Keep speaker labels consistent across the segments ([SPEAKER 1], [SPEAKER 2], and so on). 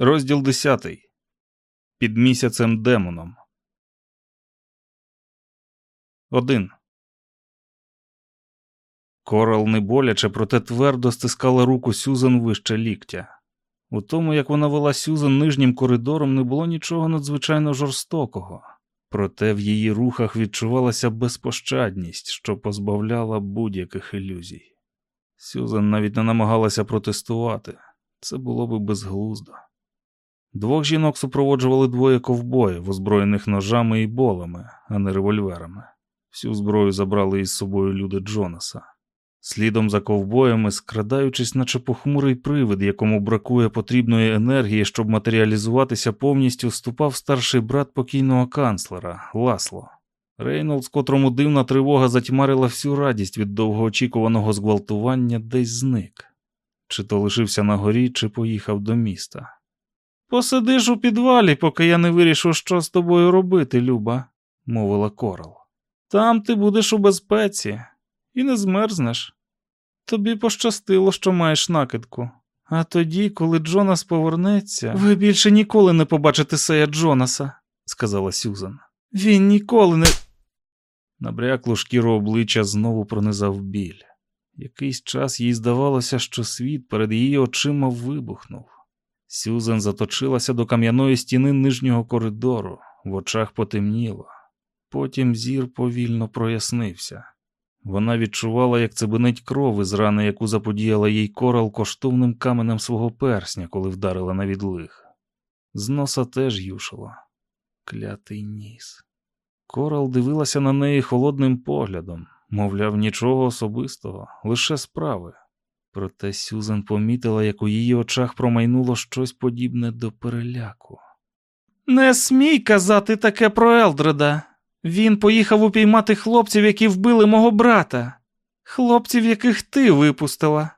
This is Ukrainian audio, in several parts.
[SPEAKER 1] Розділ 10. Під місяцем демоном. 1. Корал не боляче, проте твердо стискала руку Сюзан вище ліктя. У тому, як вона вела Сюзан нижнім коридором, не було нічого надзвичайно жорстокого, проте в її рухах відчувалася безпощадність, що позбавляла будь-яких ілюзій. Сюзан навіть не намагалася протестувати це було би безглуздо. Двох жінок супроводжували двоє ковбоїв, озброєних ножами і болами, а не револьверами. Всю зброю забрали із собою люди Джонаса. Слідом за ковбоями, скрадаючись, наче похмурий привид, якому бракує потрібної енергії, щоб матеріалізуватися повністю, вступав старший брат покійного канцлера Ласло. Рейнолдс, котрому дивна тривога затьмарила всю радість від довгоочікуваного зґвалтування, десь зник. Чи то лишився на горі, чи поїхав до міста. Посидиш у підвалі, поки я не вирішу, що з тобою робити, Люба, мовила Корал. Там ти будеш у безпеці і не змерзнеш. Тобі пощастило, що маєш накидку. А тоді, коли Джонас повернеться, ви більше ніколи не побачите сея Джонаса, сказала Сюзан. Він ніколи не. Набряклу шкіру обличчя знову пронизав біль. Якийсь час їй здавалося, що світ перед її очима вибухнув. Сюзан заточилася до кам'яної стіни нижнього коридору, в очах потемніло. Потім зір повільно прояснився. Вона відчувала, як цебенить кров із рани, яку заподіяла їй корал коштовним каменем свого персня, коли вдарила на відлиг. З носа теж юшило. Клятий ніс. Корал дивилася на неї холодним поглядом, мовляв, нічого особистого, лише справи. Проте Сюзан помітила, як у її очах промайнуло щось подібне до переляку. Не смій казати таке про Елдреда. Він поїхав упіймати хлопців, які вбили мого брата, хлопців, яких ти випустила.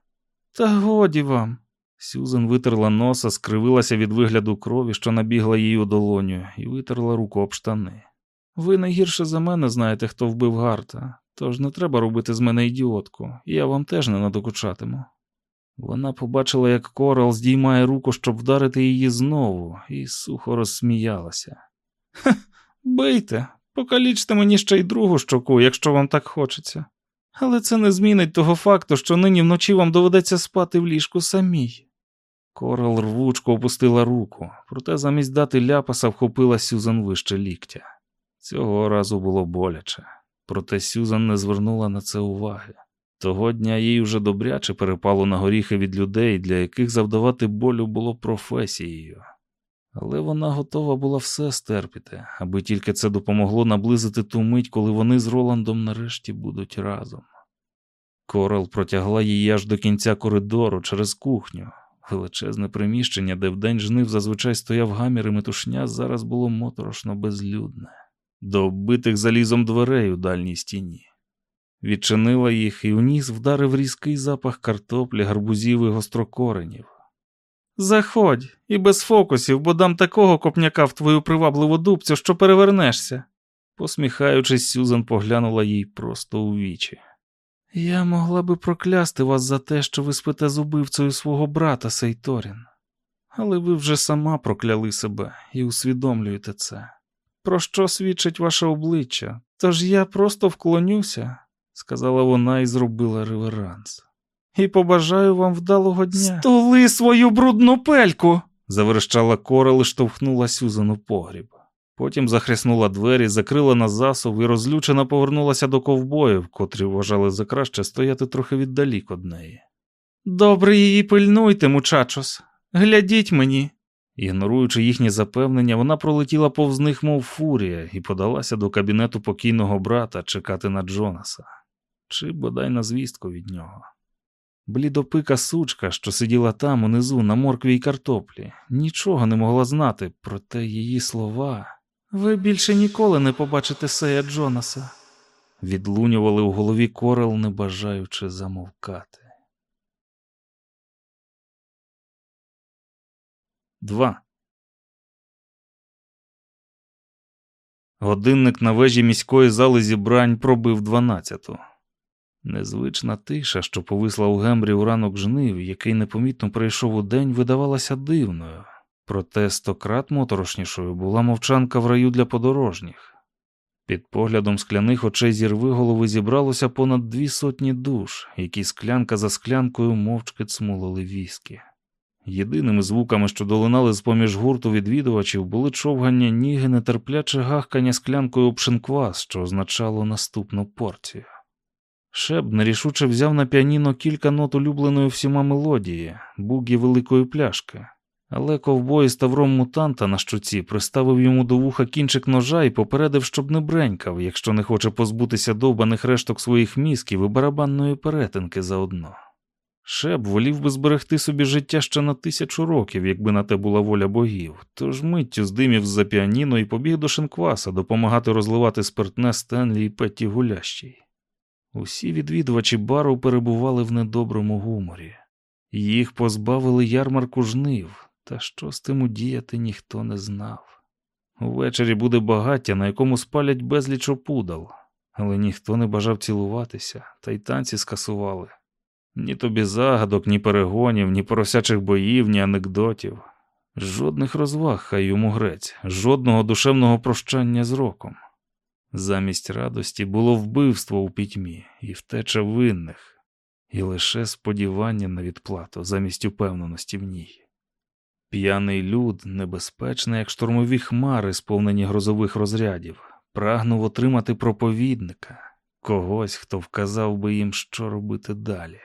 [SPEAKER 1] Та годі вам. Сюзан витерла носа, скривилася від вигляду крові, що набігла їй у долоню, і витерла руку об штани. Ви найгірше за мене знаєте, хто вбив Гарта, тож не треба робити з мене ідіотку, я вам теж не надокучатиму. Вона побачила, як Корал здіймає руку, щоб вдарити її знову, і сухо розсміялася. Ха, бийте, покалічте мені ще й другу щоку, якщо вам так хочеться. Але це не змінить того факту, що нині вночі вам доведеться спати в ліжку самій. Корал рвучко опустила руку, проте замість дати ляпаса вхопила Сюзан вище ліктя. Цього разу було боляче, проте Сюзан не звернула на це уваги. Того дня їй вже добряче перепало на горіхи від людей, для яких завдавати болю було професією. Але вона готова була все стерпіти, аби тільки це допомогло наблизити ту мить, коли вони з Роландом нарешті будуть разом. Корал протягла її аж до кінця коридору через кухню. Величезне приміщення, де вдень жнив зазвичай стояв гамір і метушня, зараз було моторошно безлюдне, до оббитих залізом дверей у дальній стіні. Відчинила їх і вніс вдарив різкий запах картоплі, гарбузів і гострокоренів. Заходь і без фокусів, бо дам такого копняка в твою привабливу дубцю, що перевернешся. Посміхаючись, Сюзан поглянула їй просто у вічі. Я могла би проклясти вас за те, що ви спите з убивцею свого брата, Сейторін. Але ви вже сама прокляли себе і усвідомлюєте це. Про що свідчить ваше обличчя? Тож я просто вклонюся, сказала вона і зробила реверанс. І побажаю вам вдалого дня. Столи свою брудну пельку. заверещала Корел і штовхнула Сюзан у погріб. Потім захряснула двері, закрила на засув і розлючено повернулася до ковбоїв, котрі вважали за краще стояти трохи віддалік од неї. Добре її пильнуйте, мучачос, глядіть мені. Ігноруючи їхні запевнення, вона пролетіла повз них, мов фурія, і подалася до кабінету покійного брата чекати на Джонаса, чи бодай на звістку від нього. Блідопика сучка, що сиділа там унизу на моркві й картоплі, нічого не могла знати, проте її слова. Ви більше ніколи не побачите Сея Джонаса, відлунювали у голові Корел, не бажаючи замовкати. 2. Годинник на вежі міської зали зібрань пробив дванадцяту. Незвична тиша, що повисла у гембрі у ранок жнив, який непомітно прийшов у день, видавалася дивною. Проте стократ моторошнішою була мовчанка в раю для подорожніх. Під поглядом скляних очей зірви голови зібралося понад дві сотні душ, які склянка за склянкою мовчки цмулили віскі. Єдиними звуками, що долинали з поміж гурту відвідувачів, були човгання ніги, нетерпляче гахкання склянкою об шинквас, що означало наступну порцію. Шеб нерішуче взяв на піаніно кілька нот улюбленої всіма мелодії, бугі великої пляшки, але ковбой з тавром мутанта на щуці приставив йому до вуха кінчик ножа і попередив, щоб не бренькав, якщо не хоче позбутися довбаних решток своїх мізків і барабанної перетинки заодно. Шеб волів би зберегти собі життя ще на тисячу років, якби на те була воля богів, тож миттю здимів з-за піаніно і побіг до Шинкваса допомагати розливати спиртне Стенлі і Петті Гулящій. Усі відвідувачі бару перебували в недоброму гуморі. Їх позбавили ярмарку жнив, та що з тим удіяти ніхто не знав. Увечері буде багаття, на якому спалять безліч опудал, але ніхто не бажав цілуватися, та й танці скасували. Ні тобі загадок, ні перегонів, ні поросячих боїв, ні анекдотів. Жодних розваг, хай йому грець, жодного душевного прощання з роком. Замість радості було вбивство у пітьмі і втеча винних, і лише сподівання на відплату замість упевненості в ній. П'яний люд, небезпечний, як штурмові хмари, сповнені грозових розрядів, прагнув отримати проповідника, когось, хто вказав би їм, що робити далі.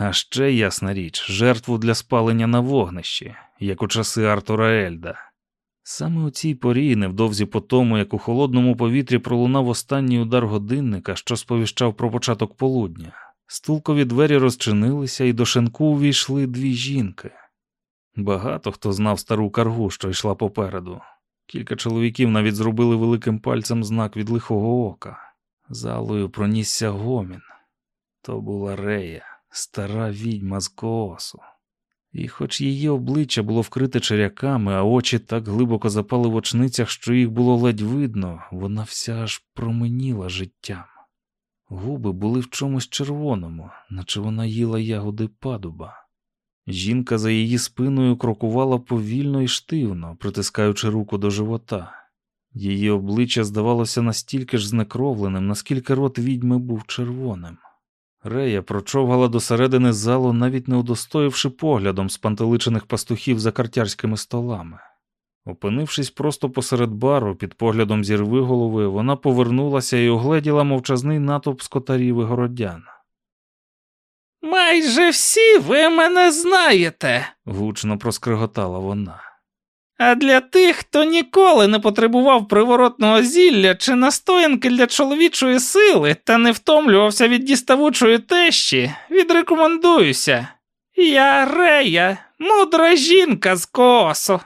[SPEAKER 1] А ще, ясна річ, жертву для спалення на вогнищі, як у часи Артура Ельда. Саме у цій порі, невдовзі по тому, як у холодному повітрі пролунав останній удар годинника, що сповіщав про початок полудня, стулкові двері розчинилися, і до шинку увійшли дві жінки. Багато хто знав стару каргу, що йшла попереду. Кілька чоловіків навіть зробили великим пальцем знак від лихого ока. Залою пронісся гомін. То була Рея, стара відьма з коосу. І хоч її обличчя було вкрите черяками, а очі так глибоко запали в очницях, що їх було ледь видно, вона вся аж променіла життям. Губи були в чомусь червоному, наче вона їла ягоди падуба. Жінка за її спиною крокувала повільно і штивно, притискаючи руку до живота. Її обличчя здавалося настільки ж знекровленим, наскільки рот відьми був червоним. Рея прочовгала до середини залу, навіть не удостоївши поглядом спантеличених пастухів за картярськими столами. Опинившись просто посеред бару, під поглядом зірви голови, вона повернулася і огледіла мовчазний натовп скотарів і городян.
[SPEAKER 2] Майже всі ви мене знаєте,
[SPEAKER 1] гучно проскриготала вона.
[SPEAKER 2] А для тих, хто ніколи не потребував приворотного зілля чи настоянки для чоловічої сили та не втомлювався від діставучої тещі, відрекомендуюся. Я Рея, мудра жінка з коосу.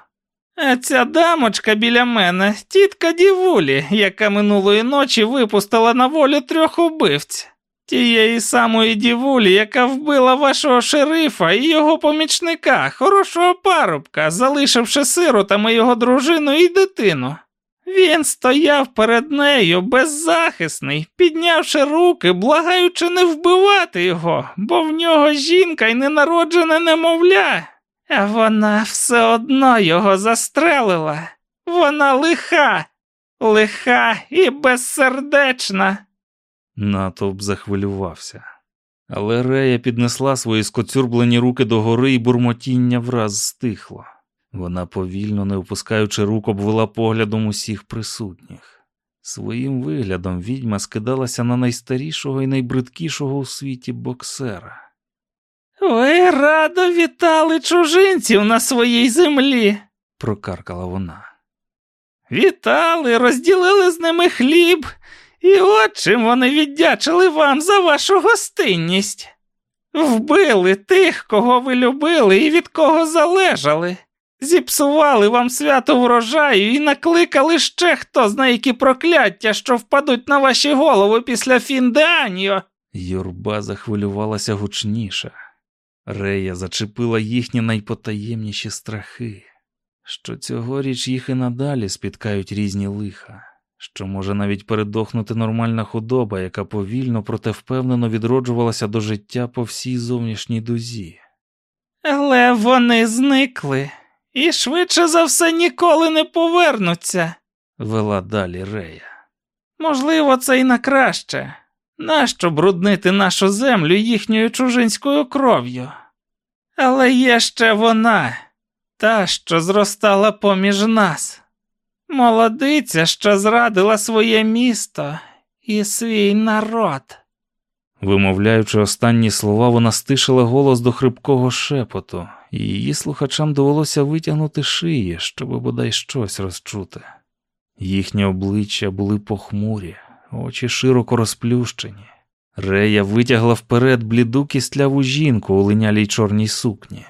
[SPEAKER 2] А ця дамочка біля мене тітка Дівулі, яка минулої ночі випустила на волю трьох убивць. Тієї самої дівулі, яка вбила вашого шерифа і його помічника, хорошого парубка, залишивши сиротами його дружину і дитину. Він стояв перед нею беззахисний, піднявши руки, благаючи не вбивати його, бо в нього жінка й ненароджене немовля, а вона все одно його застрелила. Вона лиха, лиха і безсердечна.
[SPEAKER 1] Натовп захвилювався. Але Рея піднесла свої скоцюрблені руки догори, і бурмотіння враз стихло. Вона повільно, не опускаючи рук, обвела поглядом усіх присутніх. Своїм виглядом відьма скидалася на найстарішого і найбридкішого у світі боксера.
[SPEAKER 2] Ви радо вітали чужинців на своїй землі,
[SPEAKER 1] прокаркала вона.
[SPEAKER 2] Вітали, розділили з ними хліб і от чим вони віддячили вам за вашу гостинність. Вбили тих, кого ви любили і від кого залежали, зіпсували вам свято врожаю і накликали ще хто зна які прокляття, що впадуть на ваші голови після фіндеаніо.
[SPEAKER 1] Юрба захвилювалася гучніше. Рея зачепила їхні найпотаємніші страхи, що цьогоріч їх і надалі спіткають різні лиха що може навіть передохнути нормальна худоба, яка повільно, проте впевнено відроджувалася до життя по всій зовнішній дузі.
[SPEAKER 2] Але вони зникли, і швидше за все ніколи не повернуться,
[SPEAKER 1] вела далі Рея.
[SPEAKER 2] Можливо, це й на краще. Нащо бруднити нашу землю їхньою чужинською кров'ю? Але є ще вона, та, що зростала поміж нас, молодиця, що зрадила своє місто і свій народ.
[SPEAKER 1] Вимовляючи останні слова, вона стишила голос до хрипкого шепоту, і її слухачам довелося витягнути шиї, щоб бодай щось розчути. Їхні обличчя були похмурі, очі широко розплющені. Рея витягла вперед бліду кістляву жінку у линялій чорній сукні,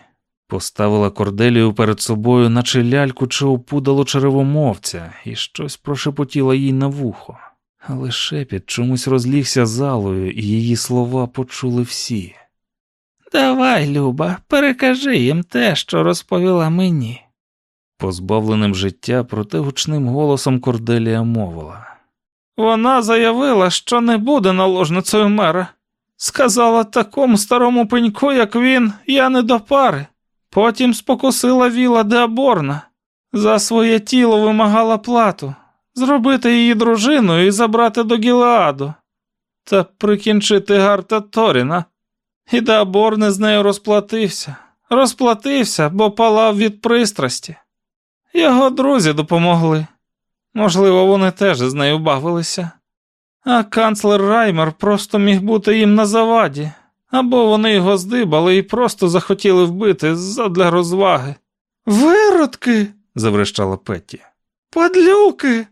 [SPEAKER 1] поставила корделію перед собою, наче ляльку чи опудало черевомовця, і щось прошепотіла їй на вухо. Але шепіт чомусь розлігся залою, і її слова почули всі.
[SPEAKER 2] Давай, Люба, перекажи їм те, що розповіла мені.
[SPEAKER 1] Позбавленим життя, проте гучним голосом Корделія мовила.
[SPEAKER 2] Вона заявила, що не буде наложницею мера. Сказала такому старому пеньку, як він, я не до пари. Потім спокусила віла Деаборна. За своє тіло вимагала плату, зробити її дружиною і забрати до Гілеаду. Та прикінчити Гарта Торіна. І Деаборне з нею розплатився. Розплатився, бо палав від пристрасті. Його друзі допомогли. Можливо, вони теж з нею бавилися. А канцлер Раймер просто міг бути їм на заваді, або вони його здибали і просто захотіли вбити задля розваги. Виродки. заврещала Петті. Падлюки.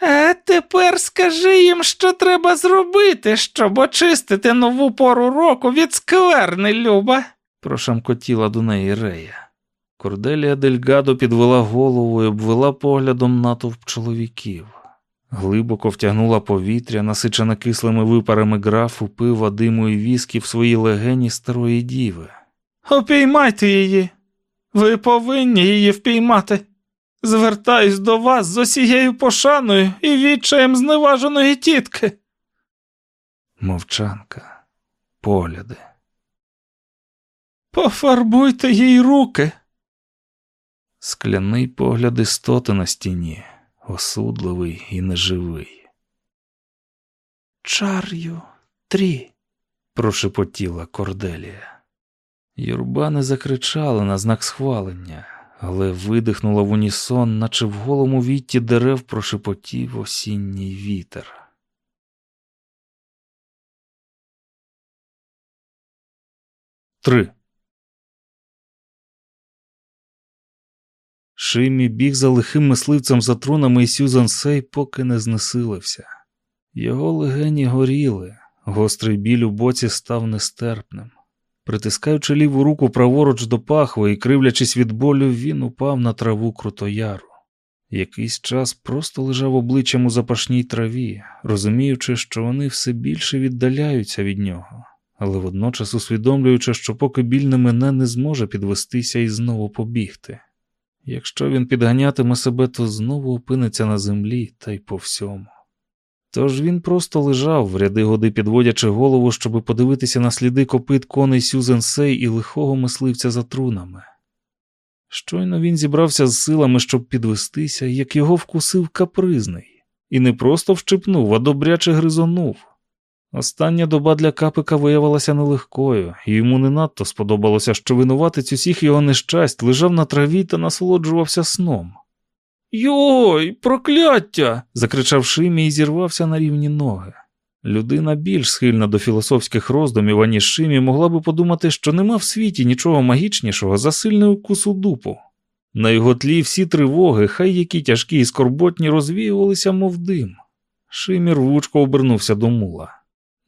[SPEAKER 2] А тепер скажи їм, що треба зробити, щоб очистити нову пору року від скверни, Люба.
[SPEAKER 1] прошамкотіла до неї Рея. Корделія Дельгадо підвела голову і обвела поглядом натовп чоловіків. Глибоко втягнула повітря, насичене кислими випарами графу, пива, диму і віскі в свої легені старої діви.
[SPEAKER 2] Опіймайте її. Ви повинні її впіймати. Звертаюсь до вас з усією пошаною і відчаєм зневаженої тітки.
[SPEAKER 1] Мовчанка, погляди.
[SPEAKER 2] Пофарбуйте їй руки.
[SPEAKER 1] Скляний погляд істоти на стіні, осудливий і неживий.
[SPEAKER 2] Чар'ю трі,
[SPEAKER 1] прошепотіла Корделія. Юрба не закричала на знак схвалення, але видихнула в унісон, наче в голому вітті дерев прошепотів осінній вітер. Три. Шимі біг за лихим мисливцем за трунами і Сюзан Сей, поки не знесилився. Його легені горіли, гострий біль у боці став нестерпним. Притискаючи ліву руку праворуч до пахви і кривлячись від болю, він упав на траву крутояру. Якийсь час просто лежав обличчям у запашній траві, розуміючи, що вони все більше віддаляються від нього, але водночас усвідомлюючи, що поки біль не мене, не зможе підвестися і знову побігти. Якщо він підганятиме себе, то знову опиниться на землі та й по всьому. Тож він просто лежав, в ряди годи підводячи голову, щоб подивитися на сліди копит коней Сюзен Сей і лихого мисливця за трунами. Щойно він зібрався з силами, щоб підвестися, як його вкусив капризний, і не просто вщипнув, а добряче гризонув. Остання доба для капика виявилася нелегкою, і йому не надто сподобалося, що винуватець усіх його нещасть лежав на траві та насолоджувався сном. Йой, прокляття. закричав Шимі і зірвався на рівні ноги. Людина більш схильна до філософських роздумів, аніж Шимі, могла би подумати, що нема в світі нічого магічнішого за сильний укус у дупу. На його тлі всі тривоги, хай які тяжкі і скорботні, розвіювалися, мов дим. Шимі рвучко обернувся до мула.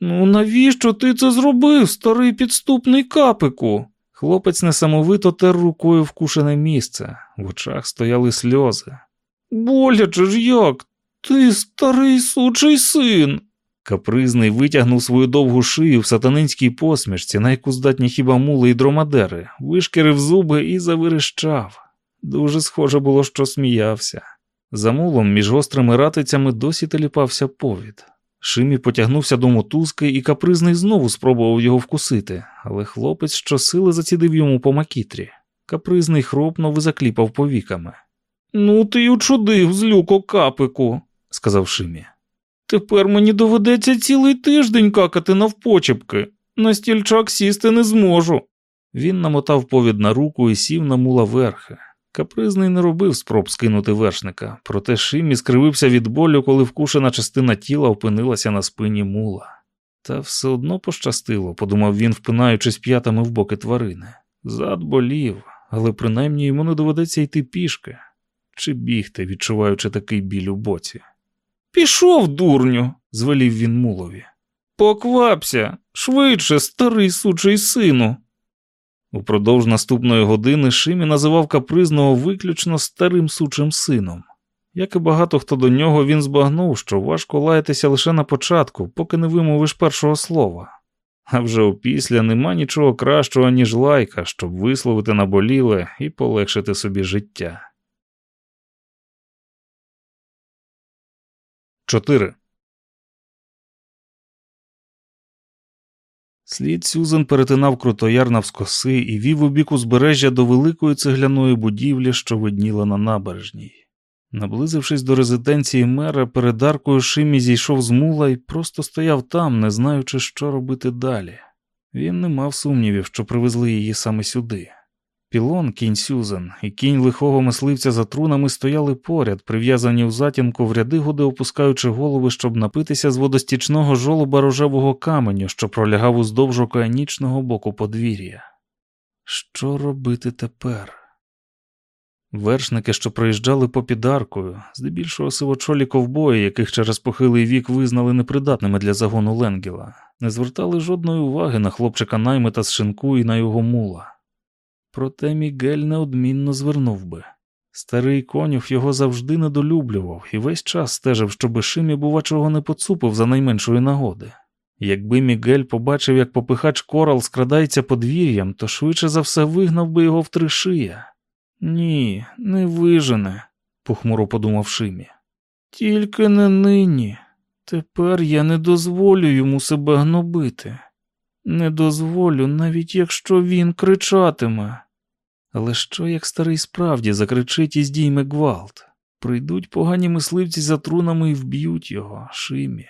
[SPEAKER 1] Ну, навіщо ти це зробив, старий підступний капику? Хлопець несамовито тер рукою вкушене місце, в очах стояли сльози. Боляче ж як? Ти старий сучий син. Капризний витягнув свою довгу шию в сатанинській посмішці, на яку здатні хіба мули й дромадери, вишкірив зуби і завирищав. Дуже схоже було, що сміявся. За мулом між гострими ратицями досі теліпався повід. Шимі потягнувся до мотузки, і капризний знову спробував його вкусити, але хлопець щосили зацідив йому по макітрі. Капризний хропнув і закліпав повіками.
[SPEAKER 2] Ну, ти й учудив, злюко капику,
[SPEAKER 1] сказав Шимі.
[SPEAKER 2] Тепер мені доведеться цілий тиждень какати навпочепки. На стільчак сісти не зможу.
[SPEAKER 1] Він намотав повід на руку і сів на мула верхи. Капризний не робив спроб скинути вершника, проте Шимі скривився від болю, коли вкушена частина тіла опинилася на спині мула. Та все одно пощастило, подумав він, впинаючись п'ятами в боки тварини. Зад болів, але принаймні йому не доведеться йти пішки чи бігти, відчуваючи такий біль у боці.
[SPEAKER 2] Пішов, дурню,
[SPEAKER 1] звелів він мулові.
[SPEAKER 2] Поквапся, швидше, старий сучий сину.
[SPEAKER 1] Упродовж наступної години Шимі називав капризного виключно старим сучим сином. Як і багато хто до нього, він збагнув, що важко лаятися лише на початку, поки не вимовиш першого слова. А вже опісля нема нічого кращого, ніж лайка, щоб висловити наболіле і полегшити собі життя. 4. Слід Сюзен перетинав крутояр навскоси і вів у бік узбережжя до великої цегляної будівлі, що видніла на набережній. Наблизившись до резиденції мера, перед аркою Шимі зійшов з мула і просто стояв там, не знаючи, що робити далі. Він не мав сумнівів, що привезли її саме сюди. Пілон, кінь Сюзен і кінь лихого мисливця за трунами стояли поряд, прив'язані в затінку в ряди годи опускаючи голови, щоб напитися з водостічного жолоба рожевого каменю, що пролягав уздовж океанічного боку подвір'я. Що робити тепер? Вершники, що проїжджали попід аркою, здебільшого сивочолі ковбої, яких через похилий вік визнали непридатними для загону Ленгіла, не звертали жодної уваги на хлопчика наймита з шинку і на його мула. Проте Мігель неодмінно звернув би. Старий конюх його завжди недолюблював і весь час стежив, щоби Шимі, бува, чого не поцупив за найменшої нагоди. Якби Мігель побачив, як попихач корал скрадається подвір'ям, то швидше за все вигнав би його в три шия. Ні, не вижене, похмуро подумав Шимі. Тільки не нині. Тепер я не дозволю йому себе гнобити. Не дозволю, навіть якщо він кричатиме. Але що, як старий справді закричить і здійме гвалт? Прийдуть погані мисливці за трунами і вб'ють його, шимі.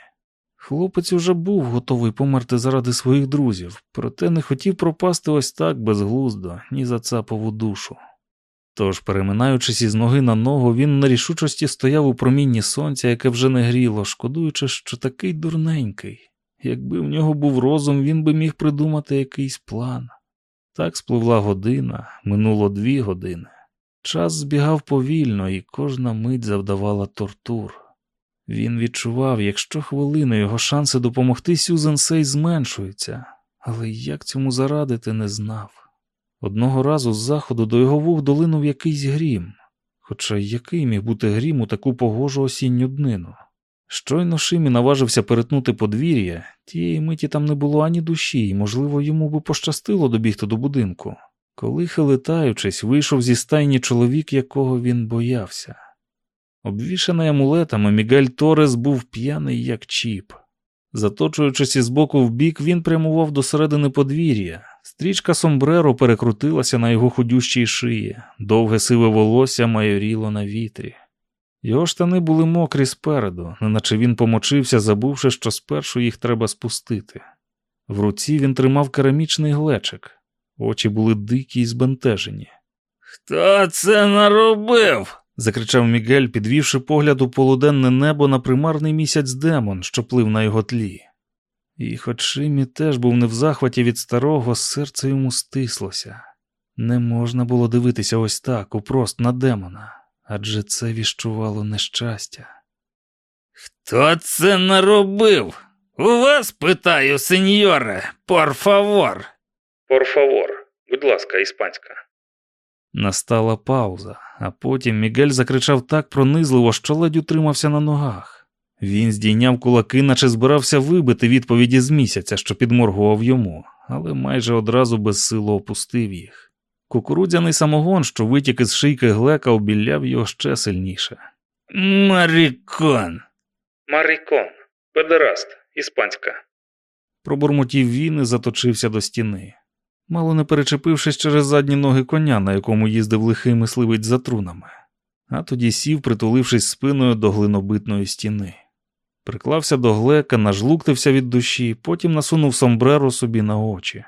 [SPEAKER 1] Хлопець уже був готовий померти заради своїх друзів, проте не хотів пропасти ось так безглуздо, ні за цапову душу. Тож, переминаючись із ноги на ногу, він на рішучості стояв у промінні сонця, яке вже не гріло, шкодуючи, що такий дурненький. Якби в нього був розум, він би міг придумати якийсь план. Так спливла година, минуло дві години. Час збігав повільно, і кожна мить завдавала тортур. Він відчував, якщо хвилини його шанси допомогти Сюзен Сей зменшуються, але як цьому зарадити, не знав. Одного разу з заходу до його вух долинув якийсь грім, хоча який міг бути грім у таку погожу осінню днину. Щойно Шимі наважився перетнути подвір'я, тієї миті там не було ані душі, і, можливо, йому би пощастило добігти до будинку, коли, хилитаючись, вийшов зі стайні чоловік, якого він боявся. Обвішаний амулетами, Мігель Торес був п'яний, як чіп. Заточуючись із боку в бік, він прямував до середини подвір'я. Стрічка сомбреро перекрутилася на його худющій шиї, довге сиве волосся майоріло на вітрі. Його штани були мокрі спереду, неначе він помочився, забувши, що спершу їх треба спустити. В руці він тримав керамічний глечик, очі були дикі й збентежені.
[SPEAKER 2] Хто це наробив?
[SPEAKER 1] закричав Мігель, підвівши погляд у полуденне небо на примарний місяць демон, що плив на його тлі. І хоч Шимі теж був не в захваті від старого, серце йому стислося. Не можна було дивитися ось так, упрост на демона адже це віщувало нещастя.
[SPEAKER 2] Хто це наробив? У вас питаю, сеньоре, пор фавор.
[SPEAKER 1] Пор фавор, будь ласка, іспанська. Настала пауза, а потім Мігель закричав так пронизливо, що ледь утримався на ногах. Він здійняв кулаки, наче збирався вибити відповіді з місяця, що підморгував йому, але майже одразу безсило опустив їх. Кукурудзяний самогон, що витік із шийки глека, обіляв його ще сильніше.
[SPEAKER 2] Марікон.
[SPEAKER 1] Марікон, педераст, іспанська. Пробурмотів він і заточився до стіни. мало не перечепившись через задні ноги коня, на якому їздив лихий мисливець за трунами, а тоді сів, притулившись спиною до глинобитної стіни. Приклався до глека, нажлуктився від душі, потім насунув сомбреро собі на очі.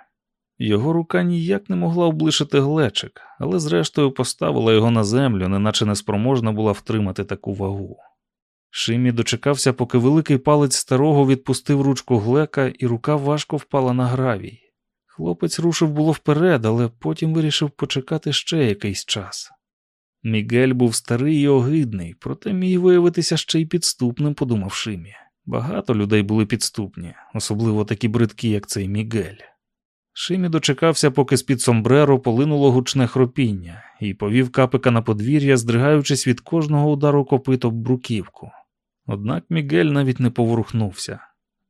[SPEAKER 1] Його рука ніяк не могла облишити глечик, але зрештою поставила його на землю, неначе неспроможна була втримати таку вагу. Шимі дочекався, поки великий палець старого відпустив ручку глека, і рука важко впала на гравій. Хлопець рушив було вперед, але потім вирішив почекати ще якийсь час. Мігель був старий і огидний, проте міг виявитися ще й підступним, подумав Шимі. Багато людей були підступні, особливо такі бридкі, як цей Мігель. Шимі дочекався, поки з-під сомбреро полинуло гучне хропіння, і повів капика на подвір'я, здригаючись від кожного удару копит об бруківку. Однак Мігель навіть не поворухнувся.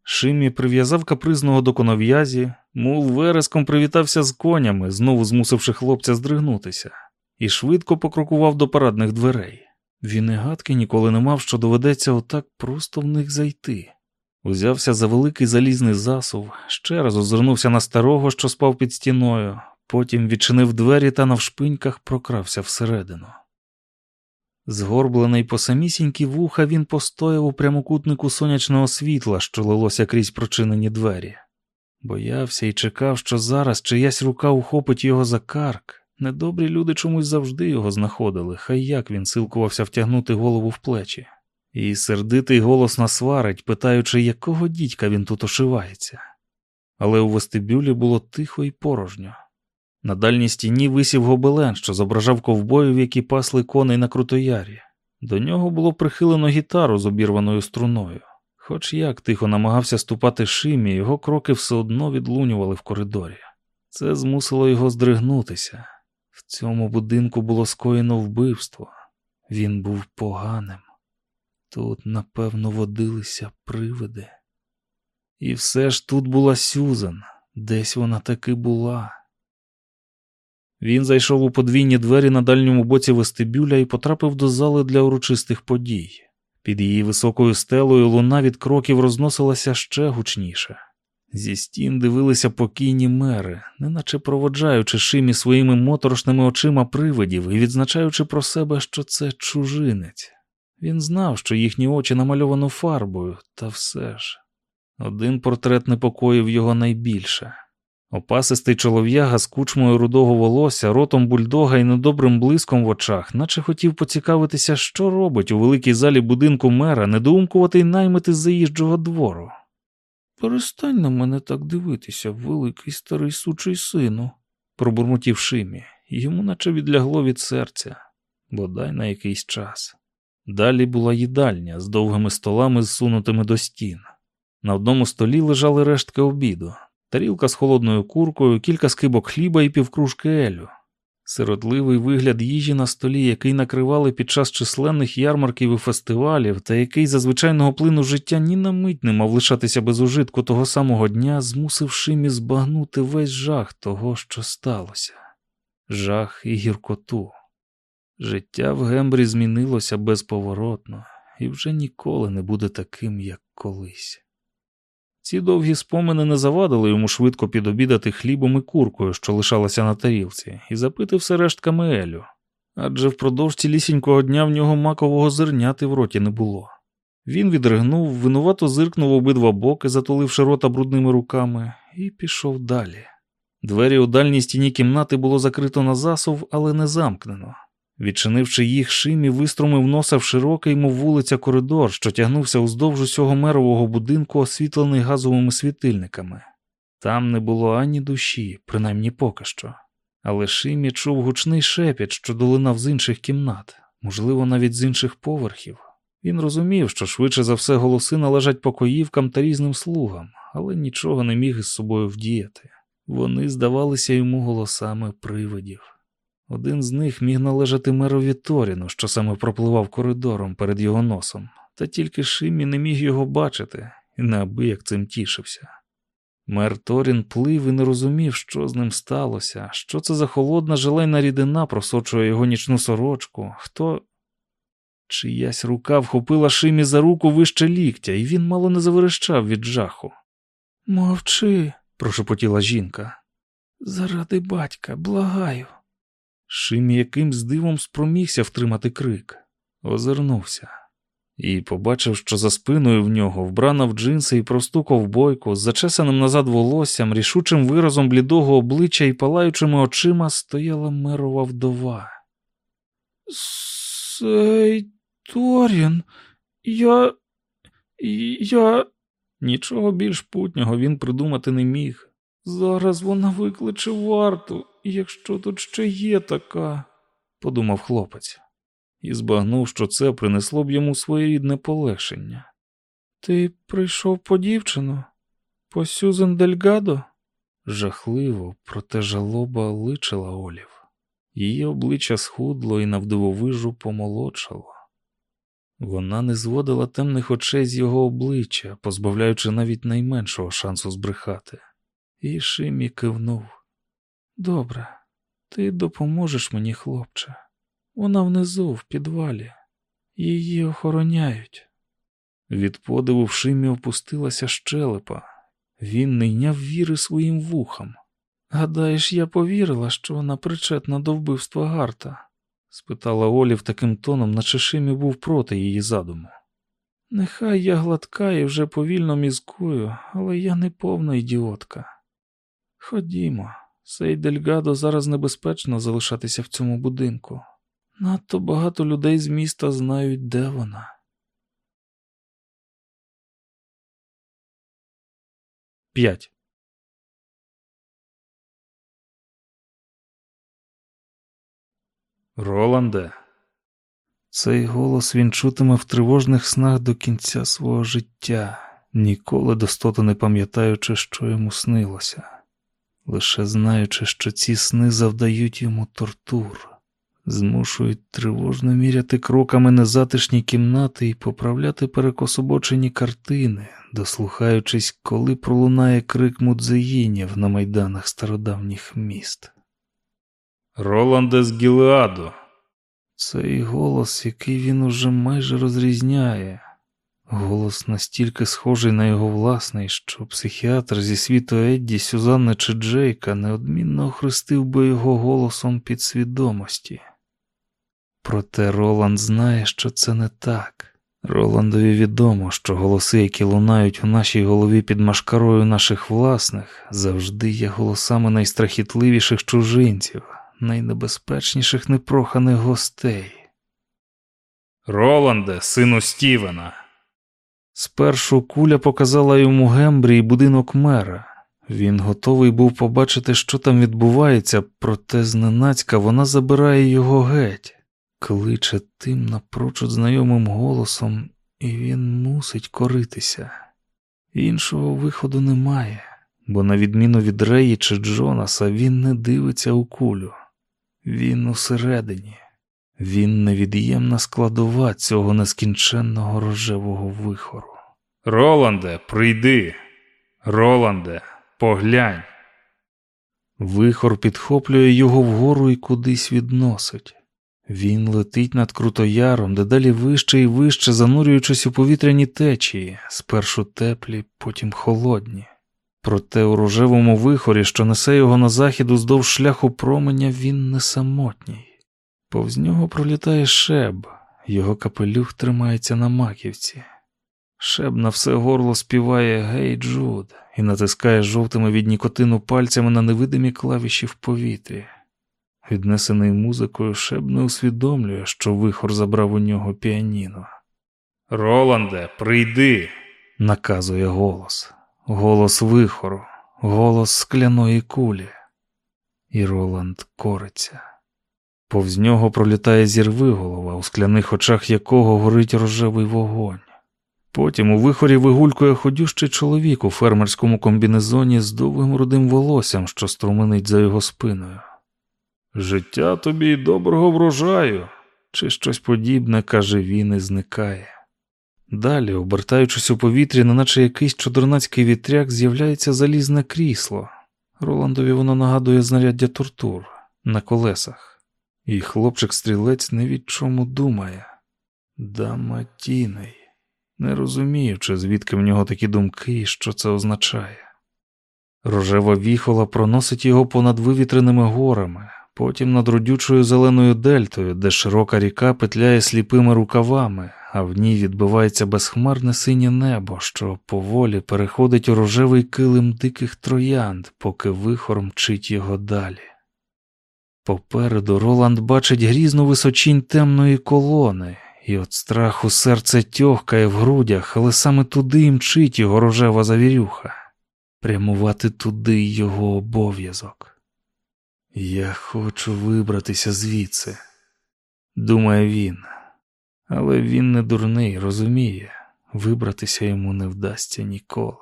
[SPEAKER 1] Шимі прив'язав капризного до конов'язі, мул вереском привітався з конями, знову змусивши хлопця здригнутися, і швидко покрокував до парадних дверей. Він і гадки ніколи не мав, що доведеться отак просто в них зайти. Узявся за великий залізний засув, ще раз озирнувся на старого, що спав під стіною, потім відчинив двері та навшпиньках прокрався всередину. Згорблений по самісінькі вуха, він постояв у прямокутнику сонячного світла, що лилося крізь прочинені двері. Боявся і чекав, що зараз чиясь рука ухопить його за карк. Недобрі люди чомусь завжди його знаходили, хай як він силкувався втягнути голову в плечі. І сердитий голос насварить, питаючи, якого дідька він тут ошивається. Але у вестибюлі було тихо і порожньо. На дальній стіні висів гобелен, що зображав ковбоїв, які пасли коней на крутоярі. До нього було прихилено гітару з обірваною струною. Хоч як тихо намагався ступати шимі, його кроки все одно відлунювали в коридорі. Це змусило його здригнутися. В цьому будинку було скоєно вбивство. Він був поганим. Тут, напевно, водилися привиди. І все ж тут була Сюзан, десь вона таки була. Він зайшов у подвійні двері на дальньому боці вестибюля і потрапив до зали для урочистих подій. Під її високою стелою луна від кроків розносилася ще гучніше. Зі стін дивилися покійні мери, неначе проводжаючи шимі своїми моторошними очима привидів і відзначаючи про себе, що це чужинець. Він знав, що їхні очі намальовано фарбою, та все ж. Один портрет непокоїв його найбільше. Опасистий чолов'яга з кучмою рудого волосся, ротом бульдога і недобрим блиском в очах, наче хотів поцікавитися, що робить у великій залі будинку мера, недоумкуватий наймити з заїжджого двору. Перестань на мене так дивитися, великий старий сучий сину, пробурмотів Шимі, йому наче відлягло від серця, бодай на якийсь час. Далі була їдальня з довгими столами, зсунутими до стін. На одному столі лежали рештки обіду, тарілка з холодною куркою, кілька скибок хліба і півкружки елю. Сиротливий вигляд їжі на столі, який накривали під час численних ярмарків і фестивалів, та який за звичайного плину життя ні на мить не мав лишатися без ужитку того самого дня, змусив Шимі збагнути весь жах того, що сталося, жах і гіркоту. Життя в Гембрі змінилося безповоротно і вже ніколи не буде таким, як колись. Ці довгі спомини не завадили йому швидко підобідати хлібом і куркою, що лишалася на тарілці, і запити все рештками Елю. Адже впродовж цілісінького дня в нього макового зерняти в роті не було. Він відригнув, винувато зиркнув обидва боки, затуливши рота брудними руками, і пішов далі. Двері у дальній стіні кімнати було закрито на засув, але не замкнено. Відчинивши їх, Шимі виструмив носа в широкий, мов вулиця коридор, що тягнувся уздовж усього мерового будинку, освітлений газовими світильниками. Там не було ані душі, принаймні поки що. Але Шимі чув гучний шепіт, що долинав з інших кімнат, можливо, навіть з інших поверхів. Він розумів, що швидше за все голоси належать покоївкам та різним слугам, але нічого не міг із собою вдіяти. Вони здавалися йому голосами привидів. Один з них міг належати мерові Торіну, що саме пропливав коридором перед його носом, та тільки Шимі не міг його бачити і неабияк цим тішився. Мер Торін плив і не розумів, що з ним сталося, що це за холодна желейна рідина просочує його нічну сорочку, хто. Чиясь рука вхопила Шимі за руку вище ліктя, і він мало не заверещав від жаху. Мовчи, прошепотіла жінка. Заради батька, благаю. Шимі якимсь дивом спромігся втримати крик, озирнувся і побачив, що за спиною в нього, вбрана в джинси і просту ковбойку, з зачесаним назад волоссям, рішучим виразом блідого обличчя і палаючими очима стояла мерова вдова. Сей Торін, я. я. Нічого більш путнього він придумати не міг. Зараз вона викличе варту, якщо тут ще є така, подумав хлопець, і збагнув, що це принесло б йому своєрідне полегшення. Ти прийшов по дівчину? По Сюзен Дельгадо? Жахливо, проте жалоба личила Олів. Її обличчя схудло і навдивовижу помолодшало. Вона не зводила темних очей з його обличчя, позбавляючи навіть найменшого шансу збрехати. І Шимі кивнув. Добре, ти допоможеш мені, хлопче. Вона внизу, в підвалі. Її охороняють. Від подиву в Шимі опустилася щелепа. Він не йняв віри своїм вухам. Гадаєш, я повірила, що вона причетна до вбивства Гарта? спитала Олів таким тоном, наче Шимі був проти її задуму. Нехай я гладка і вже повільно мізкую, але я не повна ідіотка. Ходімо, сей Дельгадо зараз небезпечно залишатися в цьому будинку. Надто багато людей з міста знають, де вона. П'ять. Роланде. Цей голос він чутиме в тривожних снах до кінця свого життя, ніколи достото не пам'ятаючи, що йому снилося, лише знаючи, що ці сни завдають йому тортур, змушують тривожно міряти кроками незатишні кімнати і поправляти перекособочені картини, дослухаючись, коли пролунає крик мудзеїнів на майданах стародавніх міст. Роланде з Гілеаду. Цей голос, який він уже майже розрізняє, голос настільки схожий на його власний, що психіатр зі світу Едді, Сюзанни чи Джейка неодмінно охрестив би його голосом підсвідомості. Проте Роланд знає, що це не так. Роландові відомо, що голоси, які лунають у нашій голові під машкарою наших власних, завжди є голосами найстрахітливіших чужинців найнебезпечніших непроханих гостей. Роланде, сину Стівена. Спершу куля показала йому Гембрі будинок мера. Він готовий був побачити, що там відбувається, проте зненацька вона забирає його геть, кличе тим напрочуд знайомим голосом, і він мусить коритися. Іншого виходу немає, бо, на відміну від Реї чи Джонаса, він не дивиться у кулю. Він усередині, він невід'ємна складова цього нескінченного рожевого вихору. Роланде, прийди. Роланде, поглянь. Вихор підхоплює його вгору і кудись відносить. Він летить над крутояром, дедалі вище і вище, занурюючись у повітряні течії, спершу теплі, потім холодні. Проте у рожевому вихорі, що несе його на захід уздовж шляху променя, він не самотній. Повз нього пролітає шеб, його капелюх тримається на маківці. Шеб на все горло співає Гей, Джуд і натискає жовтими від нікотину пальцями на невидимі клавіші в повітрі. Віднесений музикою, шеб не усвідомлює, що вихор забрав у нього піаніно. Роланде, прийди, наказує голос голос вихору, голос скляної кулі, і Роланд кориться. Повз нього пролітає зірвиголова, у скляних очах якого горить рожевий вогонь. Потім у вихорі вигулькує ходющий чоловік у фермерському комбінезоні з довгим рудим волоссям, що струменить за його спиною. Життя тобі доброго врожаю, чи щось подібне, каже він і зникає. Далі, обертаючись у повітрі, неначе якийсь чудернацький вітряк, з'являється залізне крісло. Роландові воно нагадує знаряддя тортур на колесах, і хлопчик-стрілець не від чому думає. Даматіний, не розуміючи, звідки в нього такі думки і що це означає. Рожева віхола проносить його понад вивітреними горами, потім над родючою зеленою дельтою, де широка ріка петляє сліпими рукавами, а в ній відбивається безхмарне синє небо, що поволі переходить у рожевий килим диких троянд, поки вихор мчить його далі. Попереду Роланд бачить грізну височінь темної колони, і от страху серце тьохкає в грудях, але саме туди й мчить його рожева завірюха. Прямувати туди його обов'язок. Я хочу вибратися звідси, думає він. Але він не дурний, розуміє, вибратися йому не вдасться ніколи.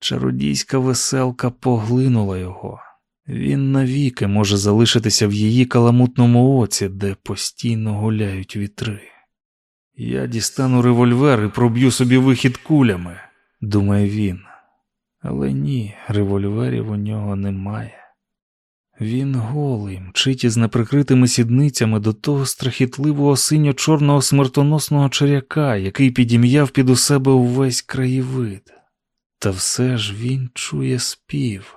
[SPEAKER 1] Чародійська веселка поглинула його. Він навіки може залишитися в її каламутному оці, де постійно гуляють вітри. Я дістану револьвер і проб'ю собі вихід кулями, думає він. Але ні, револьверів у нього немає. Він голий, мчить із неприкритими сідницями до того страхітливого синьо-чорного смертоносного черяка, який підім'яв під у себе увесь краєвид. Та все ж він чує спів,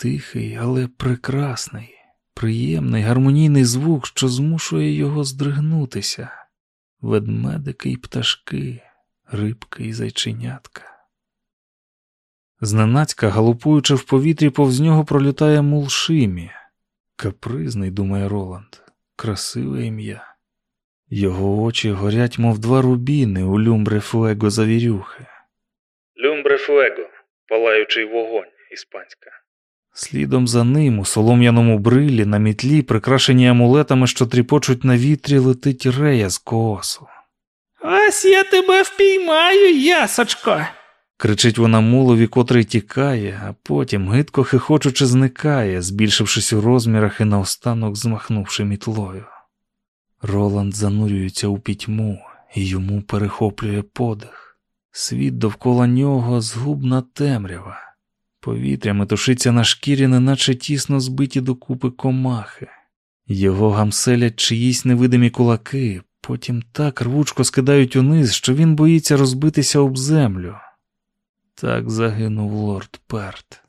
[SPEAKER 1] тихий, але прекрасний, приємний гармонійний звук, що змушує його здригнутися, ведмедики й пташки, рибки й зайченятка. Зненацька, галопуючи в повітрі, повз нього пролітає мулшимі. Капризний, думає Роланд, красиве ім'я. Його очі горять, мов два рубіни у люмбре фуего завірюхи. Люмбре фуего, палаючий вогонь, іспанська. Слідом за ним, у солом'яному брилі, на мітлі, прикрашені амулетами, що тріпочуть на вітрі, летить рея з коосу.
[SPEAKER 2] Ось я тебе впіймаю, ясочко.
[SPEAKER 1] Кричить вона мулові, котрий тікає, а потім, гидко хихочучи, зникає, збільшившись у розмірах і наостанок змахнувши мітлою. Роланд занурюється у пітьму, і йому перехоплює подих. Світ довкола нього згубна темрява. Повітря метушиться на шкірі, неначе тісно збиті докупи комахи. Його гамселять чиїсь невидимі кулаки, потім так рвучко скидають униз, що він боїться розбитися об землю. Так загинув лорд Перт.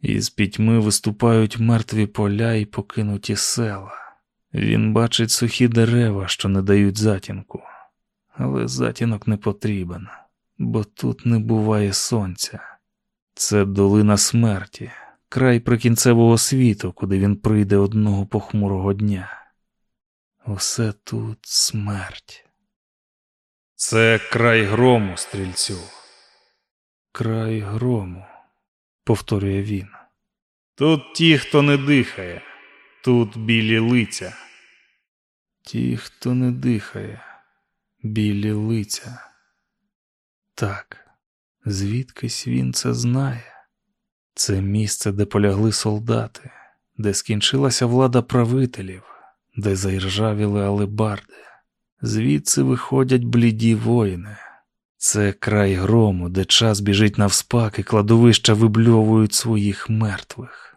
[SPEAKER 1] Із пітьми виступають мертві поля і покинуті села. Він бачить сухі дерева, що не дають затінку, але затінок не потрібен, бо тут не буває сонця. Це долина смерті, край прикінцевого світу, куди він прийде одного похмурого дня. Усе тут смерть. Це край грому, стрільцю. Край грому, повторює він. Тут ті, хто не дихає, тут білі лиця. Ті, хто не дихає, білі лиця. Так, звідкись він це знає. Це місце, де полягли солдати, де скінчилася влада правителів, де заіржавіли алебарди. Звідси виходять бліді воїни. Це край грому, де час біжить навспак і кладовища вибльовують своїх мертвих.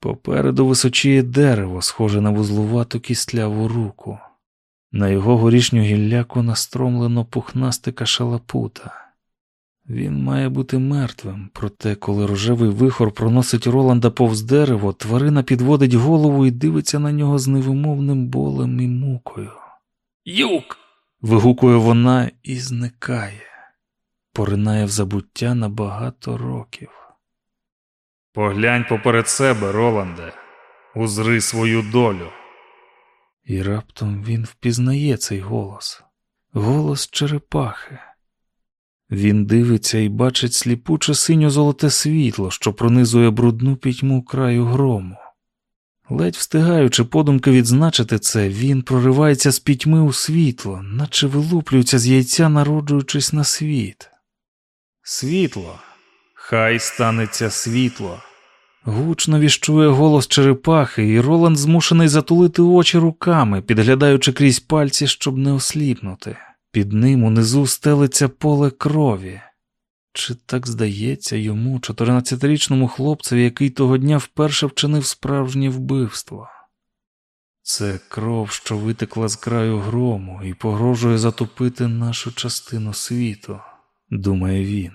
[SPEAKER 1] Попереду височіє дерево, схоже на вузлувату кістляву руку. На його горішню гілляку настромлено пухнастика шалапута. Він має бути мертвим, проте, коли рожевий вихор проносить Роланда повз дерево, тварина підводить голову і дивиться на нього з невимовним болем і мукою. Юк! вигукує вона і зникає, поринає в забуття на багато років. Поглянь поперед себе, Роланде, узри свою долю. І раптом він впізнає цей голос, голос черепахи. Він дивиться і бачить сліпуче синьо золоте світло, що пронизує брудну пітьму краю грому. Ледь встигаючи подумки відзначити це, він проривається з пітьми у світло, наче вилуплюється з яйця, народжуючись на світ. Світло, хай станеться світло. Гучно віщує голос черепахи, і Роланд змушений затулити очі руками, підглядаючи крізь пальці, щоб не осліпнути. Під ним унизу стелиться поле крові. Чи так здається йому, 14-річному хлопцеві, який того дня вперше вчинив справжнє вбивство? Це кров, що витекла з краю грому і погрожує затопити нашу частину світу, думає він,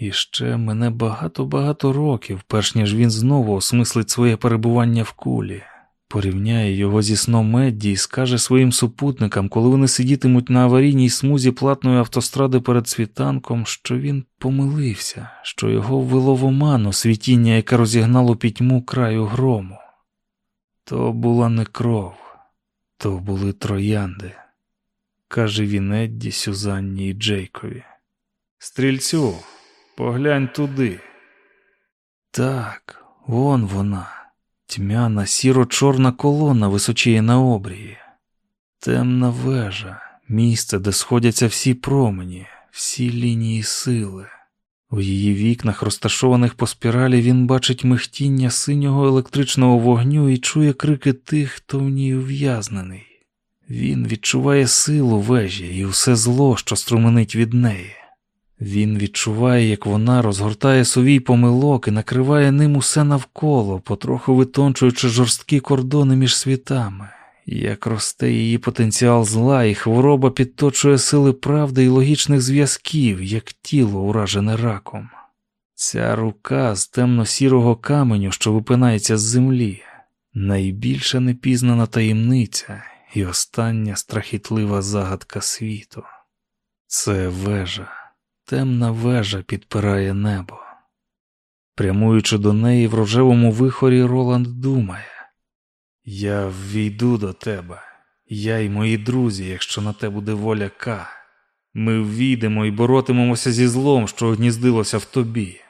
[SPEAKER 1] І ще мене багато-багато років, перш ніж він знову осмислить своє перебування в кулі, порівняє його зі сном Медді і скаже своїм супутникам, коли вони сидітимуть на аварійній смузі платної автостради перед світанком, що він помилився, що його ввело в оману світіння, яке розігнало пітьму краю грому. То була не кров, то були троянди, каже він Едді, Сюзанні і Джейкові. Стрільцю, поглянь туди. Так, вон вона, тьмяна, сіро-чорна колона височіє на обрії, темна вежа, місце, де сходяться всі промені, всі лінії сили. У її вікнах, розташованих по спіралі, він бачить михтіння синього електричного вогню і чує крики тих, хто в ній ув'язнений. Він відчуває силу вежі і все зло, що струменить від неї. Він відчуває, як вона розгортає совій помилок і накриває ним усе навколо, потроху витончуючи жорсткі кордони між світами, як росте її потенціал зла, і хвороба підточує сили правди і логічних зв'язків, як тіло, уражене раком. Ця рука з темно-сірого каменю, що випинається з землі, найбільша непізнана таємниця і остання страхітлива загадка світу. Це вежа. Темна вежа підпирає небо. Прямуючи до неї в рожевому вихорі, Роланд думає Я ввійду до тебе, я й мої друзі, якщо на те буде воля К. Ми ввійдемо і боротимемося зі злом, що гніздилося в тобі.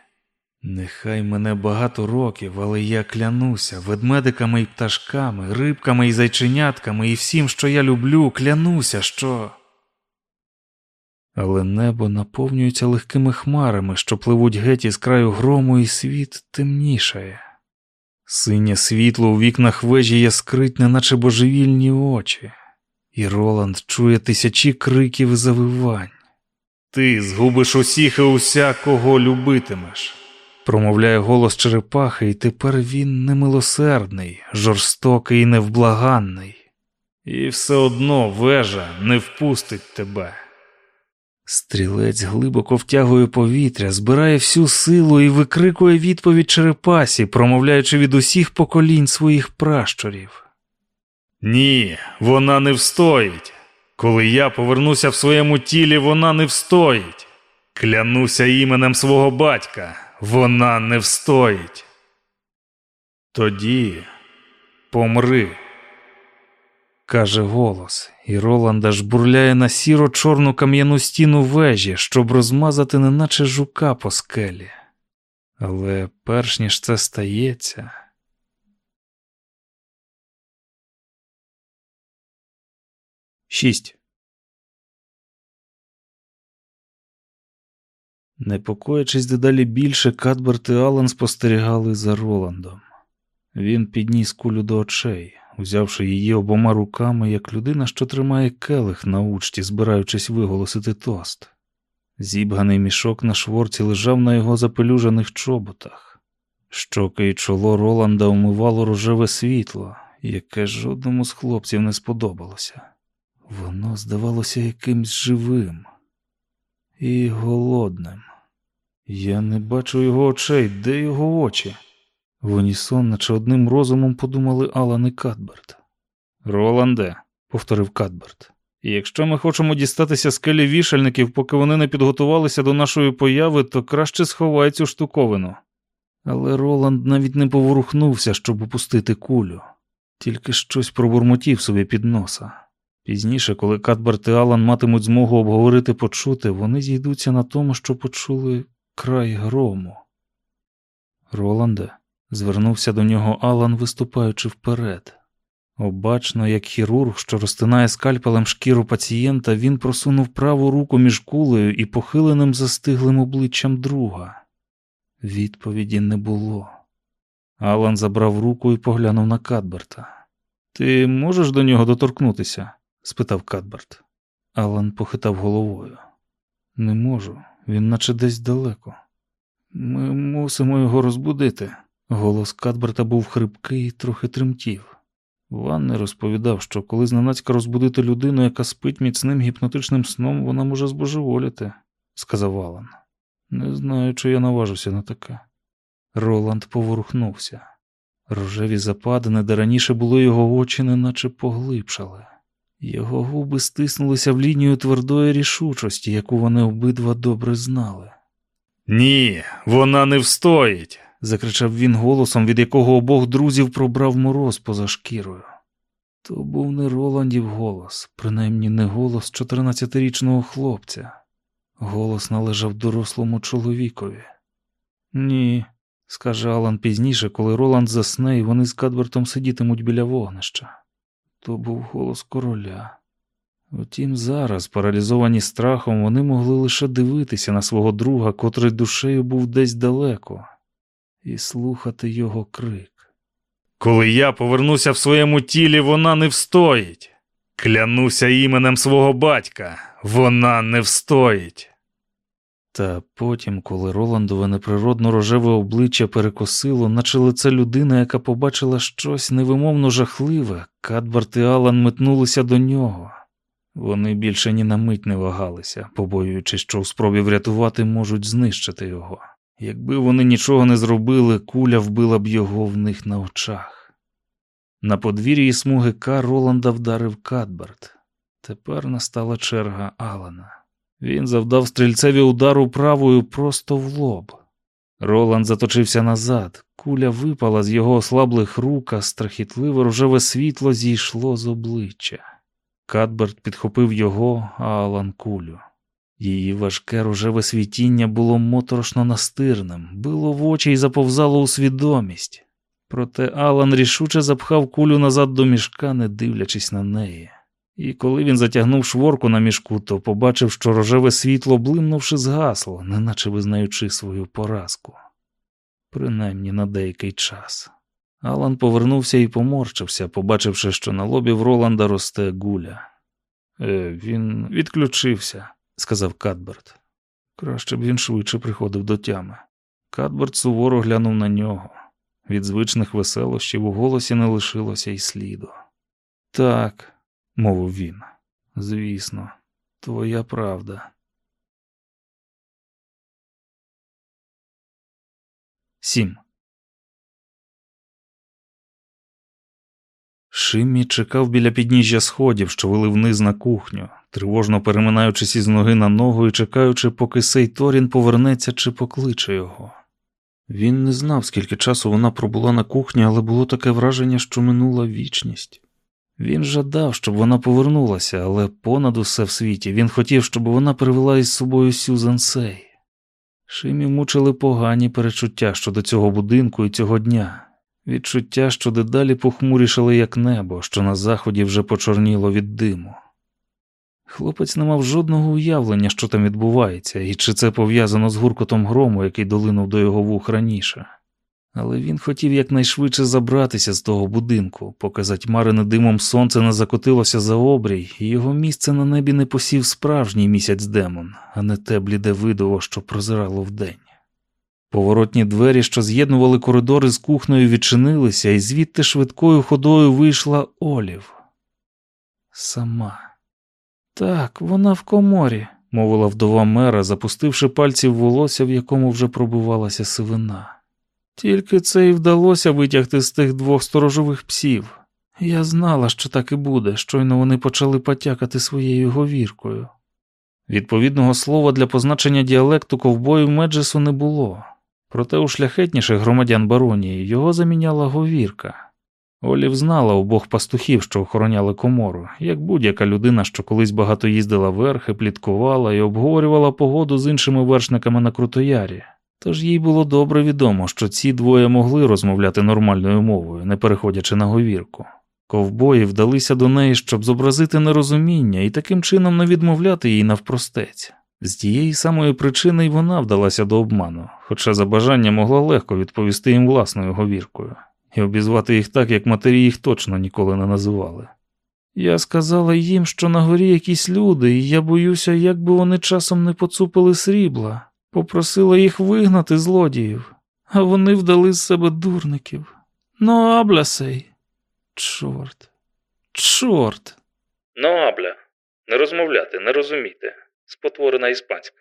[SPEAKER 1] Нехай мене багато років, але я клянуся ведмедиками і пташками, рибками і зайченятками, і всім, що я люблю, клянуся, що але небо наповнюється легкими хмарами, що пливуть геть із краю грому, і світ темнішає. Синє світло у вікнах вежі яскрить, неначе божевільні очі, і Роланд чує тисячі криків і завивань. Ти згубиш усіх і уся, кого любитимеш, промовляє голос черепахи, і тепер він немилосердний, жорстокий і невблаганний. І все одно вежа не впустить тебе. Стрілець глибоко втягує повітря, збирає всю силу і викрикує відповідь черепасі, промовляючи від усіх поколінь своїх пращурів. Ні, вона не встоїть. Коли я повернуся в своєму тілі, вона не встоїть. Клянуся іменем свого батька, вона не встоїть. Тоді помри каже голос, і Роланда жбурляє на сіро чорну кам'яну стіну вежі, щоб розмазати, неначе жука по скелі. Але перш ніж це стається. Шість. Непокоячись дедалі більше, Кадберт і Аллен спостерігали за Роландом. Він підніс кулю до очей взявши її обома руками, як людина, що тримає келих на учті, збираючись виголосити тост. Зібганий мішок на шворці лежав на його запелюжених чоботах. Щоки й чоло Роланда умивало рожеве світло, яке жодному з хлопців не сподобалося. Воно здавалося якимсь живим і голодним. Я не бачу його очей, де його очі? В унісон, наче одним розумом подумали Алан і Кадберт. Роланде, повторив Кадберт, якщо ми хочемо дістатися скелі вішальників, поки вони не підготувалися до нашої появи, то краще сховай цю штуковину. Але Роланд навіть не поворухнувся, щоб опустити кулю, тільки щось пробурмотів собі під носа. Пізніше, коли Кадберт і Алан матимуть змогу обговорити почути, вони зійдуться на тому, що почули край грому. Роланде звернувся до нього Алан, виступаючи вперед. Обачно, як хірург, що розтинає скальпелем шкіру пацієнта, він просунув праву руку між кулею і похиленим застиглим обличчям друга. Відповіді не було. Алан забрав руку і поглянув на Кадберта. Ти можеш до нього доторкнутися? спитав Кадберт. Алан похитав головою. Не можу, він наче десь далеко. Ми мусимо його розбудити. Голос Кадберта був хрипкий і трохи тремтів. Ван розповідав, що коли зненацька розбудити людину, яка спить міцним гіпнотичним сном, вона може збожеволіти, сказав Алан. Не знаю, чи я наважуся на таке. Роланд поворухнувся. Рожеві западини, де раніше були його очі, неначе поглибшали. Його губи стиснулися в лінію твердої рішучості, яку вони обидва добре знали. Ні, вона не встоїть. Закричав він голосом, від якого обох друзів пробрав мороз поза шкірою. То був не Роландів голос, принаймні не голос 14-річного хлопця. Голос належав дорослому чоловікові. Ні, скаже Алан пізніше, коли Роланд засне, і вони з Кадбертом сидітимуть біля вогнища. То був голос короля. Втім, зараз, паралізовані страхом, вони могли лише дивитися на свого друга, котрий душею був десь далеко, і слухати його крик. Коли я повернуся в своєму тілі, вона не встоїть. Клянуся іменем свого батька, вона не встоїть. Та потім, коли Роландове неприродно рожеве обличчя перекосило, наче лице людини, яка побачила щось невимовно жахливе, Кадбарт і Алан метнулися до нього. Вони більше ні на мить не вагалися, побоюючись, що у спробі врятувати можуть знищити його. Якби вони нічого не зробили, куля вбила б його в них на очах. На подвір'ї смуги К Роланда вдарив Кадберт. Тепер настала черга Алана. Він завдав стрільцеві удару правою просто в лоб. Роланд заточився назад, куля випала з його ослаблих рук, а страхітливе рожеве світло зійшло з обличчя. Кадберт підхопив його, а Алан кулю. Її важке рожеве світіння було моторошно настирним, било в очі і заповзало у свідомість. Проте Алан рішуче запхав кулю назад до мішка, не дивлячись на неї. І коли він затягнув шворку на мішку, то побачив, що рожеве світло, блимнувши, згасло, неначе визнаючи свою поразку. Принаймні на деякий час. Алан повернувся і поморщився, побачивши, що на лобі в Роланда росте гуля. Е, Він відключився, сказав Кадберт. Краще б він швидше приходив до тями. Кадберт суворо глянув на нього. Від звичних веселощів у голосі не лишилося й сліду. Так, мовив він. Звісно, твоя правда. Сім. Шиммі чекав біля підніжжя сходів, що вели вниз на кухню, тривожно переминаючись із ноги на ногу і чекаючи, поки Сейторін повернеться чи покличе його. Він не знав, скільки часу вона пробула на кухні, але було таке враження, що минула вічність. Він жадав, щоб вона повернулася, але понад усе в світі він хотів, щоб вона привела із собою Сюзан Сей. Шимі мучили погані перечуття щодо цього будинку і цього дня, відчуття, що дедалі похмурішали, як небо, що на заході вже почорніло від диму. Хлопець не мав жодного уявлення, що там відбувається, і чи це пов'язано з гуркотом грому, який долинув до його вух раніше. Але він хотів якнайшвидше забратися з того будинку, поки затьмарене димом сонце не закотилося за обрій, і його місце на небі не посів справжній місяць демон, а не те бліде видово, що прозирало вдень. Поворотні двері, що з'єднували коридори з кухнею, відчинилися, і звідти швидкою ходою вийшла Олів. Сама. Так, вона в коморі, мовила вдова мера, запустивши пальці в волосся, в якому вже пробивалася сивина. Тільки це і вдалося витягти з тих двох сторожових псів. Я знала, що так і буде, щойно вони почали потякати своєю говіркою. Відповідного слова для позначення діалекту ковбою Меджесу не було, проте у шляхетніших громадян баронії його заміняла говірка. Олів знала обох пастухів, що охороняли комору, як будь-яка людина, що колись багато їздила верхи, пліткувала і обговорювала погоду з іншими вершниками на Крутоярі. Тож їй було добре відомо, що ці двоє могли розмовляти нормальною мовою, не переходячи на говірку. Ковбої вдалися до неї, щоб зобразити нерозуміння і таким чином не відмовляти їй навпростець. З тієї самої причини й вона вдалася до обману, хоча за бажання могла легко відповісти їм власною говіркою і обізвати їх так, як матері їх точно ніколи не називали. Я сказала їм, що на горі якісь люди, і я боюся, як би вони часом не поцупили срібла, попросила їх вигнати злодіїв, а вони вдали з себе дурників. Ну, аблясей. Чорт. Чорт.
[SPEAKER 3] Ну, абля. Не розмовляти, не розуміти. Спотворена іспанська.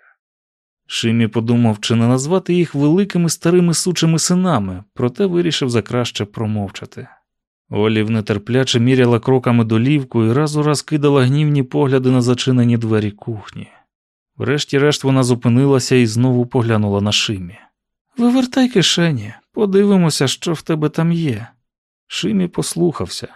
[SPEAKER 1] Шимі подумав, чи не назвати їх великими старими сучими синами, проте вирішив закраще промовчати. Олів нетерпляче міряла кроками долівку і раз у раз кидала гнівні погляди на зачинені двері кухні. Врешті-решт вона зупинилася і знову поглянула на Шимі. Вивертай кишені, подивимося, що в тебе там є. Шимі послухався.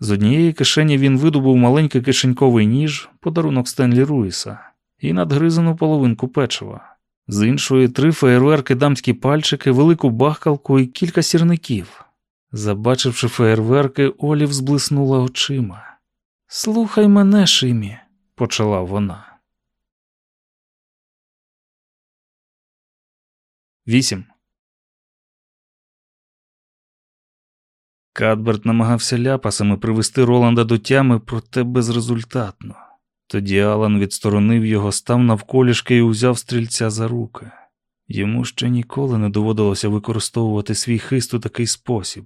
[SPEAKER 1] З однієї кишені він видобув маленький кишеньковий ніж, подарунок Стенлі Руїса, і надгризану половинку печива. З іншої три феєрверки дамські пальчики, велику бахкалку і кілька сірників. Забачивши феєрверки, Олів зблиснула очима. Слухай мене, Шимі, почала вона. Вісім. Кадберт намагався ляпасами привести Роланда до тями, проте безрезультатно. Тоді Алан відсторонив його, став навколішки і узяв стрільця за руки. Йому ще ніколи не доводилося використовувати свій хист у такий спосіб,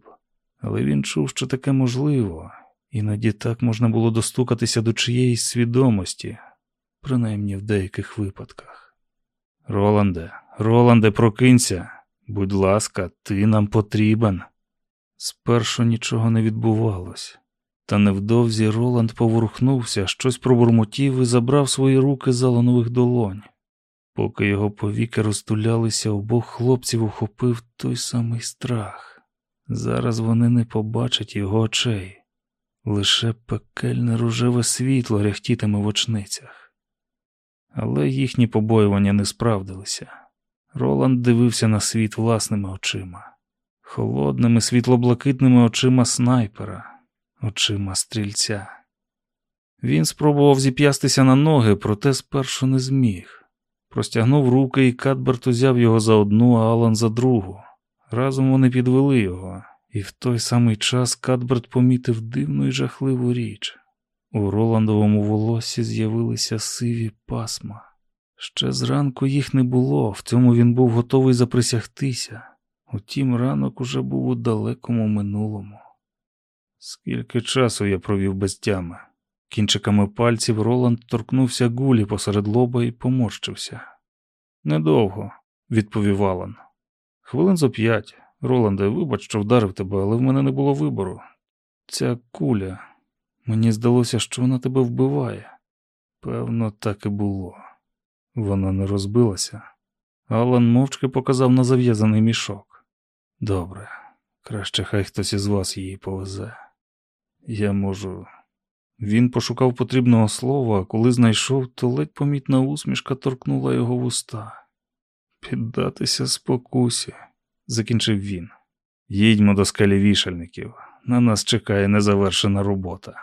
[SPEAKER 1] але він чув, що таке можливо, іноді так можна було достукатися до чиєїсь свідомості, принаймні в деяких випадках. Роланде, Роланде, прокинься, будь ласка, ти нам потрібен. Спершу нічого не відбувалось, та невдовзі Роланд поворухнувся, щось пробурмотів і забрав свої руки з Аланових долонь. Поки його повіки розтулялися, обох хлопців ухопив той самий страх. Зараз вони не побачать його очей, лише пекельне рожеве світло ряхтітиме в очницях. Але їхні побоювання не справдилися. Роланд дивився на світ власними очима холодними світлоблакитними очима снайпера, очима стрільця. Він спробував зіп'ястися на ноги, проте спершу не зміг. Простягнув руки, і Кадберт узяв його за одну, а Алан за другу. Разом вони підвели його, і в той самий час Кадберт помітив дивну і жахливу річ. У Роландовому волосі з'явилися сиві пасма. Ще зранку їх не було, в цьому він був готовий заприсягтися. Утім, ранок уже був у далекому минулому. Скільки часу я провів без тями. Кінчиками пальців Роланд торкнувся гулі посеред лоба і поморщився. Недовго, відповів Алан. Хвилин зо п'ять. Роланде, вибач, що вдарив тебе, але в мене не було вибору. Ця куля. Мені здалося, що вона тебе вбиває. Певно, так і було. Вона не розбилася. Алан мовчки показав на зав'язаний мішок. Добре, краще хай хтось із вас її повезе. Я можу. Він пошукав потрібного слова, а коли знайшов, то ледь помітна усмішка торкнула його вуста. Піддатися спокусі, закінчив він. Їдьмо до скалі вішальників. На нас чекає незавершена робота.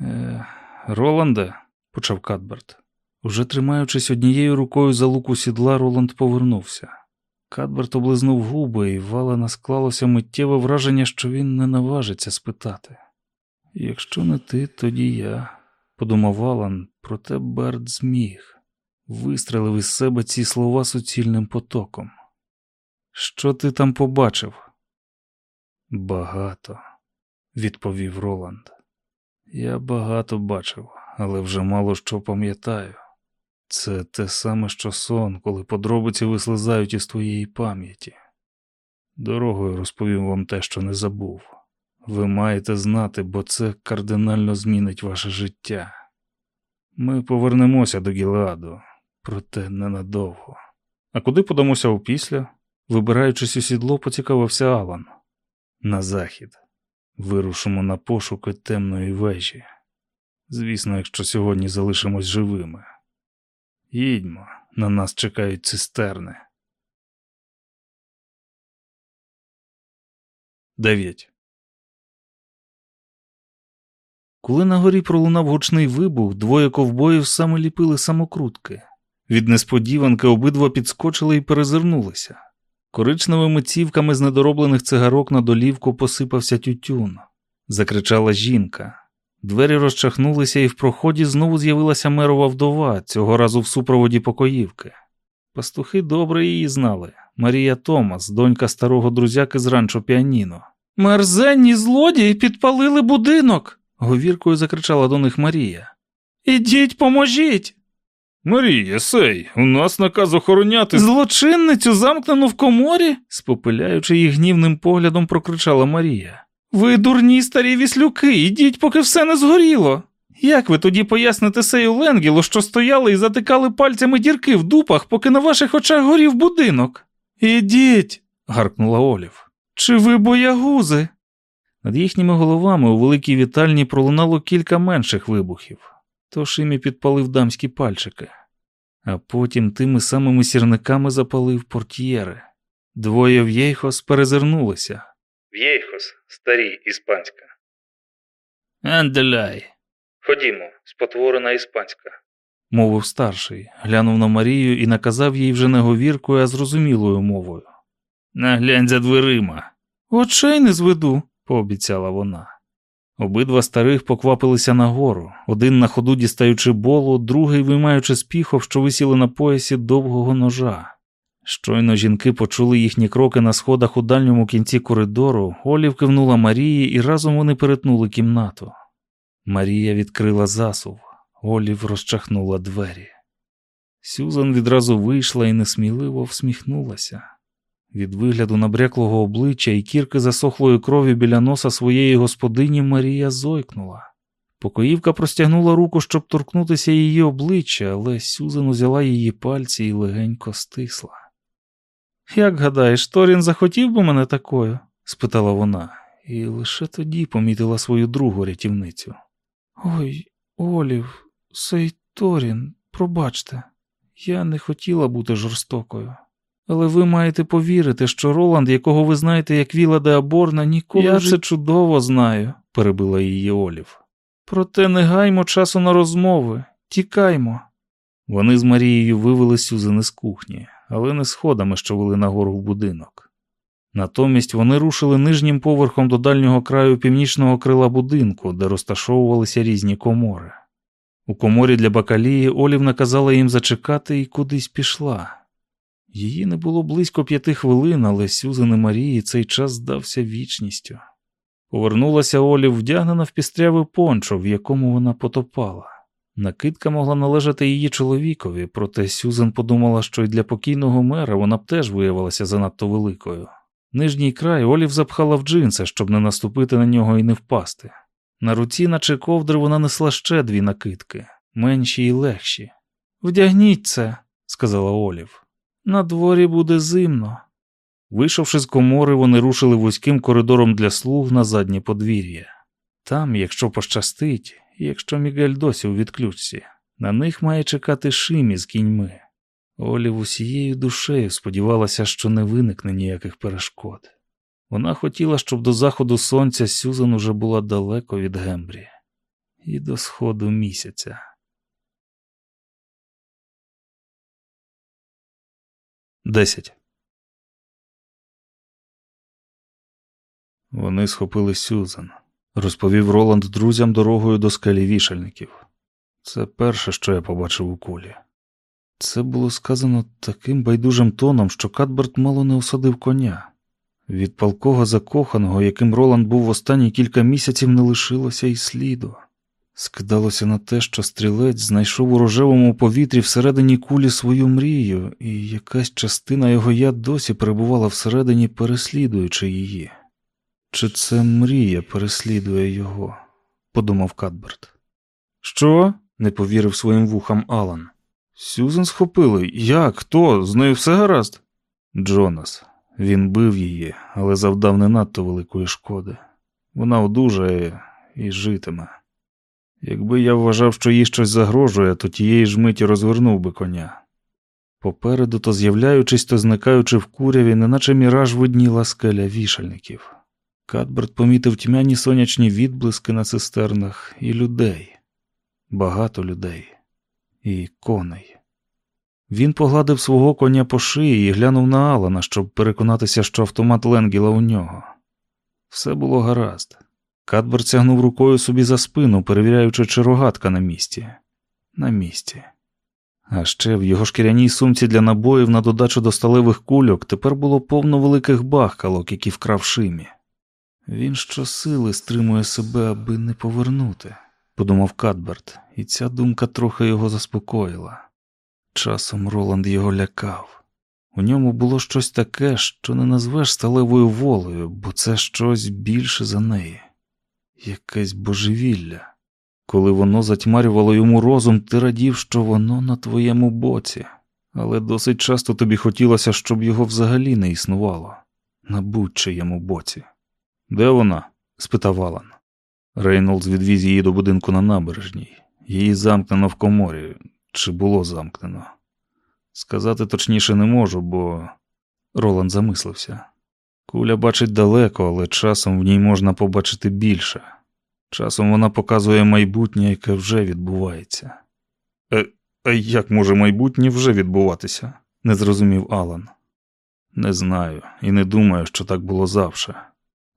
[SPEAKER 1] Е, Роланде, почав Кадберт. Уже тримаючись однією рукою за луку сідла, Роланд повернувся. Кадберт облизнув губи, і Валена склалося миттєве враження, що він не наважиться спитати. Якщо не ти, тоді я, подумав Валан, проте Берт зміг, вистрелив із себе ці слова суцільним потоком. Що ти там побачив? Багато, відповів Роланд. Я багато бачив, але вже мало що пам'ятаю. Це те саме, що сон, коли подробиці вислизають із твоєї пам'яті. Дорогою розповім вам те, що не забув. Ви маєте знати, бо це кардинально змінить ваше життя. Ми повернемося до Гілеаду, проте ненадовго. А куди подамося опісля? Вибираючись у сідло, поцікавився Алан. На захід. Вирушимо на пошуки темної вежі. Звісно, якщо сьогодні залишимось живими. Їдьмо, на нас чекають цистерни. 9. Коли на горі пролунав гучний вибух, двоє ковбоїв саме ліпили самокрутки. Від несподіванки обидва підскочили і перезирнулися. Коричневими цівками з недороблених цигарок на долівку посипався тютюн. Закричала жінка. Двері розчахнулися, і в проході знову з'явилася мерова вдова, цього разу в супроводі покоївки. Пастухи добре її знали. Марія Томас, донька старого друзяки з ранчо піаніно. Мерзенні злодії підпалили будинок. Говіркою закричала до них Марія. Ідіть, поможіть.
[SPEAKER 4] Марія, сей, у нас наказ охороняти.
[SPEAKER 1] Злочинницю замкнену в коморі? спопиляючи їх гнівним поглядом, прокричала Марія. Ви дурні старі віслюки, ідіть, поки все не згоріло. Як ви тоді поясните Сею Ленгілу, що стояли і затикали пальцями дірки в дупах, поки на ваших очах горів будинок? Ідіть. гаркнула Олів. Чи ви боягузи? Над їхніми головами у великій вітальні пролунало кілька менших вибухів, тож Імі підпалив дамські пальчики, а потім тими самими сірниками запалив портьєри. Двоє в'єйхос перезирнулися.
[SPEAKER 4] В'єйхос, старі, іспанська.
[SPEAKER 1] Анделяй,
[SPEAKER 4] Ходімо, спотворена іспанська.
[SPEAKER 1] мовив старший, глянув на Марію і наказав їй вже не говіркою, а зрозумілою мовою.
[SPEAKER 4] Наглянь за дверима.
[SPEAKER 1] Очей не зведу, пообіцяла вона. Обидва старих поквапилися нагору, один на ходу дістаючи болу, другий виймаючи з піхов, що висіли на поясі довгого ножа. Щойно жінки почули їхні кроки на сходах у дальньому кінці коридору, Олів кивнула Марії, і разом вони перетнули кімнату. Марія відкрила засув, Олів розчахнула двері. Сюзан відразу вийшла і несміливо всміхнулася. Від вигляду набряклого обличчя і кірки засохлої крові біля носа своєї господині Марія зойкнула. Покоївка простягнула руку, щоб торкнутися її обличчя, але Сюзан узяла її пальці і легенько стисла. Як гадаєш, Торін захотів би мене такою? спитала вона, і лише тоді помітила свою другу рятівницю. Ой, Олів, сей Торін, пробачте, я не хотіла бути жорстокою. Але ви маєте повірити, що Роланд, якого ви знаєте як Віла де Аборна, ніколи я це чудово знаю, перебила її Олів. Проте не гаймо часу на розмови, тікаймо. Вони з Марією вивели Сюзани з кухні, але не сходами, що вели нагору в будинок. Натомість вони рушили нижнім поверхом до дальнього краю північного крила будинку, де розташовувалися різні комори. У коморі для бакалії Олів наказала їм зачекати і кудись пішла. Її не було близько п'яти хвилин, але Сюзан і Марії цей час здався вічністю. Повернулася Олів вдягнена в пістрявий пончо, в якому вона потопала. Накидка могла належати її чоловікові, проте Сюзан подумала, що й для покійного мера вона б теж виявилася занадто великою. Нижній край Олів запхала в джинси, щоб не наступити на нього і не впасти. На руці, наче ковдри, вона несла ще дві накидки, менші і легші. Вдягніть це, сказала Олів. На дворі буде зимно. Вийшовши з комори, вони рушили вузьким коридором для слуг на заднє подвір'я. Там, якщо пощастить, якщо Мігель досі у відключці, на них має чекати шимі з кіньми. Олів усією душею сподівалася, що не виникне ніяких перешкод. Вона хотіла, щоб до заходу сонця Сюзан уже була далеко від Гембрі і до сходу місяця. Десять. Вони схопили Сюзан, розповів Роланд друзям дорогою до скелі вішальників. Це перше, що я побачив у кулі. Це було сказано таким байдужим тоном, що Кадберт мало не осадив коня. Від палкого закоханого, яким Роланд був в останні кілька місяців, не лишилося й сліду. Скидалося на те, що стрілець знайшов у рожевому повітрі всередині кулі свою мрію, і якась частина його яд досі перебувала всередині, переслідуючи її. Чи це мрія переслідує його? подумав Кадберт. Що? не повірив своїм вухам Алан. Сюзан схопили. Як? Хто? З нею все гаразд? Джонас. Він бив її, але завдав не надто великої шкоди. Вона одужає і житиме. Якби я вважав, що їй щось загрожує, то тієї ж миті розвернув би коня. Попереду, то з'являючись, то зникаючи в куряві, неначе міраж видніла скеля вішальників. Кадберт помітив тьмяні сонячні відблиски на цистернах і людей, багато людей, і коней. Він погладив свого коня по шиї і глянув на Алана, щоб переконатися, що автомат Ленгіла у нього. Все було гаразд. Кадберт тягнув рукою собі за спину, перевіряючи, чи рогатка на місці. На місці. А ще в його шкіряній сумці для набоїв на додачу до сталевих кульок тепер було повно великих бахкалок, які вкрав шимі. Він щосили стримує себе, аби не повернути, подумав Кадберт, і ця думка трохи його заспокоїла. Часом Роланд його лякав. У ньому було щось таке, що не назвеш сталевою волею, бо це щось більше за неї, якесь божевілля. Коли воно затьмарювало йому розум, ти радів, що воно на твоєму боці, але досить часто тобі хотілося, щоб його взагалі не існувало, на будь-чиєму боці. Де вона? спитав Алан. Рейнолдс відвіз її до будинку на набережній. Її замкнено в коморі, чи було замкнено. Сказати точніше не можу, бо. Роланд замислився. Куля бачить далеко, але часом в ній можна побачити більше. Часом вона показує майбутнє, яке вже відбувається. Е, а як може майбутнє вже відбуватися? не зрозумів Алан. Не знаю і не думаю, що так було завше.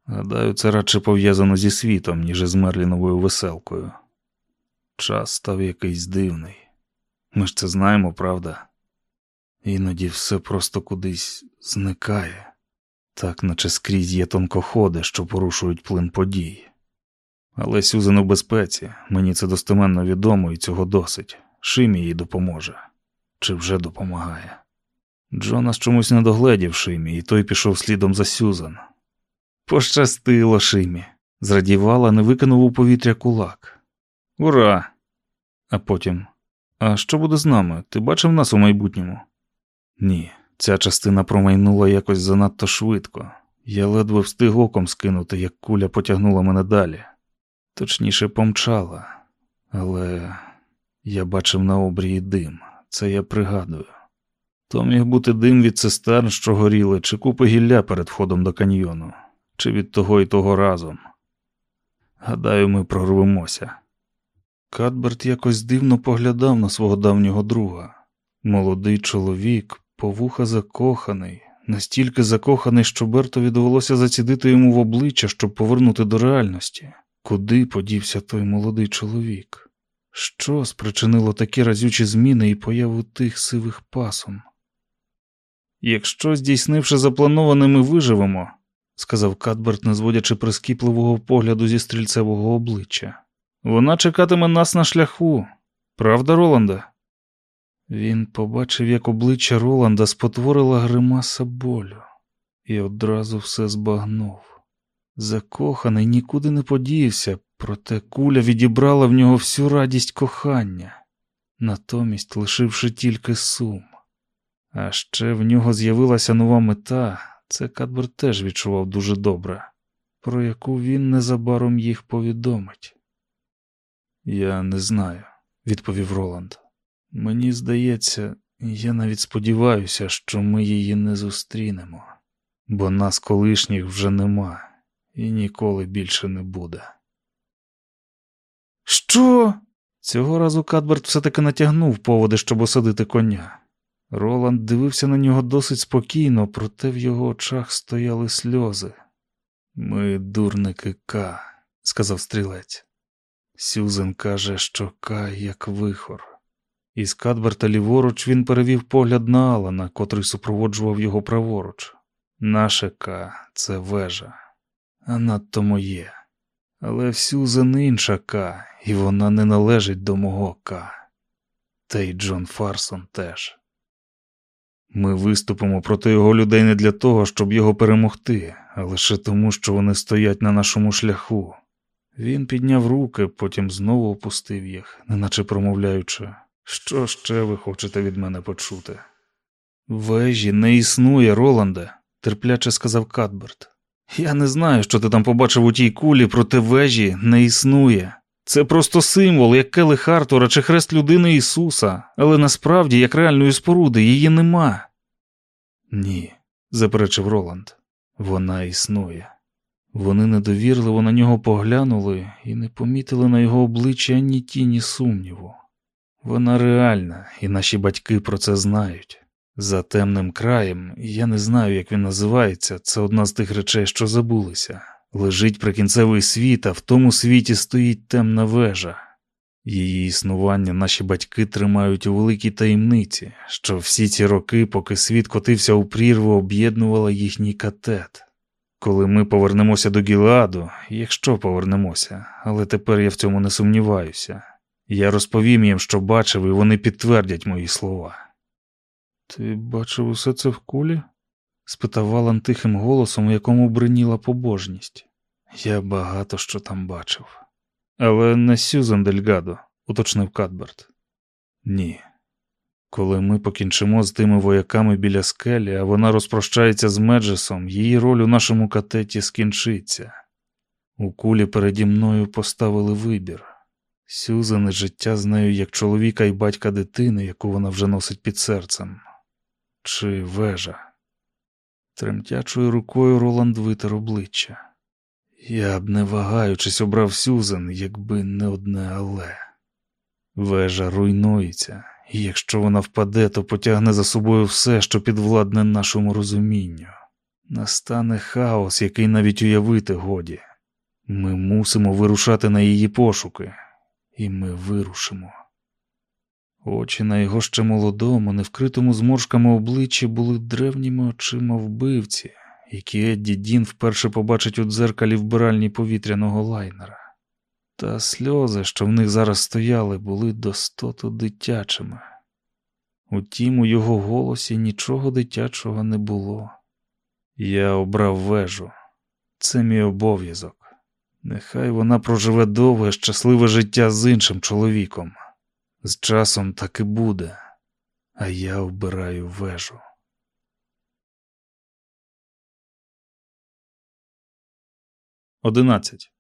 [SPEAKER 1] Гадаю, це радше пов'язано зі світом, ніж із Мерліновою веселкою. Час став якийсь дивний. Ми ж це знаємо, правда? Іноді все просто кудись зникає, так наче скрізь є тонкоходи, що порушують плин подій. Але Сюзен у безпеці, мені це достеменно відомо і цього досить. Шимі їй допоможе. Чи вже допомагає? Джонас чомусь не догледів Шимі, і той пішов слідом за Сюзан. Пощастило Шимі, зрадівала, не викинув у повітря кулак. Ура! А потім. А що буде з нами? Ти бачив нас у майбутньому? Ні, ця частина промайнула якось занадто швидко. Я ледве встиг оком скинути, як куля потягнула мене далі. Точніше, помчала, але я бачив на обрії дим, це я пригадую. То міг бути дим від цистерн, що горіли, чи купи гілля перед входом до каньйону, чи від того і того разом. Гадаю, ми прорвемося. Кадберт якось дивно поглядав на свого давнього друга. Молодий чоловік, повуха закоханий, настільки закоханий, що Бертові довелося зацідити йому в обличчя, щоб повернути до реальності. Куди подівся той молодий чоловік? Що спричинило такі разючі зміни і появу тих сивих пасом? Якщо, здійснивши заплановане, ми виживемо, сказав Кадберт, не зводячи прискіпливого погляду зі стрільцевого обличчя, вона чекатиме нас на шляху. Правда, Роланда? Він побачив, як обличчя Роланда спотворила гримаса болю, і одразу все збагнув. Закоханий нікуди не подіявся, проте куля відібрала в нього всю радість кохання, натомість лишивши тільки сум. А ще в нього з'явилася нова мета, це Кадбер теж відчував дуже добре, про яку він незабаром їх повідомить. Я не знаю, відповів Роланд. Мені здається, я навіть сподіваюся, що ми її не зустрінемо, бо нас колишніх вже нема і ніколи більше не буде. Що? Цього разу Кадберт все-таки натягнув поводи, щоб осадити коня. Роланд дивився на нього досить спокійно, проте в його очах стояли сльози. Ми дурники К, сказав стрілець. Сюзен каже, що К як вихор. Із Кадберта ліворуч він перевів погляд на Алана, котрий супроводжував його праворуч. Наше К це вежа, а надто моє. Але всю Сюзен інша К, і вона не належить до мого К. Та й Джон Фарсон теж. Ми виступимо проти його людей не для того, щоб його перемогти, а лише тому, що вони стоять на нашому шляху. Він підняв руки, потім знову опустив їх, неначе промовляючи, що ще ви хочете від мене почути? Вежі не існує, Роланде, терпляче сказав Кадберт. Я не знаю, що ти там побачив у тій кулі, проте вежі не існує. Це просто символ, як келих Артура чи хрест людини Ісуса, але насправді, як реальної споруди, її нема. Ні, заперечив Роланд, вона існує. Вони недовірливо на нього поглянули і не помітили на його обличчі ані тіні сумніву. Вона реальна, і наші батьки про це знають. За темним краєм, я не знаю, як він називається, це одна з тих речей, що забулися. Лежить прикінцевий світ, а в тому світі стоїть темна вежа. Її існування наші батьки тримають у великій таємниці, що всі ці роки, поки світ котився у прірву, об'єднувала їхній катет. Коли ми повернемося до Гіладу, якщо повернемося, але тепер я в цьому не сумніваюся, я розповім їм, що бачив, і вони підтвердять мої слова. Ти бачив усе це в кулі? спитав Валан тихим голосом, у якому бриніла побожність. Я багато що там бачив. Але не Сюзан Дельгадо, уточнив Кадберт. Ні. Коли ми покінчимо з тими вояками біля скелі, а вона розпрощається з Меджесом, її роль у нашому катеті скінчиться. У кулі переді мною поставили вибір. Сюзане життя з нею як чоловіка і батька дитини, яку вона вже носить під серцем, чи вежа. Тремтячою рукою Роланд витер обличчя. Я б, не вагаючись, обрав Сюзан, якби не одне але. Вежа руйнується, і якщо вона впаде, то потягне за собою все, що підвладне нашому розумінню. Настане хаос, який навіть уявити годі. Ми мусимо вирушати на її пошуки, і ми вирушимо. Очі на його ще молодому, невкритому зморшками обличчі були древніми очима вбивці, які Едді Дін вперше побачить у дзеркалі вбиральні повітряного лайнера. Та сльози, що в них зараз стояли, були достото дитячими. Утім, у його голосі нічого дитячого не було. Я обрав вежу, це мій обов'язок. Нехай вона проживе довге, щасливе життя з іншим чоловіком. З часом так і буде, а я обираю вежу. Одинадцять.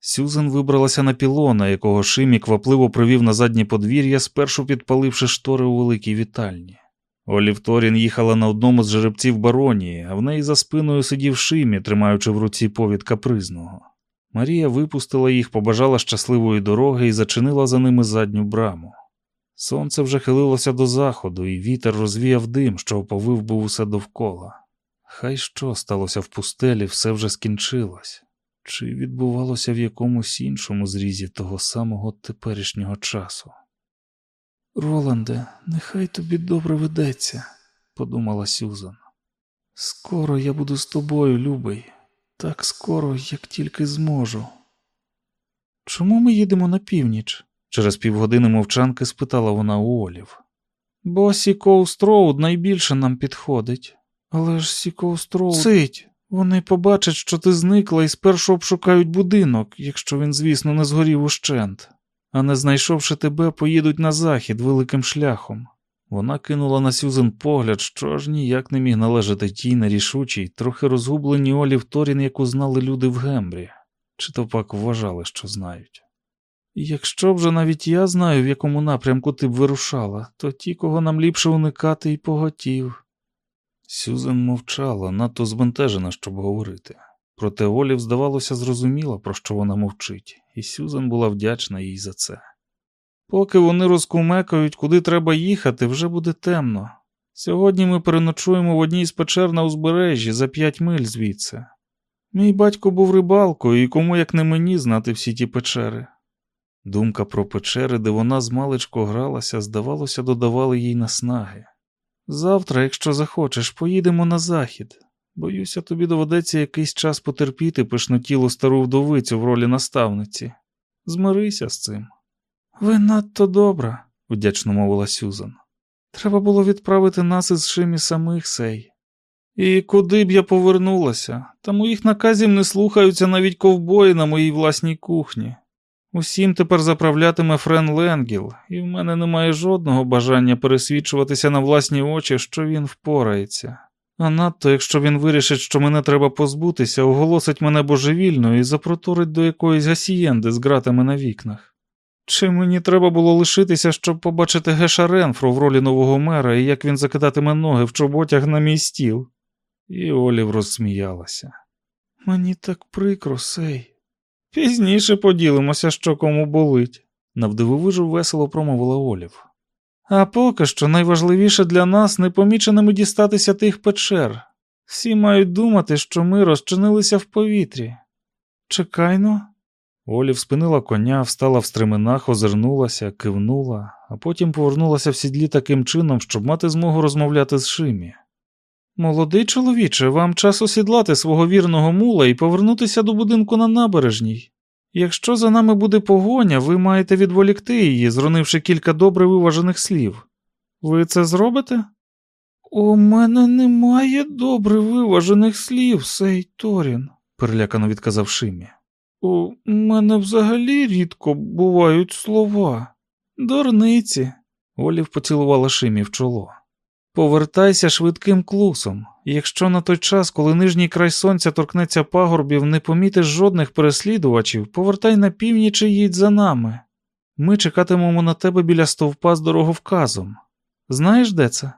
[SPEAKER 1] Сюзан вибралася на пілона, якого Шимі квапливо провів на заднє подвір'я, спершу підпаливши штори у великій вітальні. Олів Торін їхала на одному з жеребців баронії, а в неї за спиною сидів Шимі, тримаючи в руці повід капризного. Марія випустила їх, побажала щасливої дороги і зачинила за ними задню браму. Сонце вже хилилося до заходу, і вітер розвіяв дим, що оповив був усе довкола. Хай що сталося в пустелі, все вже скінчилось, чи відбувалося в якомусь іншому зрізі того самого теперішнього часу. Роланде, нехай тобі добре ведеться, подумала Сюзан. Скоро я буду з тобою, любий, так скоро, як тільки зможу. Чому ми їдемо на північ? через півгодини мовчанки спитала вона у Олів. Бо Сікоустроуд найбільше нам підходить. Але ж Сікоустроуд... Цить, вони побачать, що ти зникла, і спершу обшукають будинок, якщо він, звісно, не згорів ущент, а не знайшовши тебе, поїдуть на захід великим шляхом. Вона кинула на Сюзен погляд, що ж ніяк не міг належати тій нерішучій, трохи розгубленій Олів Торін, яку знали люди в Гембрі, чи то пак вважали, що знають. Якщо вже навіть я знаю, в якому напрямку ти б вирушала, то ті, кого нам ліпше уникати, і поготів. Сюзен мовчала, надто збентежена, щоб говорити. Проте Олів, здавалося, зрозуміла, про що вона мовчить, і Сюзен була вдячна їй за це. Поки вони розкумекають, куди треба їхати, вже буде темно. Сьогодні ми переночуємо в одній з печер на узбережжі за п'ять миль звідси. Мій батько був рибалкою, і кому, як не мені, знати всі ті печери. Думка про печери, де вона змалечко гралася, здавалося, додавала їй наснаги. Завтра, якщо захочеш, поїдемо на захід. Боюся, тобі доведеться якийсь час потерпіти пишнотілу стару вдовицю в ролі наставниці. Змирися з цим. Ви надто добра, вдячно мовила Сюзан. Треба було відправити нас із Шимі самих сей. І куди б я повернулася, та моїх наказів не слухаються навіть ковбої на моїй власній кухні. Усім тепер заправлятиме Френ Ленгіл, і в мене немає жодного бажання пересвідчуватися на власні очі, що він впорається. А надто, якщо він вирішить, що мене треба позбутися, оголосить мене божевільною і запроторить до якоїсь гасієнди з ґратами на вікнах. Чи мені треба було лишитися, щоб побачити Геша Ренфро в ролі нового мера і як він закидатиме ноги в чоботях на мій стіл? І Олів розсміялася. Мені так прикро, сей. Пізніше поділимося, що кому болить, навдивовижу весело промовила Олів. А поки що найважливіше для нас непоміченими дістатися тих печер. Всі мають думати, що ми розчинилися в повітрі. Чекайно. Олів спинила коня, встала в стременах, озирнулася, кивнула, а потім повернулася в сідлі таким чином, щоб мати змогу розмовляти з Шимі. Молодий чоловіче, вам час осідлати свого вірного мула і повернутися до будинку на набережній. Якщо за нами буде погоня, ви маєте відволікти її, зронивши кілька добре виважених слів. Ви це зробите? У мене немає добре виважених слів, сей Торін, перелякано відказав Шимі. У мене взагалі рідко бувають слова. Дурниці. Олів поцілувала Шимі в чоло. Повертайся швидким клусом. Якщо на той час, коли нижній край сонця торкнеться пагорбів, не помітиш жодних переслідувачів, повертай на північ і їдь за нами. Ми чекатимемо на тебе біля стовпа з дороговказом. Знаєш, де це?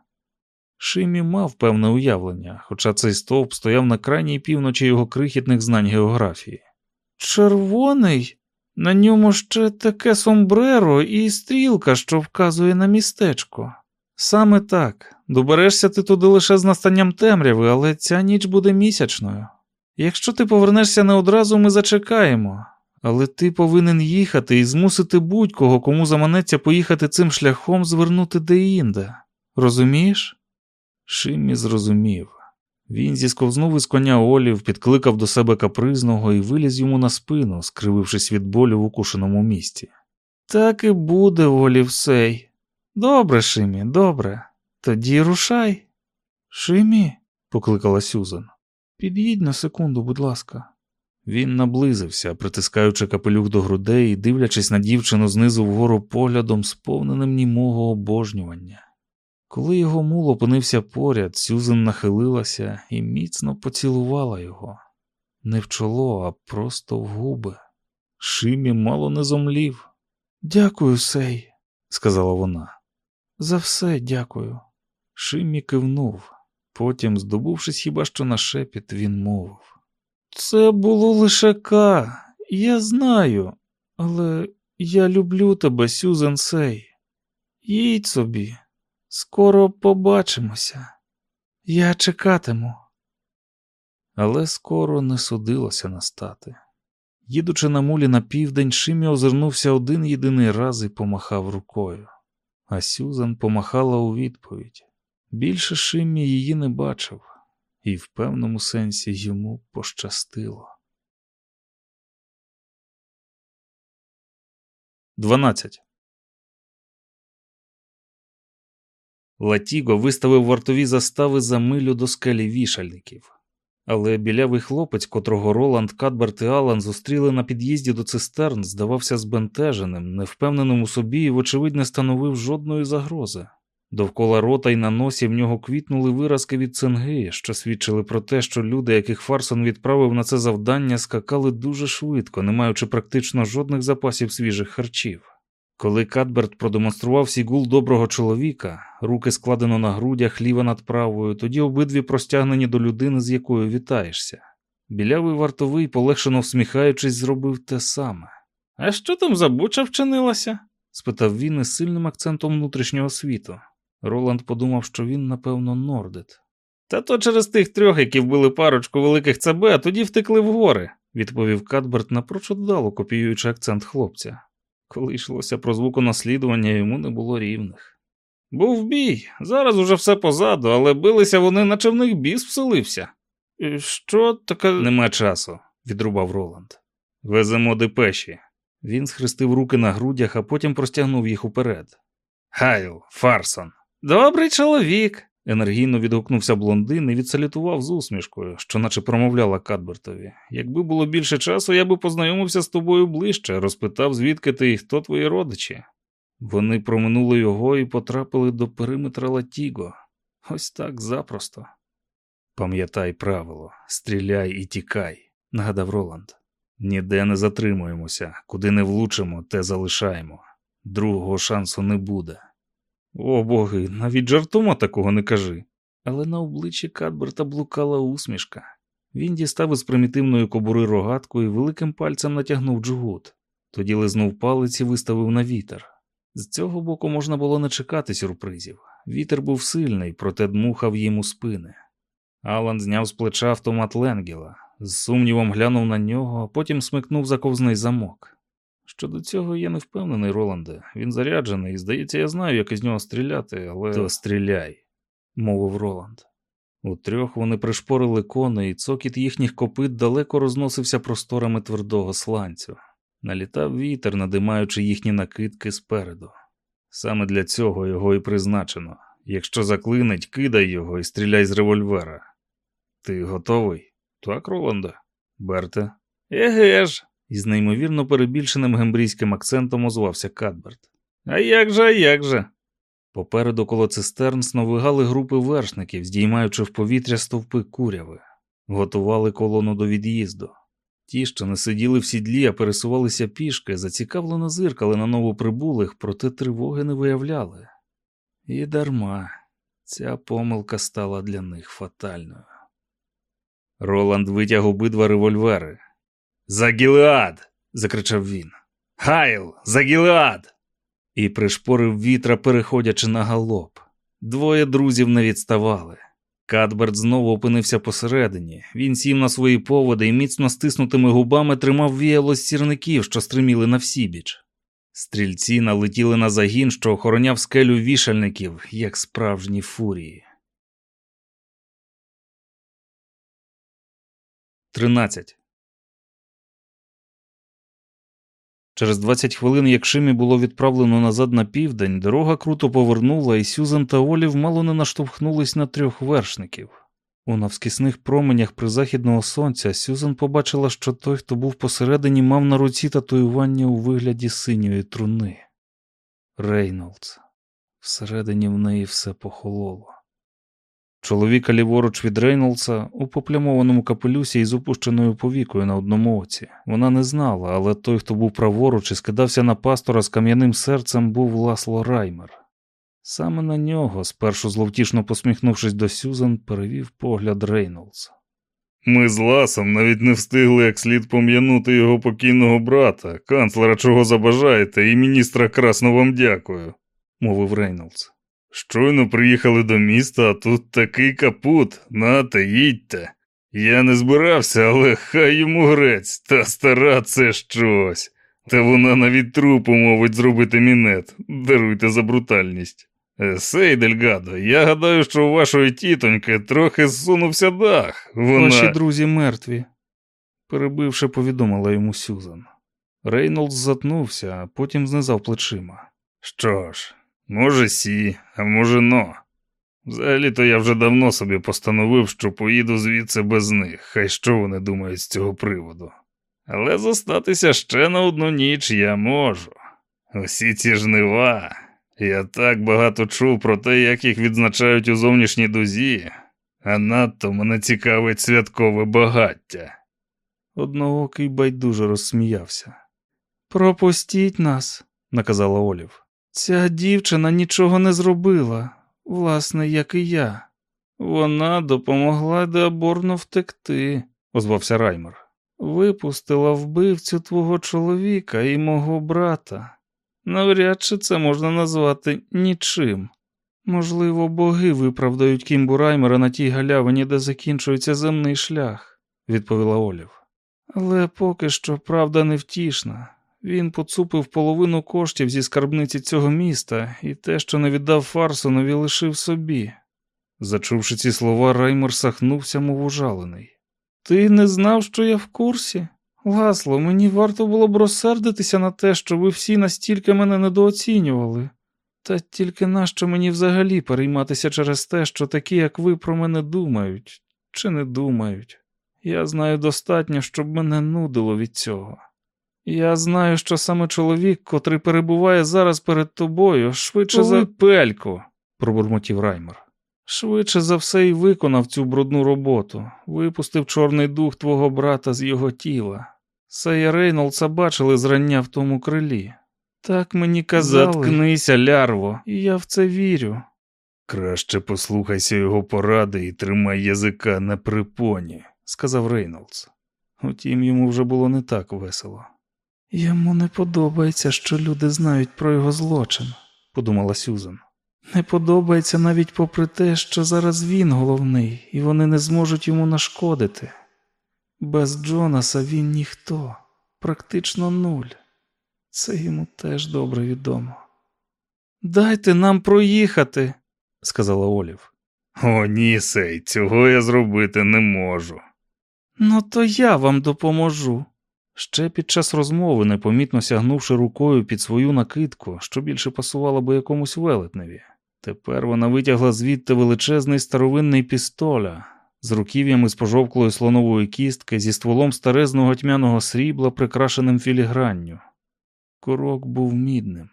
[SPEAKER 1] Шимі мав певне уявлення, хоча цей стовп стояв на крайній півночі його крихітних знань географії. Червоний? На ньому ще таке сомбреро і стрілка, що вказує на містечко. Саме так. Доберешся ти туди лише з настанням темряви, але ця ніч буде місячною. Якщо ти повернешся не одразу, ми зачекаємо, але ти повинен їхати і змусити будь-кого, кому заманеться поїхати цим шляхом, звернути деінде. Розумієш? Шиммі зрозумів. Він зісковзнув із коня Олів, підкликав до себе капризного і виліз йому на спину, скривившись від болю в укушеному місці. Так і буде, Олівсей. Добре, Шимі, добре. Тоді рушай. Шимі, покликала Сюзан. Під'їдь на секунду, будь ласка. Він наблизився, притискаючи капелюх до грудей і дивлячись на дівчину знизу вгору поглядом, сповненим німого обожнювання. Коли його мул опинився поряд, Сюзан нахилилася і міцно поцілувала його. Не в чоло, а просто в губи. Шимі мало не зомлів. Дякую, Сей, сказала вона. За все дякую. Шиммі кивнув. Потім, здобувшись хіба що на шепіт, він мовив. Це було лише Ка, я знаю, але я люблю тебе, Сюзен Сей. Їдь собі, скоро побачимося. Я чекатиму. Але скоро не судилося настати. Їдучи на мулі на південь, Шимі озирнувся один єдиний раз і помахав рукою. А Сюзан помахала у відповідь. Більше Шиммі її не бачив, і в певному сенсі йому пощастило. 12. Латіго виставив вартові застави за милю до скелі вішальників. Але білявий хлопець, котрого Роланд, Кадберт і Алан зустріли на під'їзді до цистерн, здавався збентеженим, невпевненим у собі і, вочевидь, не становив жодної загрози. Довкола рота й на носі в нього квітнули виразки від цинги, що свідчили про те, що люди, яких Фарсон відправив на це завдання, скакали дуже швидко, не маючи практично жодних запасів свіжих харчів. Коли Кадберт продемонстрував сігул доброго чоловіка, руки складено на грудях, ліва над правою, тоді обидві простягнені до людини, з якою вітаєшся. Білявий вартовий, полегшено всміхаючись, зробив те саме. А що там за буча вчинилася? спитав він із сильним акцентом внутрішнього світу. Роланд подумав, що він, напевно, нордит. Та то через тих трьох, які вбили парочку великих ЦБ, а тоді втекли в гори, відповів Кадберт, напрочуд вдало копіюючи акцент хлопця. Коли йшлося про звуконаслідування, йому не було рівних. Був бій, зараз уже все позаду, але билися вони, наче в них біс вселився. «І Що таке? Нема часу, відрубав Роланд. Веземо депеші. Він схрестив руки на грудях, а потім простягнув їх уперед. Хайл, Фарсон. Добрий чоловік. енергійно відгукнувся блондин і відсалютував з усмішкою, що наче промовляла Кадбертові. Якби було більше часу, я би познайомився з тобою ближче, розпитав, звідки ти і хто твої родичі. Вони проминули його і потрапили до периметра Латіго. Ось так запросто. Пам'ятай правило, стріляй і тікай, нагадав Роланд. Ніде не затримуємося, куди не влучимо, те залишаємо. Другого шансу не буде. О боги, навіть жартома такого не кажи. Але на обличчі Кадберта блукала усмішка. Він дістав із примітивної кобури рогатку і великим пальцем натягнув джгут. Тоді лизнув палець і виставив на вітер. З цього боку можна було не чекати сюрпризів. Вітер був сильний, проте дмухав їм у спини. Алан зняв з плеча автомат Ленгіла, з сумнівом глянув на нього, а потім смикнув заковзний замок. Щодо цього я не впевнений, Роланде. Він заряджений, і, здається, я знаю, як із нього стріляти, але. То стріляй, мовив Роланд. Утрьох вони пришпорили коней, і цокіт їхніх копит далеко розносився просторами твердого сланцю. Налітав вітер, надимаючи їхні накидки спереду. Саме для цього його і призначено. Якщо заклинить, кидай його і стріляй з револьвера. Ти готовий? Так, Роланда? Берте? Еге ж. Із неймовірно перебільшеним гембрійським акцентом озвався Кадберт. А як же, а як же? Попереду коло цистерн сновигали групи вершників, здіймаючи в повітря стовпи куряви, готували колону до від'їзду. Ті, що не сиділи в сідлі, а пересувалися пішки, зацікавлено зиркали на новоприбулих, проте тривоги не виявляли. І дарма ця помилка стала для них фатальною. Роланд витяг обидва револьвери. За Гілеад! закричав він. Хайл, за Гілеад! І пришпорив вітра, переходячи на галоп. Двоє друзів не відставали. Кадберт знову опинився посередині. Він сів на свої поводи і міцно стиснутими губами тримав віяло з сірників, що стриміли на всібіч. Стрільці налетіли на загін, що охороняв скелю вішальників, як справжні фурії. 13. Через 20 хвилин, як Шимі було відправлено назад на південь, дорога круто повернула, і Сюзан та Олів мало не наштовхнулись на трьох вершників. У навскісних променях призахідного сонця Сюзан побачила, що той, хто був посередині, мав на руці татуювання у вигляді синьої труни. Рейнолдс. Всередині в неї все похололо. Чоловіка ліворуч від Рейнолдса у поплямованому капелюсі із опущеною повікою на одному оці. Вона не знала, але той, хто був праворуч і скидався на пастора з кам'яним серцем, був Ласло Раймер. Саме на нього, спершу зловтішно посміхнувшись до Сюзан, перевів погляд Рейнолдс. Ми з Ласом навіть не встигли як слід пом'янути його покійного брата, канцлера чого забажаєте, і міністра красно вам дякую, мовив Рейнолдс. Щойно приїхали до міста, а тут такий капут. Нате, їдьте. Я не збирався, але хай йому грець, та стара це щось. Та вона навіть трупу мовить зробити мінет. Даруйте за брутальність. Сей, Дельгадо, я гадаю, що у вашої тітоньки трохи зсунувся дах. Вона...
[SPEAKER 2] Ваші друзі мертві, перебивши, повідомила йому Сюзан.
[SPEAKER 1] Рейнолдс затнувся, а потім знизав плечима. Що ж, може, сі, а може, но. Взагалі-то я вже давно собі постановив, що поїду звідси без них, хай що вони думають з цього приводу. Але зостатися ще на одну ніч я можу. Усі ці жнива. Я так багато чув про те, як їх відзначають у зовнішній дузі, а надто мене цікавить святкове багаття. Одноокий байдуже розсміявся.
[SPEAKER 2] Пропустіть нас, наказала Олів. Ця дівчина нічого не зробила, власне, як і я. Вона допомогла деаборно втекти, озвався Раймер. Випустила вбивцю твого чоловіка і мого брата. Навряд чи це можна назвати нічим. Можливо, боги виправдають кімбу Раймера на тій галявині, де закінчується земний шлях, відповіла Олів. Але поки що правда невтішна. Він поцупив половину коштів зі скарбниці цього міста і те, що не віддав Фарсонові, лишив собі. Зачувши ці слова, Раймер сахнувся, мов ужалений. Ти не знав, що я в курсі? Гасло, мені варто було б розсердитися на те, що ви всі настільки мене недооцінювали. Та тільки нащо мені взагалі перейматися через те, що такі, як ви, про мене думають чи не думають. Я знаю достатньо, щоб мене нудило від цього. Я знаю, що саме чоловік, котрий перебуває зараз перед тобою, швидше за пельку, пробурмотів Раймер. Швидше за все й виконав цю брудну роботу, випустив чорний дух твого брата з його тіла. Сея Рейнолдса бачили зрання в тому крилі. Так мені казали.
[SPEAKER 1] Заткнися, лярво,
[SPEAKER 2] і я в це вірю.
[SPEAKER 1] Краще послухайся його поради і тримай язика на припоні, сказав Рейнолдс. Утім, йому вже було не так весело.
[SPEAKER 2] Йому не подобається, що люди знають про його злочин, подумала Сюзан. Не подобається навіть попри те, що зараз він головний, і вони не зможуть йому нашкодити. Без Джонаса він ніхто, практично нуль. Це йому теж добре відомо. Дайте нам проїхати, сказала Олів.
[SPEAKER 1] О, ні, сей, цього я зробити не можу.
[SPEAKER 2] Ну, то я вам допоможу.
[SPEAKER 1] Ще під час розмови, непомітно сягнувши рукою під свою накидку, що більше пасувало би якомусь велетневі. Тепер вона витягла звідти величезний старовинний пістоля з руків'ями з пожовклої слонової кістки зі стволом старезного тьмяного срібла, прикрашеним філігранню. Курок був мідним.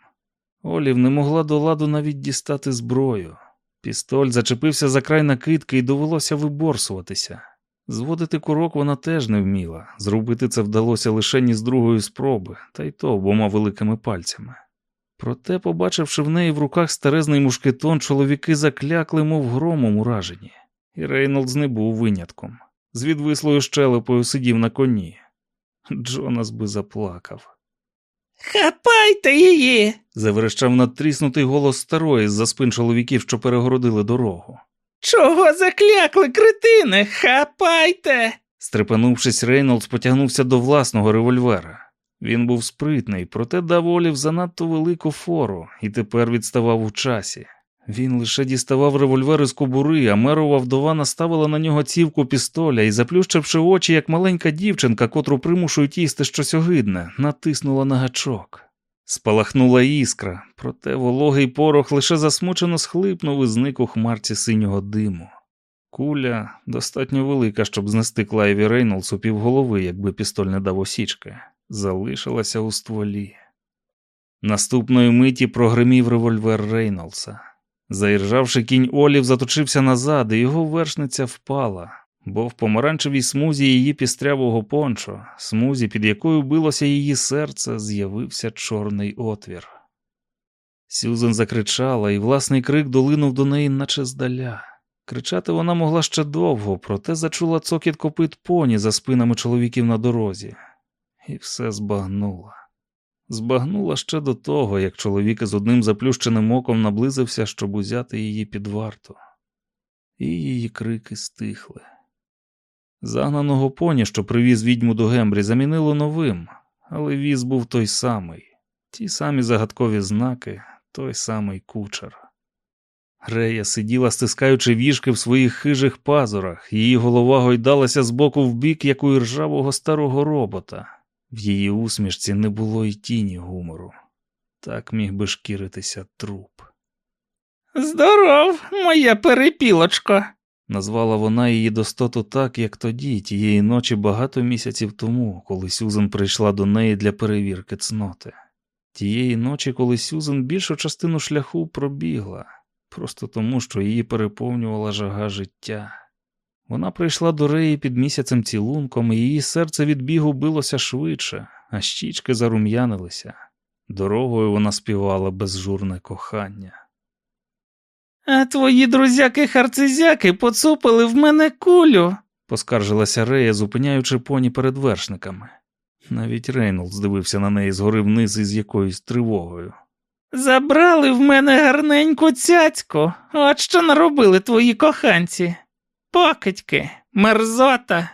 [SPEAKER 1] Олів не могла до ладу навіть дістати зброю. Пістоль зачепився за край накидки і довелося виборсуватися. Зводити курок вона теж не вміла. Зробити це вдалося лише ні з другої спроби, та й то обома великими пальцями. Проте, побачивши в неї в руках старезний мушкетон, чоловіки заклякли, мов громом уражені. І Рейнолдс не був винятком. З відвислою щелепою сидів на коні. Джонас би заплакав.
[SPEAKER 2] Хапайте її.
[SPEAKER 1] Заверещав надтріснутий голос старої з-за спин чоловіків, що перегородили дорогу.
[SPEAKER 2] Чого заклякли, кретини? Хапайте.
[SPEAKER 1] Стрепенувшись, Рейнолдс потягнувся до власного револьвера. Він був спритний, проте дав Олів занадто велику фору і тепер відставав у часі. Він лише діставав револьвер із кобури, а мерова вдова наставила на нього цівку пістоля і, заплющивши очі, як маленька дівчинка, котру примушують їсти щось огидне, натиснула на гачок. Спалахнула іскра, проте вологий порох лише засмучено схлипнув і зник у хмарці синього диму. Куля достатньо велика, щоб знести Клайві Рейнолдсу півголови, якби пістоль не дав осічки, залишилася у стволі. Наступної миті прогримів револьвер Рейнолдса. Заіржавши кінь Олів, заточився назад, і його вершниця впала, бо в помаранчевій смузі її пістрявого пончо, смузі, під якою билося її серце, з'явився чорний отвір. Сюзен закричала, і власний крик долинув до неї, наче здаля. Кричати вона могла ще довго, проте зачула цокіт копит поні за спинами чоловіків на дорозі, і все збагнула. Збагнула ще до того, як чоловік із одним заплющеним оком наблизився, щоб узяти її під варту. І її крики стихли. Загнаного поні, що привіз відьму до Гембрі, замінило новим, але віз був той самий, ті самі загадкові знаки, той самий кучер. Рея сиділа, стискаючи віжки в своїх хижих пазурах, її голова гойдалася з боку в бік, як у іржавого старого робота. В її усмішці не було й тіні гумору. Так міг би шкіритися труп.
[SPEAKER 2] Здоров, моя перепілочко.
[SPEAKER 1] Назвала вона її достоту так, як тоді, тієї ночі багато місяців тому, коли Сюзен прийшла до неї для перевірки цноти. Тієї ночі, коли Сюзен більшу частину шляху пробігла, просто тому, що її переповнювала жага життя. Вона прийшла до реї під місяцем цілунком, і її серце від бігу билося швидше, а щічки зарум'янилися. Дорогою вона співала безжурне кохання.
[SPEAKER 2] А твої друзяки-харцизяки поцупили в мене кулю.
[SPEAKER 1] поскаржилася Рея, зупиняючи поні перед вершниками. Навіть Рейнолдс дивився на неї згори вниз із якоюсь тривогою.
[SPEAKER 2] Забрали в мене гарненьку цяцьку. От що наробили твої коханці. Покидьки, мерзота.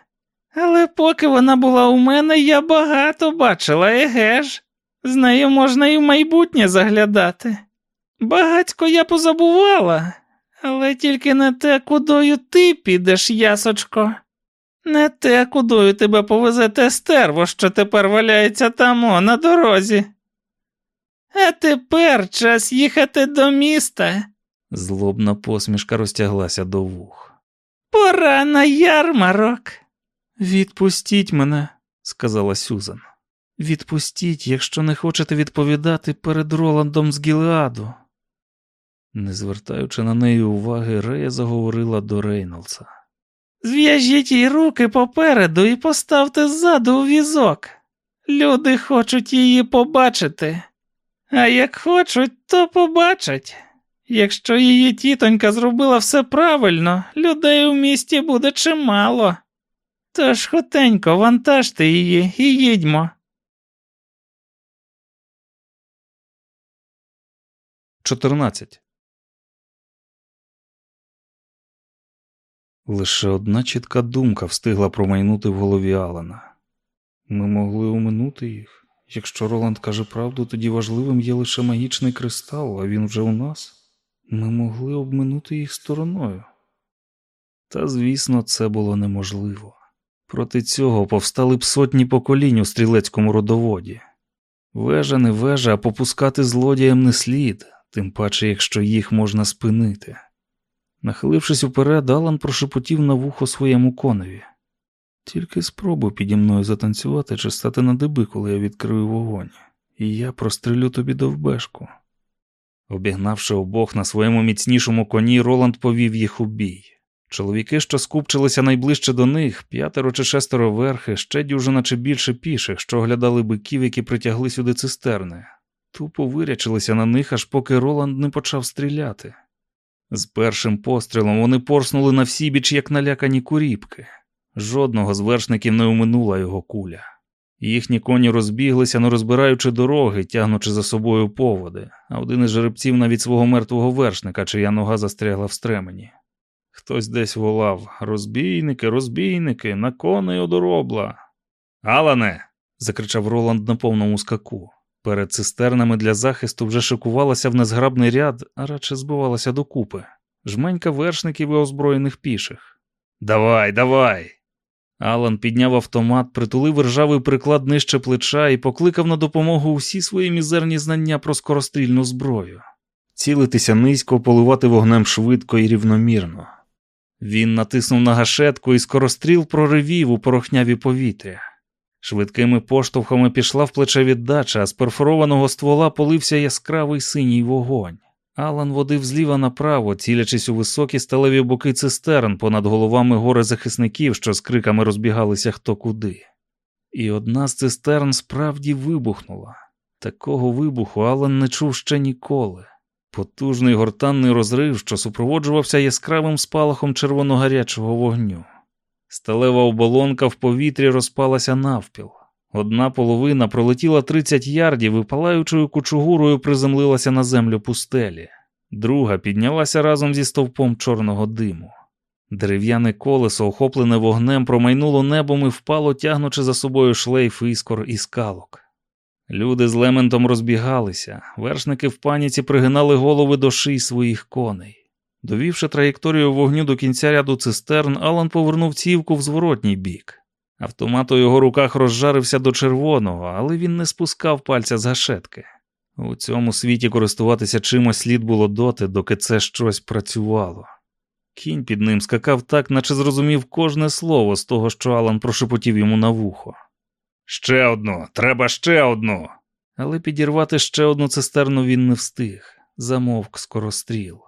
[SPEAKER 2] Але поки вона була у мене, я багато бачила, еге ж. З нею можна і в майбутнє заглядати. Багацько я позабувала, але тільки не те, кудою ти підеш, ясочко. Не те, кудою тебе повезе те стерво, що тепер валяється там о, на дорозі. А тепер час їхати до міста.
[SPEAKER 1] Злобна посмішка розтяглася до вух.
[SPEAKER 2] Пора на ярмарок.
[SPEAKER 1] Відпустіть мене, сказала Сюзан. Відпустіть, якщо не хочете відповідати перед Роландом з Гілеаду. Не звертаючи на неї уваги, Рея заговорила до Рейнолдса.
[SPEAKER 2] Зв'яжіть їй руки попереду і поставте ззаду у візок. Люди хочуть її побачити, а як хочуть, то побачать. Якщо її тітонька зробила все правильно, людей у місті буде чимало. Тож хотенько вантажте її і їдьмо.
[SPEAKER 1] Чотирнадцять. Лише одна чітка думка встигла промайнути в голові Алана. Ми могли оминути їх. Якщо Роланд каже правду, тоді важливим є лише магічний кристал, а він вже у нас. Ми могли обминути їх стороною. Та, звісно, це було неможливо. Проти цього повстали б сотні поколінь у стрілецькому родоводі. Вежа не вежа, а попускати злодіям не слід, тим паче, якщо їх можна спинити. Нахилившись уперед, Алан прошепотів на вухо своєму коневі. Тільки спробуй піді мною затанцювати чи стати на диби, коли я відкрию вогонь, і я прострелю тобі довбешку. Обігнавши обох на своєму міцнішому коні, Роланд повів їх у бій. Чоловіки, що скупчилися найближче до них, п'ятеро чи шестеро верхи, ще дюжина чи більше піших, що оглядали биків, які притягли сюди цистерни. Тупо вирячилися на них, аж поки Роланд не почав стріляти. З першим пострілом вони порснули на всі біч, як налякані куріпки. Жодного з вершників не уминула його куля. Їхні коні розбіглися, не розбираючи дороги, тягнучи за собою поводи, а один із жеребців навіть свого мертвого вершника, чия нога застрягла в стремені. Хтось десь волав Розбійники, розбійники, на коней одоробла. Алане. закричав Роланд на повному скаку. Перед цистернами для захисту вже шикувалася в незграбний ряд, а радше збивалася докупи. Жменька вершників і озброєних піших. Давай, давай. Алан підняв автомат, притулив ржавий приклад нижче плеча і покликав на допомогу усі свої мізерні знання про скорострільну зброю. Цілитися низько, поливати вогнем швидко і рівномірно. Він натиснув на гашетку і скоростріл проривів у порохняві повітря. Швидкими поштовхами пішла в плече віддача, а з перфорованого ствола полився яскравий синій вогонь. Алан водив зліва направо, цілячись у високі сталеві боки цистерн понад головами гори захисників, що з криками розбігалися хто куди. І одна з цистерн справді вибухнула. Такого вибуху Алан не чув ще ніколи. Потужний гортанний розрив, що супроводжувався яскравим спалахом червоногарячого вогню. Сталева оболонка в повітрі розпалася навпіл. Одна половина пролетіла 30 ярдів і палаючою кучугурою приземлилася на землю пустелі, друга піднялася разом зі стовпом чорного диму. Дерев'яне колесо, охоплене вогнем, промайнуло небом і впало, тягнучи за собою шлейф іскор і скалок. Люди з лементом розбігалися, вершники в паніці пригинали голови до ший своїх коней. Довівши траєкторію вогню до кінця ряду цистерн, Алан повернув цівку в зворотній бік. Автомат у його руках розжарився до червоного, але він не спускав пальця з гашетки. У цьому світі користуватися чимось слід було доти, доки це щось працювало. Кінь під ним скакав так, наче зрозумів кожне слово з того, що Алан прошепотів йому на вухо. Ще одну, треба ще одну. Але підірвати ще одну цистерну він не встиг, замовк скоростріл.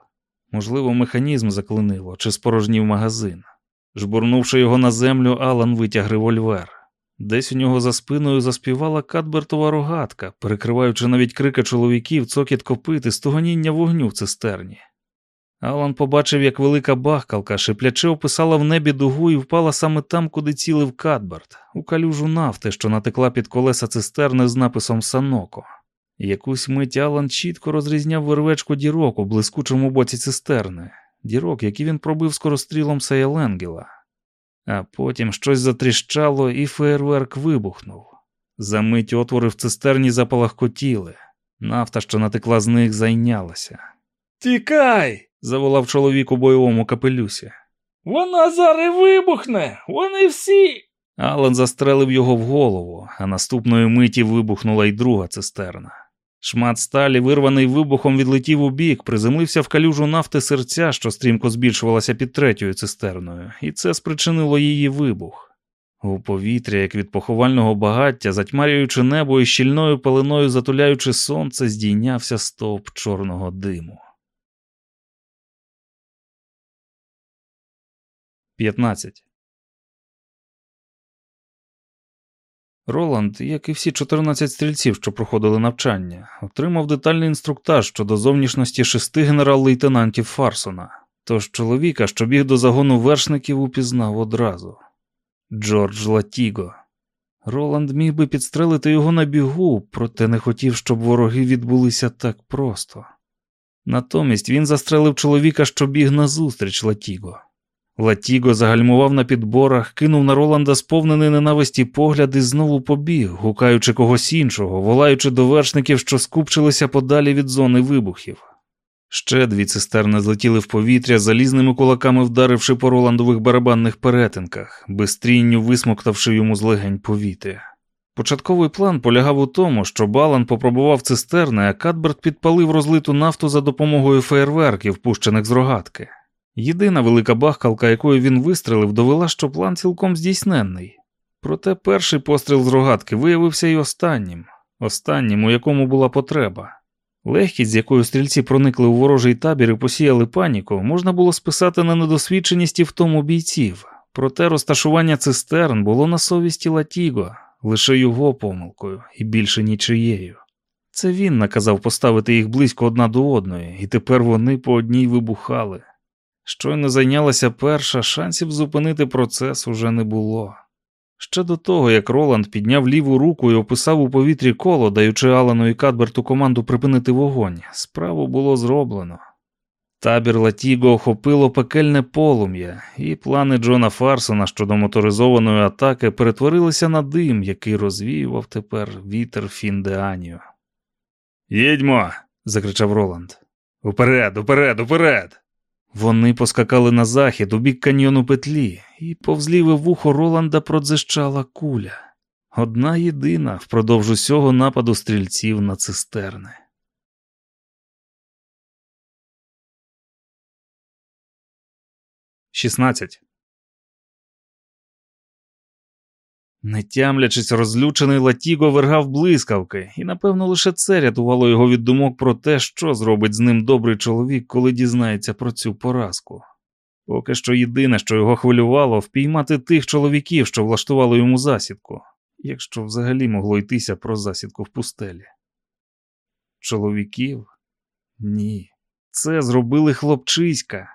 [SPEAKER 1] Можливо, механізм заклинило чи спорожнів магазин. Жбурнувши його на землю, Алан витяг револьвер. Десь у нього за спиною заспівала Кадбертова рогатка, перекриваючи навіть крики чоловіків, цокіт копити, стогоніння вогню в цистерні. Алан побачив, як велика бахкалка шипляче описала в небі дугу і впала саме там, куди цілив Кадберт, у калюжу нафти, що натекла під колеса цистерни з написом Саноко. Якусь мить Алан чітко розрізняв вервечку дірок у блискучому боці цистерни, дірок, які він пробив скорострілом Саяленгела. А потім щось затріщало, і феєрверк вибухнув. Замить отвори в цистерні запалахкотіли. Нафта, що натекла з них, зайнялася. Тікай! заволав чоловік у бойовому капелюсі.
[SPEAKER 2] Вона зараз вибухне! Вони всі.
[SPEAKER 1] Алан застрелив його в голову, а наступної миті вибухнула й друга цистерна. Шмат сталі, вирваний вибухом, відлетів у бік, приземлився в калюжу нафти серця, що стрімко збільшувалася під третьою цистерною, і це спричинило її вибух. У повітря, як від поховального багаття, затьмарюючи небо і щільною пеленою затуляючи сонце, здійнявся стовп чорного диму. 15. Роланд, як і всі 14 стрільців, що проходили навчання, отримав детальний інструктаж щодо зовнішності шести генерал-лейтенантів Фарсона. Тож чоловіка, що біг до загону вершників, упізнав одразу Джордж Латіго. Роланд міг би підстрелити його на бігу, проте не хотів, щоб вороги відбулися так просто. Натомість він застрелив чоловіка, що біг назустріч Латіго. Латіго загальмував на підборах, кинув на Роланда сповнений ненависті погляд і знову побіг, гукаючи когось іншого, волаючи до вершників, що скупчилися подалі від зони вибухів. Ще дві цистерни злетіли в повітря, залізними кулаками вдаривши по Роландових барабанних перетинках, безстрінню висмоктавши йому з легень повітря. Початковий план полягав у тому, що Балан попробував цистерни, а Кадберт підпалив розлиту нафту за допомогою феєрверків, пущених з рогатки. Єдина велика бахкалка, якою він вистрелив, довела, що план цілком здійсненний. Проте перший постріл з рогатки виявився й останнім, останнім, у якому була потреба. Легкість, з якою стрільці проникли у ворожий табір і посіяли паніку, можна було списати на недосвідченість і в тому бійців, проте розташування цистерн було на совісті Латіго, лише його помилкою і більше нічиєю. Це він наказав поставити їх близько одна до одної, і тепер вони по одній вибухали. Щойно зайнялася перша, шансів зупинити процес уже не було. Ще до того, як Роланд підняв ліву руку і описав у повітрі коло, даючи Алану і Кадберту команду припинити вогонь, справу було зроблено. Табір Латіго охопило пекельне полум'я, і плани Джона Фарсона щодо моторизованої атаки перетворилися на дим, який розвіював тепер вітер Фіндеанію. Їдьмо. закричав Роланд. Уперед, уперед, уперед. Вони поскакали на захід у бік каньйону петлі, і повз ліве вухо Роланда продзищала куля. Одна єдина впродовж усього нападу стрільців на цистерни. Шістнадцять. Не тямлячись, розлючений Латіго вергав блискавки, і, напевно, лише це рятувало його від думок про те, що зробить з ним добрий чоловік, коли дізнається про цю поразку. Поки що єдине, що його хвилювало, впіймати тих чоловіків, що влаштували йому засідку, якщо взагалі могло йтися про засідку в пустелі. Чоловіків? Ні. Це зробили хлопчиська.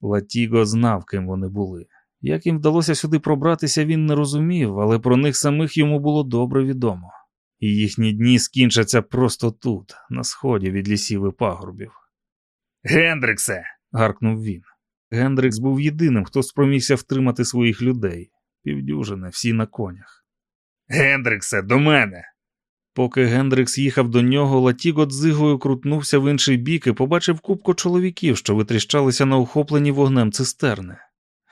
[SPEAKER 1] Латіго знав, ким вони були. Як їм вдалося сюди пробратися, він не розумів, але про них самих йому було добре відомо. І їхні дні скінчаться просто тут, на сході від лісів і пагорбів. Гендриксе. гаркнув він. Гендрикс був єдиним, хто спромігся втримати своїх людей, півдюжини, всі на конях. Гендриксе, до мене. Поки Гендрикс їхав до нього, Латіго дзигою крутнувся в інший бік і побачив купку чоловіків, що витріщалися на охоплені вогнем цистерни.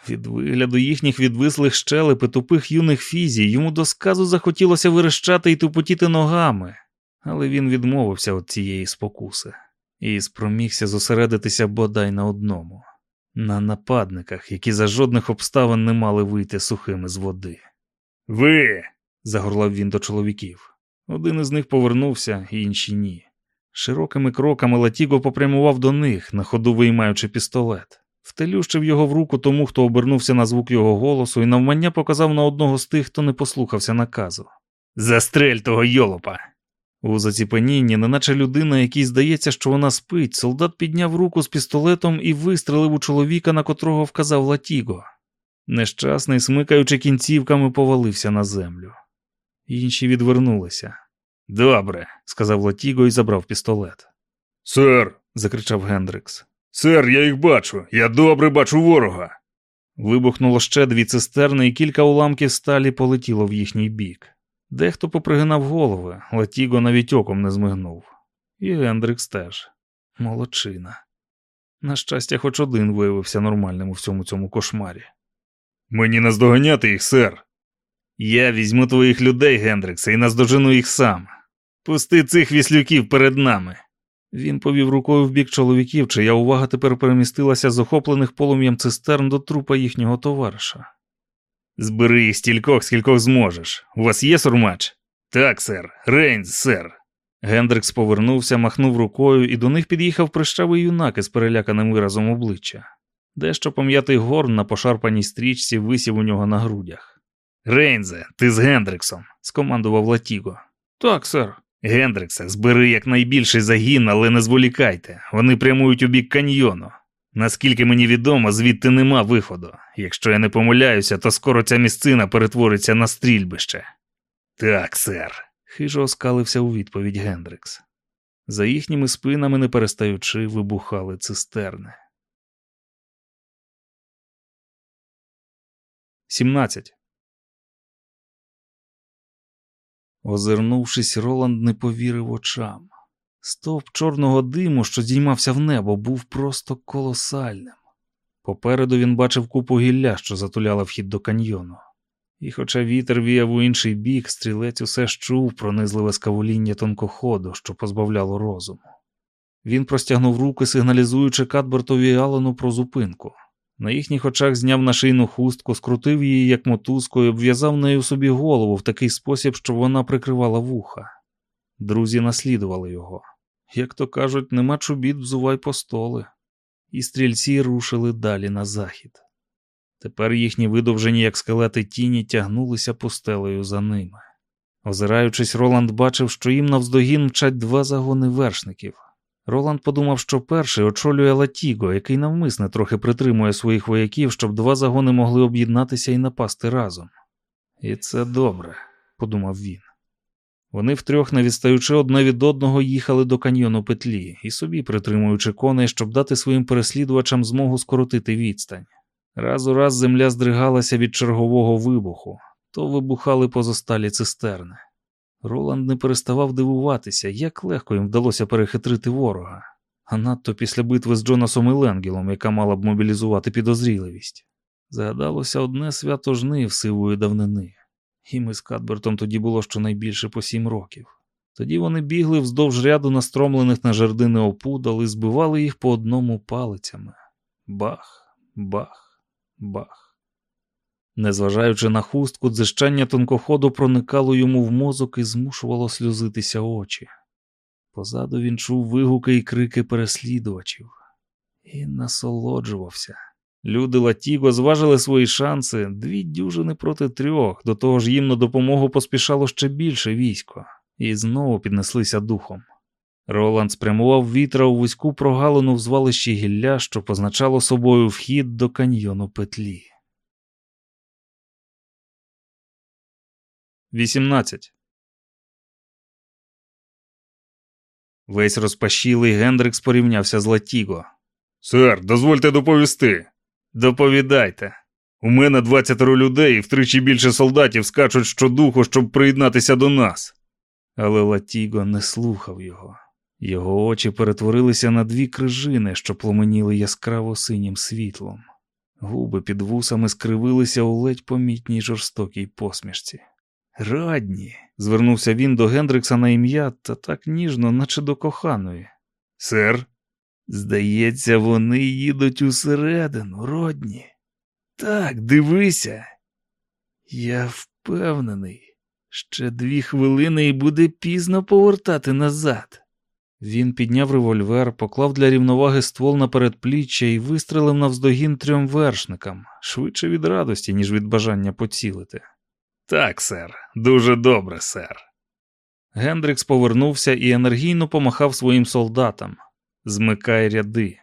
[SPEAKER 1] Від вигляду їхніх відвислих щелеп і тупих юних фізій йому до сказу захотілося верещати і тупотіти ногами, але він відмовився від цієї спокуси і спромігся зосередитися бодай на одному на нападниках, які за жодних обставин не мали вийти сухими з води. Ви. загорлав він до чоловіків. Один із них повернувся, інші ні. Широкими кроками Латіго попрямував до них, на ходу виймаючи пістолет. Втелющив його в руку тому, хто обернувся на звук його голосу, і навмання показав на одного з тих, хто не послухався наказу. Застрель того йолопа. У заціпенінні, неначе людина, якій здається, що вона спить, солдат підняв руку з пістолетом і вистрелив у чоловіка, на котрого вказав Латіго. Нещасний, смикаючи кінцівками, повалився на землю. Інші відвернулися. Добре, сказав Латіго і забрав пістолет. Сер. закричав Гендрикс. Сер, я їх бачу. Я добре бачу ворога. Вибухнуло ще дві цистерни, і кілька уламків сталі полетіло в їхній бік. Дехто попригинав голови, Латіго навіть оком не змигнув. І Гендрикс теж. Молодчина. На щастя, хоч один виявився нормальним у всьому цьому кошмарі. Мені наздоганяти їх, сер. Я візьму твоїх людей, Гендрикса, і наздожену їх сам. Пусти цих віслюків перед нами. Він повів рукою в бік чоловіків, чия увага тепер перемістилася з охоплених полум'ям цистерн до трупа їхнього товариша. Збери їх стількох, скількох зможеш. У вас є сурмач? Так, сер. Рейнс, сер. Гендрикс повернувся, махнув рукою, і до них під'їхав прищавий юнак із переляканим виразом обличчя. Дещо пом'ятий горн на пошарпаній стрічці висів у нього на грудях. Рейнсе, ти з Гендриксом, скомандував Латіго. Так, сер. Гендриксе, збери якнайбільший загін, але не зволікайте. Вони прямують у бік каньйону. Наскільки мені відомо, звідти нема виходу. Якщо я не помиляюся, то скоро ця місцина перетвориться на стрільбище. Так, сер, хижо оскалився у відповідь Гендрикс. За їхніми спинами, не перестаючи, вибухали цистерни. 17. Озирнувшись, Роланд не повірив очам. Стовп чорного диму, що здіймався в небо, був просто колосальним. Попереду він бачив купу гілля, що затуляла вхід до каньйону. І, хоча вітер віяв у інший бік, стрілець усе ж чув пронизливе скавуління тонкоходу, що позбавляло розуму. Він простягнув руки, сигналізуючи Кадбертові і Алану про зупинку. На їхніх очах зняв на шийну хустку, скрутив її як мотузкою, обв'язав нею собі голову в такий спосіб, щоб вона прикривала вуха. Друзі наслідували його. Як то кажуть, нема чобіт, взувай по столи. І стрільці рушили далі на захід. Тепер їхні видовжені, як скелети тіні, тягнулися пустелею за ними. Озираючись, Роланд бачив, що їм навздогін мчать два загони вершників. Роланд подумав, що перший очолює Латіго, який навмисне трохи притримує своїх вояків, щоб два загони могли об'єднатися і напасти разом. І це добре, подумав він. Вони втрьох, не відстаючи одне від одного, їхали до каньйону петлі і собі притримуючи коней, щоб дати своїм переслідувачам змогу скоротити відстань. Раз у раз земля здригалася від чергового вибуху, то вибухали позосталі цистерни. Роланд не переставав дивуватися, як легко їм вдалося перехитрити ворога, а надто після битви з Джонасом і Ленгілом, яка мала б мобілізувати підозріливість. Згадалося одне свято жнив сивої давнини. Їм із Кадбертом тоді було щонайбільше по сім років. Тоді вони бігли вздовж ряду настромлених на жердини опудал і збивали їх по одному палицями. Бах, бах, бах. Незважаючи на хустку, дзижчання тонкоходу проникало йому в мозок і змушувало сльозитися очі. Позаду він чув вигуки і крики переслідувачів і насолоджувався. Люди Латіго зважили свої шанси дві дюжини проти трьох, до того ж їм на допомогу поспішало ще більше військо, і знову піднеслися духом. Роланд спрямував вітра у вузьку прогалину в звалищі гілля, що позначало собою вхід до каньйону петлі. 18. Весь розпашілий Гендрикс порівнявся з Латіго.
[SPEAKER 3] Сер, дозвольте доповісти.
[SPEAKER 1] Доповідайте.
[SPEAKER 3] У мене двадцятеро людей і втричі більше солдатів скачуть щодуху, щоб приєднатися до нас.
[SPEAKER 1] Але Латіго не слухав його. Його очі перетворилися на дві крижини, що пломеніли яскраво синім світлом. Губи під вусами скривилися у ледь помітній жорстокій посмішці. Радні, звернувся він до Гендрикса на ім'я та так ніжно, наче до коханої.
[SPEAKER 3] Сер,
[SPEAKER 1] Здається, вони їдуть усередину, родні. Так, дивися. Я впевнений, ще дві хвилини і буде пізно повертати назад. Він підняв револьвер, поклав для рівноваги ствол на передпліччя і вистрелив навздогін трьом вершникам, швидше від радості, ніж від бажання поцілити.
[SPEAKER 3] Так, сер, дуже добре, сер.
[SPEAKER 1] Гендрикс повернувся і енергійно помахав своїм солдатам. Змикай ряди.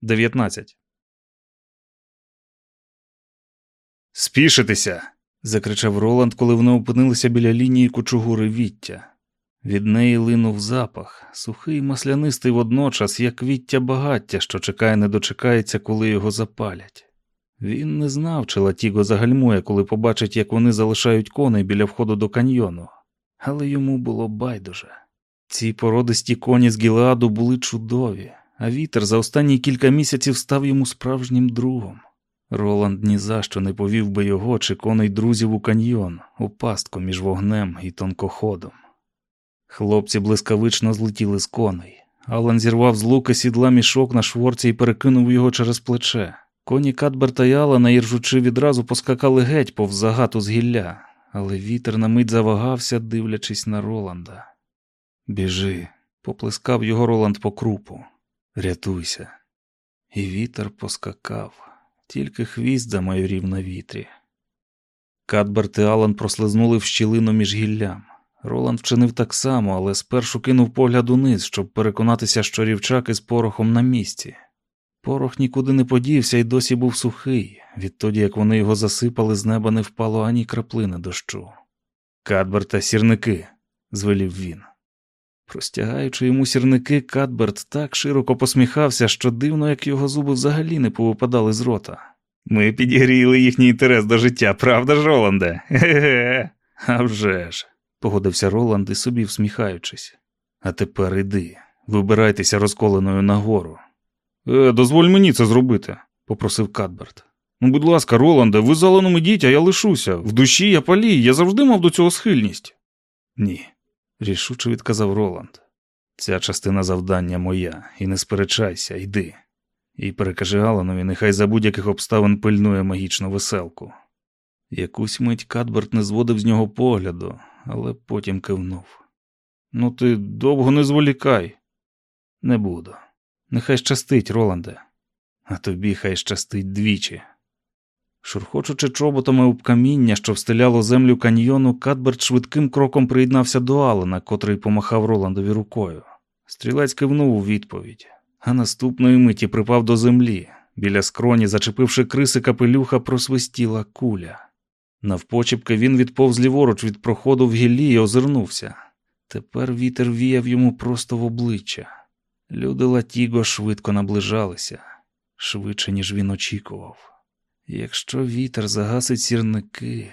[SPEAKER 1] Дев'ятнадцять.
[SPEAKER 3] Спішитися.
[SPEAKER 1] закричав Роланд, коли вони опинилися біля лінії кучугури віття. Від неї линув запах, сухий маслянистий водночас, як віття багаття, що чекає, не дочекається, коли його запалять. Він не знав, чи Латіго загальмує, коли побачить, як вони залишають коней біля входу до каньйону, але йому було байдуже. Ці породисті коні з Гілеаду були чудові, а вітер за останні кілька місяців став йому справжнім другом. Роланд ні за що не повів би його чи коней друзів у каньйон, у пастку між вогнем і тонкоходом. Хлопці блискавично злетіли з коней. Алан зірвав з лука сідла мішок на шворці і перекинув його через плече. Коні Кадберта і Алана, іржучи відразу поскакали геть повз загату з гілля, але вітер на мить завагався, дивлячись на Роланда. Біжи, поплескав його Роланд по крупу. Рятуйся. І вітер поскакав, тільки хвіст замайорів на вітрі. Кадберт і Алан прослизнули в щілину між гіллям. Роланд вчинив так само, але спершу кинув погляд униз, щоб переконатися, що рівчак із порохом на місці. Порох нікуди не подівся і досі був сухий. Відтоді, як вони його засипали, з неба не впало ані краплини дощу. Кадберта, сірники, звелів він. Простягаючи йому сірники, Кадберт так широко посміхався, що дивно, як його зуби взагалі не повипадали з рота.
[SPEAKER 3] Ми підігріли їхній інтерес до життя, правда ж, Роланде? Ге-ге.
[SPEAKER 1] «А вже ж», – погодився Роланд і собі всміхаючись. А тепер іди, вибирайтеся розколеною нагору.
[SPEAKER 3] Е, дозволь мені це зробити,
[SPEAKER 1] попросив Кадберт.
[SPEAKER 3] Ну, будь ласка, Роланде, ви заланом ідіть, а я лишуся. В душі я палій, я завжди мав до цього схильність.
[SPEAKER 1] Ні, рішуче відказав Роланд. Ця частина завдання моя, і не сперечайся, йди. І перекажи Аланові, нехай за будь-яких обставин пильнує магічну веселку. Якусь мить Кадберт не зводив з нього погляду, але потім кивнув.
[SPEAKER 3] Ну, ти довго не зволікай.
[SPEAKER 1] Не буду. Нехай щастить, Роланде, а тобі хай щастить двічі. Шурхочучи чоботами об каміння, що встиляло землю каньйону, Кадберт швидким кроком приєднався до Алена, котрий помахав Роландові рукою. Стрілець кивнув у відповідь, а наступної миті припав до землі. Біля скроні, зачепивши криси капелюха, просвистіла куля. Навпочіпки він відповз ліворуч від проходу в гіллі і озирнувся. Тепер вітер віяв йому просто в обличчя. Люди Латіго швидко наближалися, швидше, ніж він очікував. Якщо вітер загасить сірники.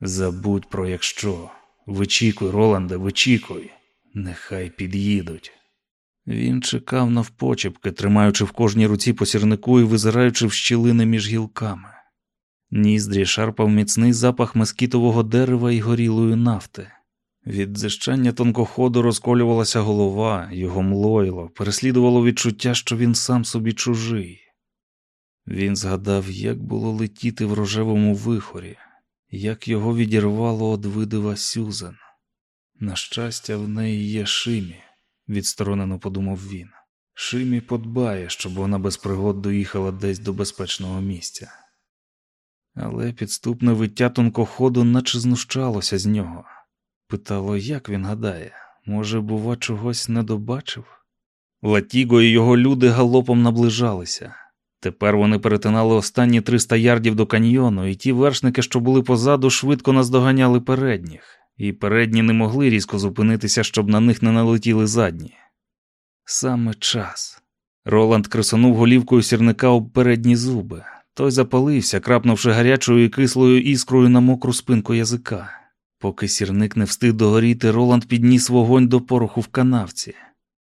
[SPEAKER 1] Забудь про якщо. Вичікуй, Роланде, вичікуй. Нехай під'їдуть. Він чекав навпочепки, тримаючи в кожній руці по сірнику і визираючи в щілини між гілками. Ніздрі шарпав міцний запах мескітового дерева і горілої нафти. Від дзищання тонкоходу розколювалася голова, його млоїло, переслідувало відчуття, що він сам собі чужий. Він згадав, як було летіти в рожевому вихорі, як його відірвало од видива Сюзан. На щастя, в неї є Шимі, відсторонено подумав він. Шимі подбає, щоб вона без пригод доїхала десь до безпечного місця. Але підступне виття тонкоходу наче знущалося з нього. Питало, як він гадає, може, бува, чогось не добачив? Латіго і його люди галопом наближалися. Тепер вони перетинали останні 300 ярдів до каньйону, і ті вершники, що були позаду, швидко наздоганяли передніх, і передні не могли різко зупинитися, щоб на них не налетіли задні. Саме час. Роланд кресонув голівкою сірника об передні зуби. Той запалився, крапнувши гарячою і кислою іскрою на мокру спинку язика. Поки сірник не встиг догоріти, Роланд підніс вогонь до пороху в канавці.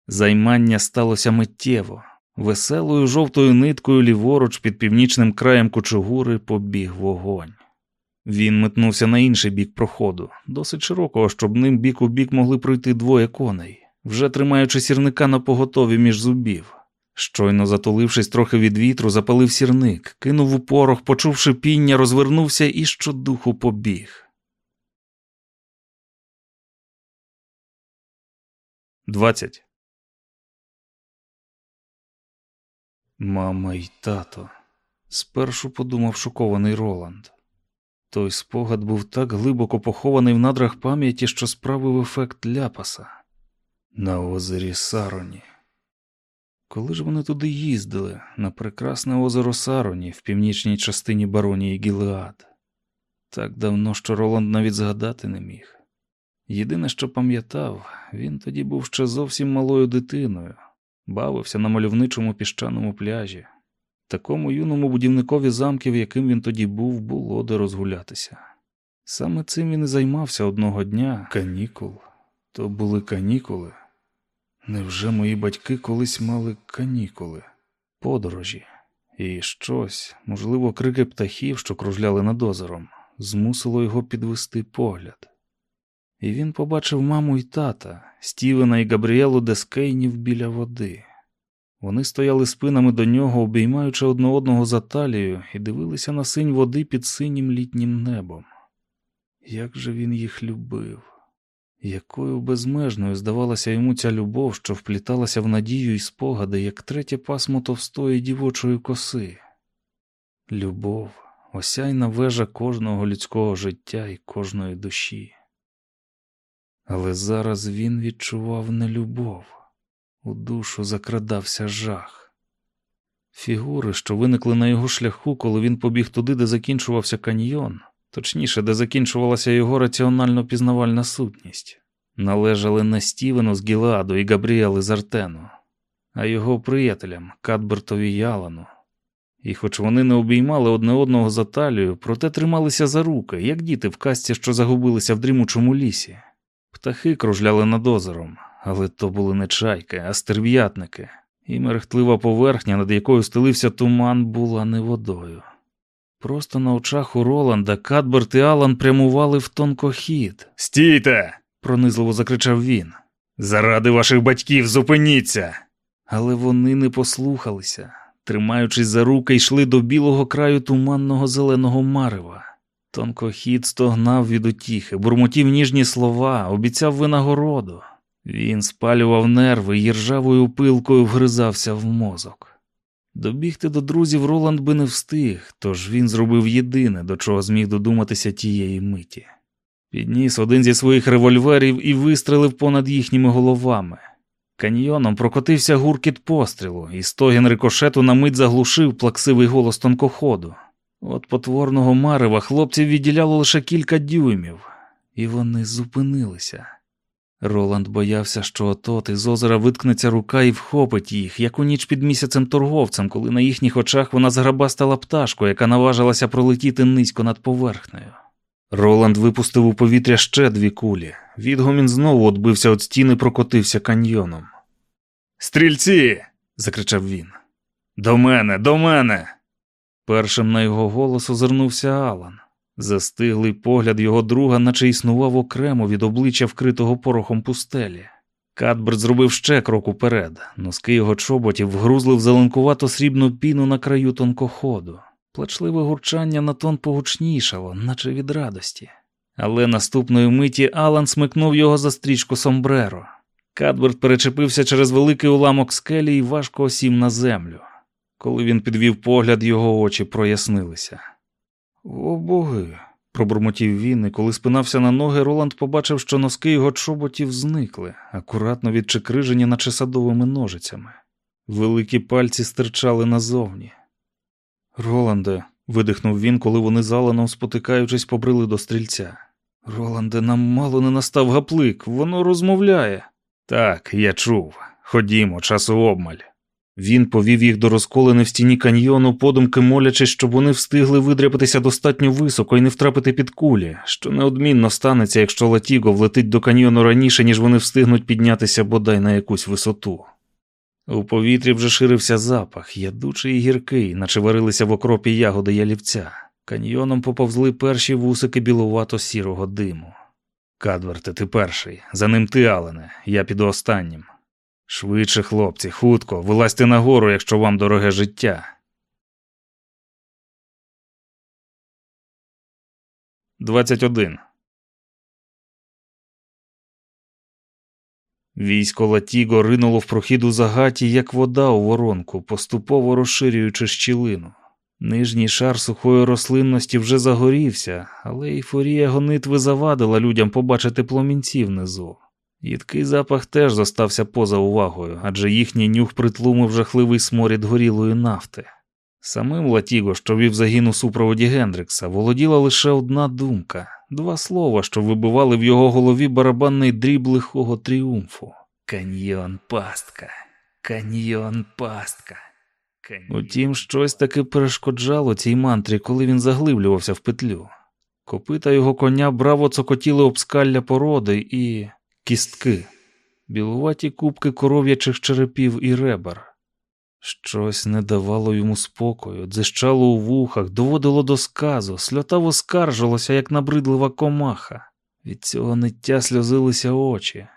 [SPEAKER 1] Займання сталося миттєво. Веселою жовтою ниткою ліворуч під північним краєм кучугури побіг вогонь. Він метнувся на інший бік проходу, досить широкого, щоб ним бік у бік могли пройти двоє коней, вже тримаючи сірника на поготові між зубів. Щойно затулившись трохи від вітру, запалив сірник, кинув у порох, почувши піння, розвернувся і щодуху побіг. 20. Мама й тато. Спершу подумав шокований Роланд. Той спогад був так глибоко похований в надрах пам'яті, що справив ефект ляпаса на озері Сароні. Коли ж вони туди їздили, на прекрасне озеро Сароні в північній частині Баронії Гілеад? Так давно, що Роланд навіть згадати не міг. Єдине, що пам'ятав, він тоді був ще зовсім малою дитиною, бавився на мальовничому піщаному пляжі. Такому юному будівникові замків, яким він тоді був, було де розгулятися. Саме цим він і займався одного дня канікул. То були канікули. Невже мої батьки колись мали канікули, подорожі, і щось, можливо, крики птахів, що кружляли над озером, змусило його підвести погляд. І він побачив маму і тата, Стівена і Габріелу Дескейнів біля води. Вони стояли спинами до нього, обіймаючи одне одного за талію, і дивилися на синь води під синім літнім небом. Як же він їх любив, якою безмежною здавалася йому ця любов, що впліталася в надію і спогади, як третє пасмо товстої дівочої коси. Любов, осяйна вежа кожного людського життя і кожної душі. Але зараз він відчував нелюбов, у душу закрадався жах. Фігури, що виникли на його шляху, коли він побіг туди, де закінчувався каньйон, точніше, де закінчувалася його раціонально пізнавальна сутність, належали не Стівену з Гіладу і Габріели з Артену, а його приятелям Кадбертові Ялану. І хоч вони не обіймали одне одного за талію, проте трималися за руки, як діти в касті, що загубилися в дрімучому лісі. Птахи кружляли над озером, але то були не чайки, а стерв'ятники, і мерехтлива поверхня, над якою стелився туман, була не водою. Просто на очах у Роланда Кадберт і Алан прямували в тонкохід,
[SPEAKER 3] Стійте!
[SPEAKER 1] пронизливо закричав він.
[SPEAKER 3] Заради ваших батьків зупиніться!
[SPEAKER 1] Але вони не послухалися, тримаючись за руки, йшли до білого краю туманного зеленого марева. Тонкохід стогнав від утіхи, бурмотів ніжні слова, обіцяв винагороду. Він спалював нерви і ржавою пилкою вгризався в мозок. Добігти до друзів Роланд би не встиг, тож він зробив єдине, до чого зміг додуматися тієї миті. Підніс один зі своїх револьверів і вистрелив понад їхніми головами. Каньйоном прокотився гуркіт пострілу, і стогін рикошету на мить заглушив плаксивий голос тонкоходу. От потворного марева хлопців відділяло лише кілька дюймів, і вони зупинилися. Роланд боявся, що отот із озера виткнеться рука і вхопить їх, як у ніч під місяцем торговцем, коли на їхніх очах вона зграбастала пташку, яка наважилася пролетіти низько над поверхнею. Роланд випустив у повітря ще дві кулі. Відгомін знову отбився від стіни, прокотився каньйоном.
[SPEAKER 3] Стрільці!
[SPEAKER 1] закричав він.
[SPEAKER 3] До мене, до мене!
[SPEAKER 1] Першим на його голос озирнувся Алан. Застиглий погляд його друга, наче існував окремо від обличчя вкритого порохом пустелі. Кадберт зробив ще крок уперед. Носки його чоботів вгрузли в зеленкувато срібну піну на краю тонкоходу. Плачливе гурчання на тон погучнішало, наче від радості. Але наступної миті Алан смикнув його за стрічку сомбреро. Кадберт перечепився через великий уламок скелі і важко осів на землю. Коли він підвів погляд, його очі прояснилися. О боги. пробурмотів він, і коли спинався на ноги, Роланд побачив, що носки його чоботів зникли, акуратно відчекрижені, наче садовими ножицями. Великі пальці стирчали назовні. Роланде, видихнув він, коли вони з спотикаючись, побрили до стрільця. Роланде, нам мало не настав гаплик, воно розмовляє.
[SPEAKER 3] Так, я чув. Ходімо, часу обмаль.
[SPEAKER 1] Він повів їх до розколини в стіні каньйону, подумки молячись, щоб вони встигли видряпатися достатньо високо і не втрапити під кулі, що неодмінно станеться, якщо Латіго влетить до каньйону раніше, ніж вони встигнуть піднятися бодай на якусь висоту. У повітрі вже ширився запах, ядучий і гіркий, наче варилися в окропі ягоди ялівця. Каньйоном поповзли перші вусики білувато сірого диму.
[SPEAKER 3] Кадверте, ти перший, за ним ти, Алене, я піду останнім. Швидше, хлопці, хутко, вилазьте нагору, якщо вам дороге життя.
[SPEAKER 1] Двадцять один. Військо Латіго ринуло в прохід у загаті, як вода у воронку, поступово розширюючи щілину. Нижній шар сухої рослинності вже загорівся, але ейфорія гонитви завадила людям побачити пломінці внизу. Їдкий запах теж зостався поза увагою, адже їхній нюх притлумив жахливий сморід горілої нафти. Самим Латіго, що вів загін у супроводі Гендрикса, володіла лише одна думка, два слова, що вибивали в його голові барабанний дріб лихого тріумфу. Каньйон пастка, каньйон пастка. Утім, щось таки перешкоджало цій мантрі, коли він заглиблювався в петлю. Копита його коня браво цокотіли об скалля породи і кістки, білуваті кубки коров'ячих черепів і ребер. Щось не давало йому спокою, дзищало у вухах, доводило до сказу, сльотаво скаржилося, як набридлива комаха. Від цього ниття сльозилися очі.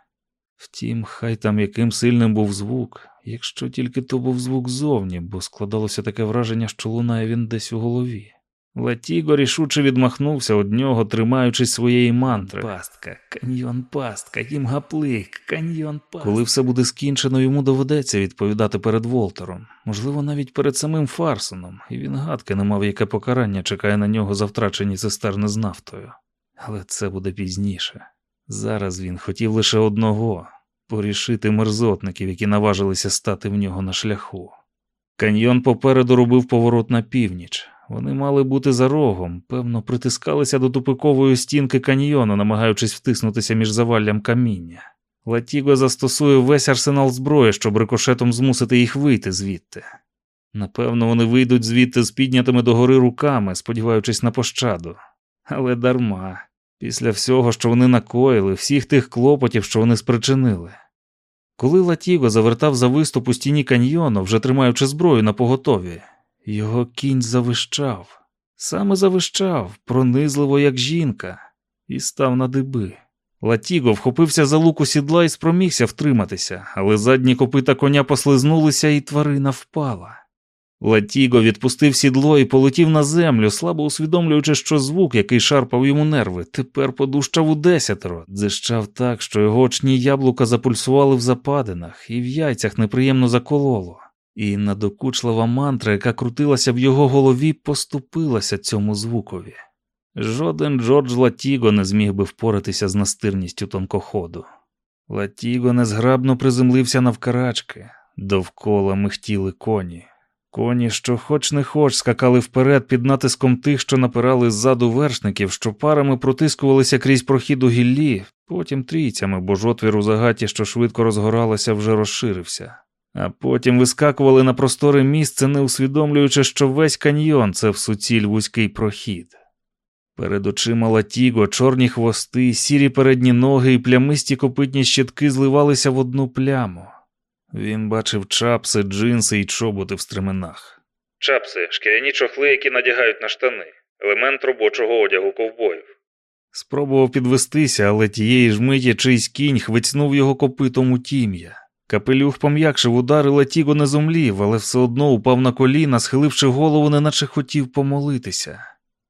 [SPEAKER 1] Втім, хай там яким сильним був звук, якщо тільки то був звук зовні, бо складалося таке враження, що лунає він десь у голові. Латіго рішуче відмахнувся від нього, тримаючись своєї мантри. Пастка, каньйон пастка, їм гаплик, каньйон пастка. Коли все буде скінчено, йому доведеться відповідати перед Волтером, можливо, навіть перед самим Фарсоном, і він гадки не мав, яке покарання чекає на нього за втрачені цистерни з нафтою. Але це буде пізніше. Зараз він хотів лише одного порішити мерзотників, які наважилися стати в нього на шляху. Каньйон попереду робив поворот на північ. Вони мали бути за рогом, певно, притискалися до тупикової стінки каньйону, намагаючись втиснутися між заваллям каміння. Латіго застосує весь арсенал зброї, щоб рикошетом змусити їх вийти звідти. Напевно, вони вийдуть звідти з піднятими догори руками, сподіваючись на пощаду. Але дарма. Після всього, що вони накоїли, всіх тих клопотів, що вони спричинили. Коли Латіго завертав за виступ у стіні каньйону, вже тримаючи зброю на поготові, його кінь завищав, саме завищав, пронизливо, як жінка, і став на диби. Латіго вхопився за луку сідла і спромігся втриматися, але задні копита коня послизнулися, і тварина впала. Латіго відпустив сідло і полетів на землю, слабо усвідомлюючи, що звук, який шарпав йому нерви, тепер подужчав удесятеро, дзижчав так, що його очні яблука запульсували в западинах, і в яйцях неприємно закололо. І надокучлива мантра, яка крутилася в його голові, поступилася цьому звукові. Жоден Джордж Латіго не зміг би впоратися з настирністю тонкоходу. Латіго незграбно приземлився навкарачки, довкола михтіли коні. Коні, що хоч не хоч, скакали вперед під натиском тих, що напирали ззаду вершників, що парами протискувалися крізь прохід у гіллі, потім трійцями, бо ж отвір у загаті, що швидко розгоралося, вже розширився. А потім вискакували на просторе місце, не усвідомлюючи, що весь каньйон це в суціль вузький прохід. Перед очима латіго, чорні хвости, сірі передні ноги і плямисті копитні щитки зливалися в одну пляму. Він бачив чапси, джинси і чоботи в стременах. Чапси шкіряні чохли, які надягають на штани, елемент робочого одягу ковбоїв. Спробував підвестися, але тієї ж миті чийсь кінь хвицнув його копитом у тім'я. Капелюх пом'якшив удар і латіго не зумлів, але все одно упав на коліна, схиливши голову, неначе хотів помолитися.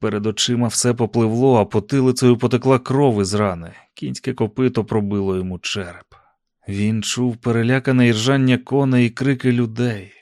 [SPEAKER 1] Перед очима все попливло, а потилицею потекла кров із рани. Кінське копито пробило йому череп. Він чув перелякане іржання коней і крики людей.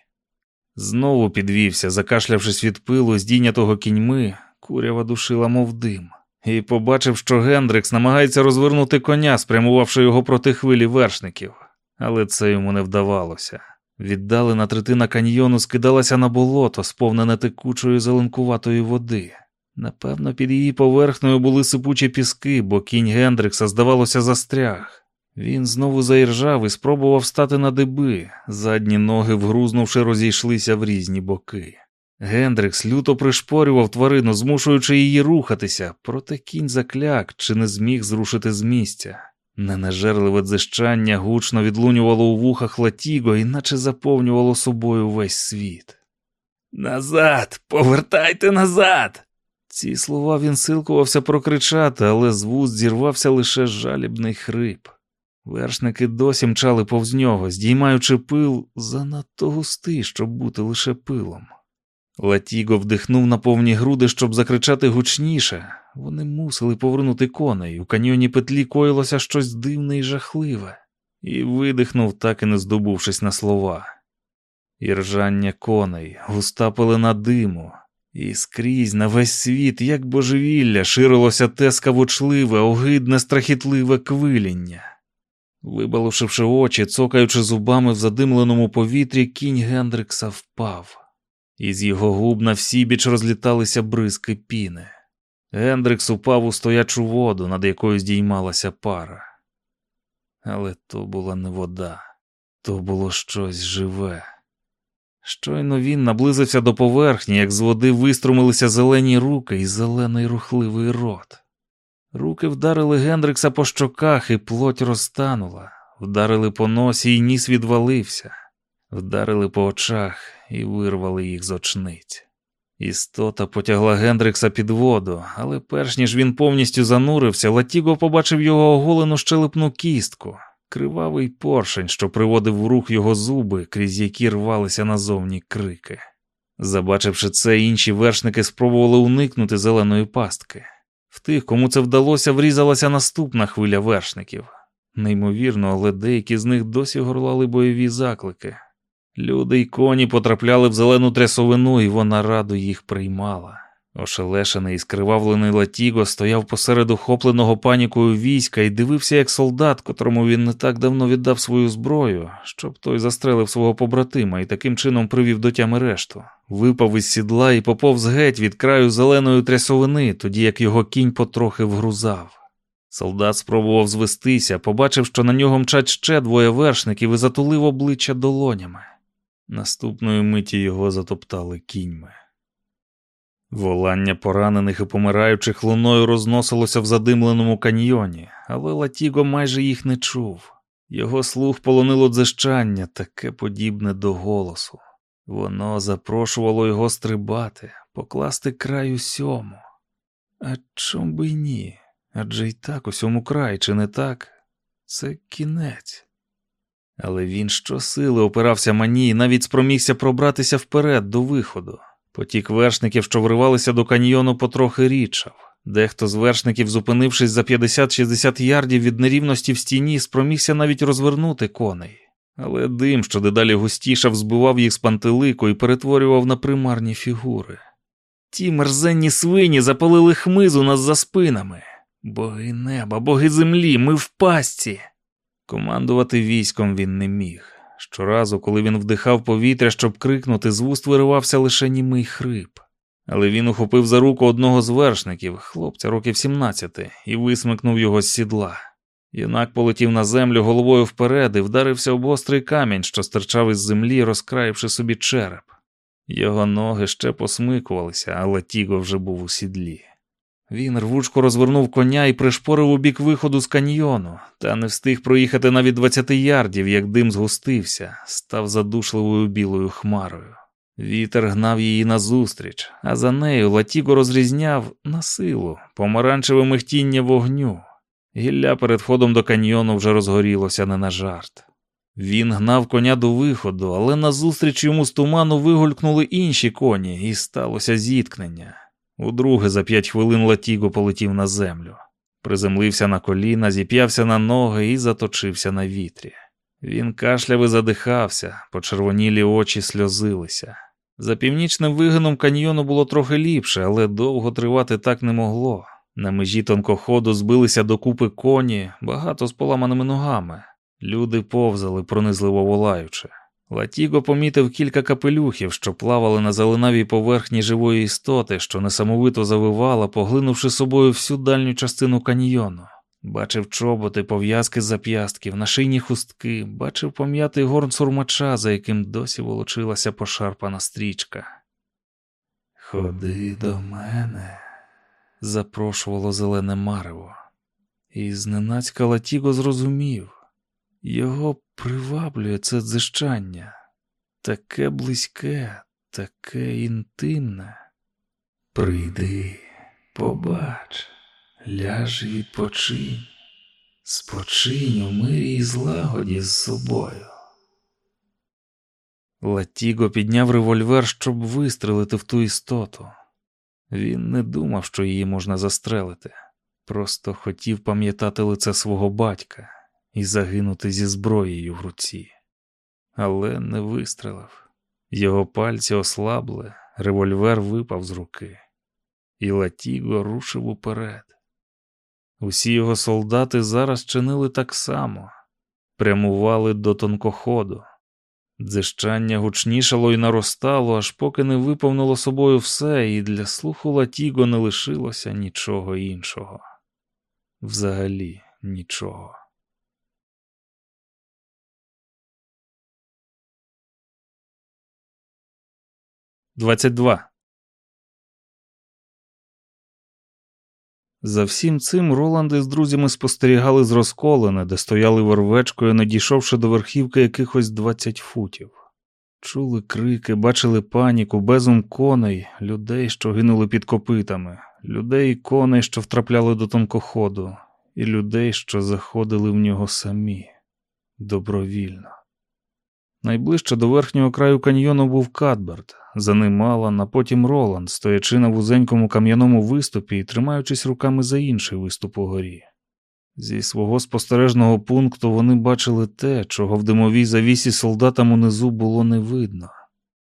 [SPEAKER 1] Знову підвівся, закашлявшись від пилу, здійнятого кіньми, курява душила, мов дим, і побачив, що Гендрикс намагається розвернути коня, спрямувавши його проти хвилі вершників, але це йому не вдавалося. Віддалена третина каньйону скидалася на болото, сповнене текучої зеленкуватої води. Напевно, під її поверхнею були сипучі піски, бо кінь Гендрикса, здавалося, застряг. Він знову заіржав і спробував стати на диби, задні ноги, вгрузнувши, розійшлися в різні боки. Гендрикс люто пришпорював тварину, змушуючи її рухатися, проте кінь закляк чи не зміг зрушити з місця. Ненажерливе дзищання гучно відлунювало у вухах Латіго, іначе заповнювало собою весь світ. Назад, повертайте назад. Ці слова він силкувався прокричати, але з вуст зірвався лише жалібний хрип. Вершники досі мчали повз нього, здіймаючи пил занадто густий, щоб бути лише пилом. Латіго вдихнув на повні груди, щоб закричати гучніше. Вони мусили повернути коней. У каньйоні петлі коїлося щось дивне і жахливе, і видихнув, так і не здобувшись на слова. Іржання коней, густа пелена диму, і скрізь на весь світ, як божевілля, ширилося те скавучливе, огидне, страхітливе квиління. Вибалушивши очі, цокаючи зубами в задимленому повітрі, кінь Гендрикса впав. Із його губ на всібіч розліталися бризки піни. Гендрикс упав у стоячу воду, над якою здіймалася пара. Але то була не вода, то було щось живе. Щойно він наблизився до поверхні, як з води виструмилися зелені руки і зелений рухливий рот. Руки вдарили Гендрикса по щоках, і плоть розтанула, вдарили по носі, і ніс відвалився, вдарили по очах і вирвали їх з очниць. Істота потягла Гендрикса під воду, але перш ніж він повністю занурився, Латіго побачив його оголену щелепну кістку, кривавий поршень, що приводив в рух його зуби, крізь які рвалися назовні крики. Забачивши це, інші вершники спробували уникнути зеленої пастки. В тих, кому це вдалося, врізалася наступна хвиля вершників. Неймовірно, але деякі з них досі горлали бойові заклики. Люди й коні потрапляли в зелену трясовину, і вона радо їх приймала. Ошелешений і скривавлений Латіго стояв посеред охопленого панікою війська і дивився, як солдат, котрому він не так давно віддав свою зброю, щоб той застрелив свого побратима і таким чином привів до тями решту. Випав із сідла і поповз геть від краю зеленої трясовини, тоді як його кінь потрохи вгрузав. Солдат спробував звестися, побачив, що на нього мчать ще двоє вершників і затулив обличчя долонями. Наступної миті його затоптали кіньми. Волання поранених і помираючих луною розносилося в задимленому каньйоні, але Латіго майже їх не чув. Його слух полонило дзижчання, таке подібне до голосу. Воно запрошувало його стрибати, покласти край усьому. А чом би ні? Адже й так усьому край, чи не так? Це кінець. Але він щосили опирався манії, навіть спромігся пробратися вперед до виходу. Потік вершників, що вривалися до каньйону, потрохи річав. Дехто з вершників, зупинившись за 50-60 ярдів від нерівності в стіні, спромігся навіть розвернути коней. Але дим, що дедалі густішав, збивав їх з пантелику і перетворював на примарні фігури. Ті мерзенні свині запалили хмиз у нас за спинами. Боги неба, боги землі, ми в пастці. Командувати військом він не міг. Щоразу, коли він вдихав повітря, щоб крикнути, з вуст виривався лише німий хрип. Але він ухопив за руку одного з вершників, хлопця років 17, і висмикнув його з сідла. Юнак полетів на землю головою вперед і вдарився об острий камінь, що стирчав із землі, розкраївши собі череп. Його ноги ще посмикувалися, але Тіго вже був у сідлі. Він рвучко розвернув коня і пришпорив у бік виходу з каньйону, та не встиг проїхати навіть 20 ярдів, як дим згустився, став задушливою білою хмарою. Вітер гнав її назустріч, а за нею Латіго розрізняв на силу помаранчеве михтіння вогню. Гілля перед входом до каньйону вже розгорілося не на жарт. Він гнав коня до виходу, але назустріч йому з туману вигулькнули інші коні, і сталося зіткнення. Удруге за п'ять хвилин Латіго полетів на землю, приземлився на коліна, зіп'явся на ноги і заточився на вітрі. Він кашляв і задихався, почервонілі очі сльозилися. За північним вигином каньйону було трохи ліпше, але довго тривати так не могло. На межі тонкоходу збилися докупи коні, багато з поламаними ногами. Люди повзали, пронизливо волаючи. Латіго помітив кілька капелюхів, що плавали на зеленавій поверхні живої істоти, що несамовито завивала, поглинувши собою всю дальню частину каньйону. Бачив чоботи, пов'язки з зап'ястків, нашийні хустки, бачив пом'ятий горн сурмача, за яким досі волочилася пошарпана стрічка. Ходи до мене, запрошувало зелене марево. І зненацька Латіго зрозумів. Його приваблює це дзижчання, таке близьке, таке інтимне. Прийди, побач, ляж і відпочинь, спочинь у мирі і злагоді з собою. Латіго підняв револьвер, щоб вистрелити в ту істоту. Він не думав, що її можна застрелити, просто хотів пам'ятати лице свого батька і загинути зі зброєю в руці. Але не вистрелив. Його пальці ослабли, револьвер випав з руки, і Латіго рушив уперед. Усі його солдати зараз чинили так само, прямували до тонкоходу. Дзищання гучнішало і наростало, аж поки не виповнило собою все, і для слуху Латіго не лишилося нічого іншого. Взагалі нічого. Двадцять два. За всім цим Роланди з друзями спостерігали з розколини, де стояли вервечкою, не дійшовши до верхівки якихось 20 футів. Чули крики, бачили паніку, безум коней, людей, що гинули під копитами, людей і коней, що втрапляли до тонкоходу, і людей, що заходили в нього самі добровільно. Найближче до верхнього краю каньйону був Кадберт, за ним Алан, а потім Роланд, стоячи на вузенькому кам'яному виступі і тримаючись руками за інший виступ угорі. Зі свого спостережного пункту вони бачили те, чого в димовій завісі солдатам унизу було не видно.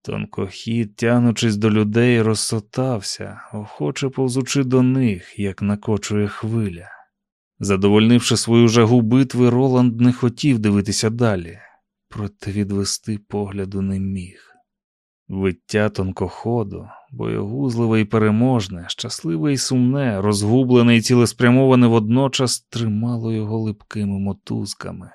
[SPEAKER 1] Тонкохід, тянучись до людей, розсотався, охоче повзучи до них, як накочує хвиля. Задовольнивши свою жагу битви, Роланд не хотів дивитися далі, проте відвести погляду не міг. Виття тонкоходу, боєгузливе і переможне, щасливе і сумне, розгублене і цілеспрямоване водночас тримало його липкими мотузками.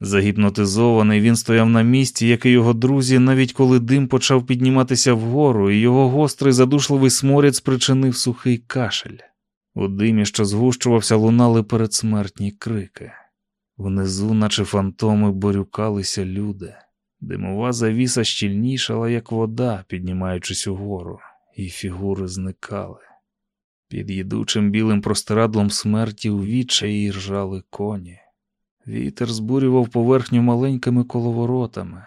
[SPEAKER 1] Загіпнотизований, він стояв на місці, як і його друзі, навіть коли дим почав підніматися вгору, і його гострий задушливий сморід спричинив сухий кашель. У димі, що згущувався, лунали передсмертні крики. Внизу, наче фантоми, борюкалися люди. Димова завіса щільнішала, як вода, піднімаючись угору, і фігури зникали. Під їдучим білим простирадлом смерті у відчаї ржали коні. Вітер збурював поверхню маленькими коловоротами.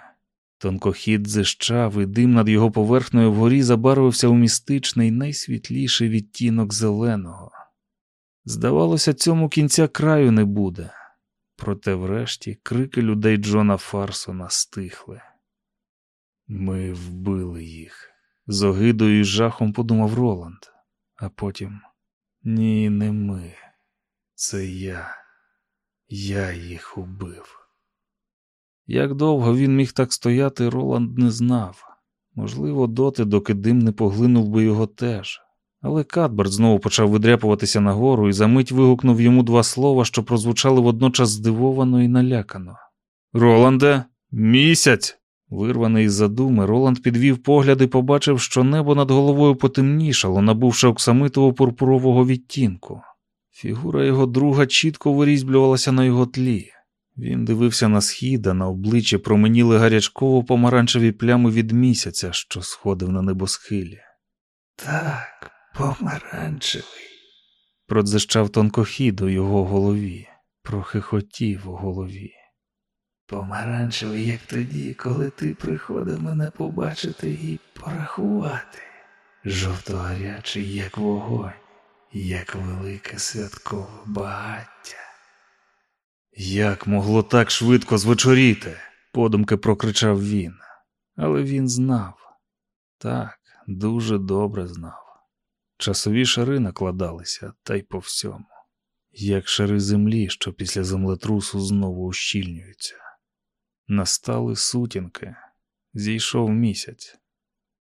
[SPEAKER 1] Тонкохід зищав, і дим над його поверхнею вгорі забарвився у містичний найсвітліший відтінок зеленого. Здавалося, цьому кінця краю не буде. Проте врешті крики людей Джона Фарсона стихли. Ми вбили їх. З огидою і жахом подумав Роланд, а потім ні, не ми. Це я. Я їх убив. Як довго він міг так стояти, Роланд не знав. Можливо, доти, доки дим не поглинув би його теж. Але Кадберт знову почав видряпуватися нагору і за мить вигукнув йому два слова, що прозвучали водночас здивовано і налякано. Роланде, місяць. Вирваний із задуми, Роланд підвів погляд і побачив, що небо над головою потемнішало, набувши оксамитово пурпурового відтінку. Фігура його друга чітко вирізблювалася на його тлі. Він дивився на схід, а на обличчі променіли гарячково помаранчеві плями від місяця, що сходив на небосхилі.
[SPEAKER 5] Так, помаранчевий.
[SPEAKER 1] Продзищав тонкохід у його голові, прохихотів у голові.
[SPEAKER 5] Помаранчевий, як тоді, коли ти приходив мене побачити і порахувати. Жовто-гарячий, як вогонь, як велике святкове багаття.
[SPEAKER 1] Як могло так швидко звечоріти? подумки прокричав він. Але він знав. Так, дуже добре знав. Часові шари накладалися, та й по всьому, як шари землі, що після землетрусу знову ущільнюються. Настали сутінки, зійшов місяць.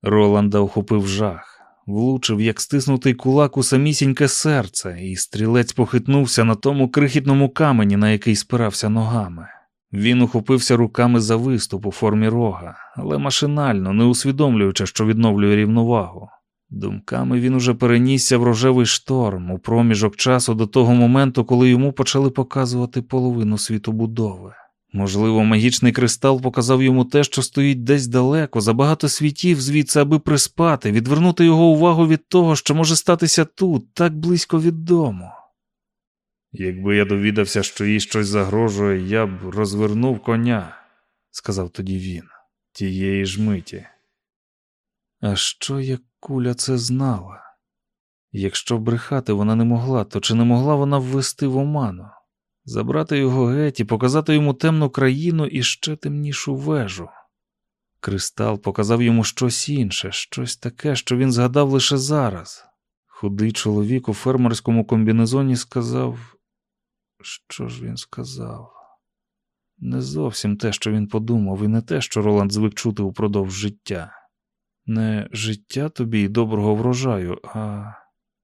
[SPEAKER 1] Роланда охопив жах, влучив, як стиснутий кулак у самісіньке серце, і стрілець похитнувся на тому крихітному камені, на який спирався ногами. Він ухопився руками за виступ у формі рога, але машинально, не усвідомлюючи, що відновлює рівновагу. Думками він уже перенісся в рожевий шторм у проміжок часу до того моменту, коли йому почали показувати половину світобудови. Можливо, магічний кристал показав йому те, що стоїть десь далеко, за багато світів звідси, аби приспати, відвернути його увагу від того, що може статися тут, так близько від дому. Якби я довідався, що їй щось загрожує, я б розвернув коня, сказав тоді він, тієї ж миті. А що як куля це знала? Якщо брехати вона не могла, то чи не могла вона ввести в оману? Забрати його геть і показати йому темну країну і ще темнішу вежу. Кристал показав йому щось інше, щось таке, що він згадав лише зараз. Худий чоловік у фермерському комбінезоні сказав, що ж він сказав? Не зовсім те, що він подумав, і не те, що Роланд звик чути упродовж життя. Не життя тобі і доброго врожаю, а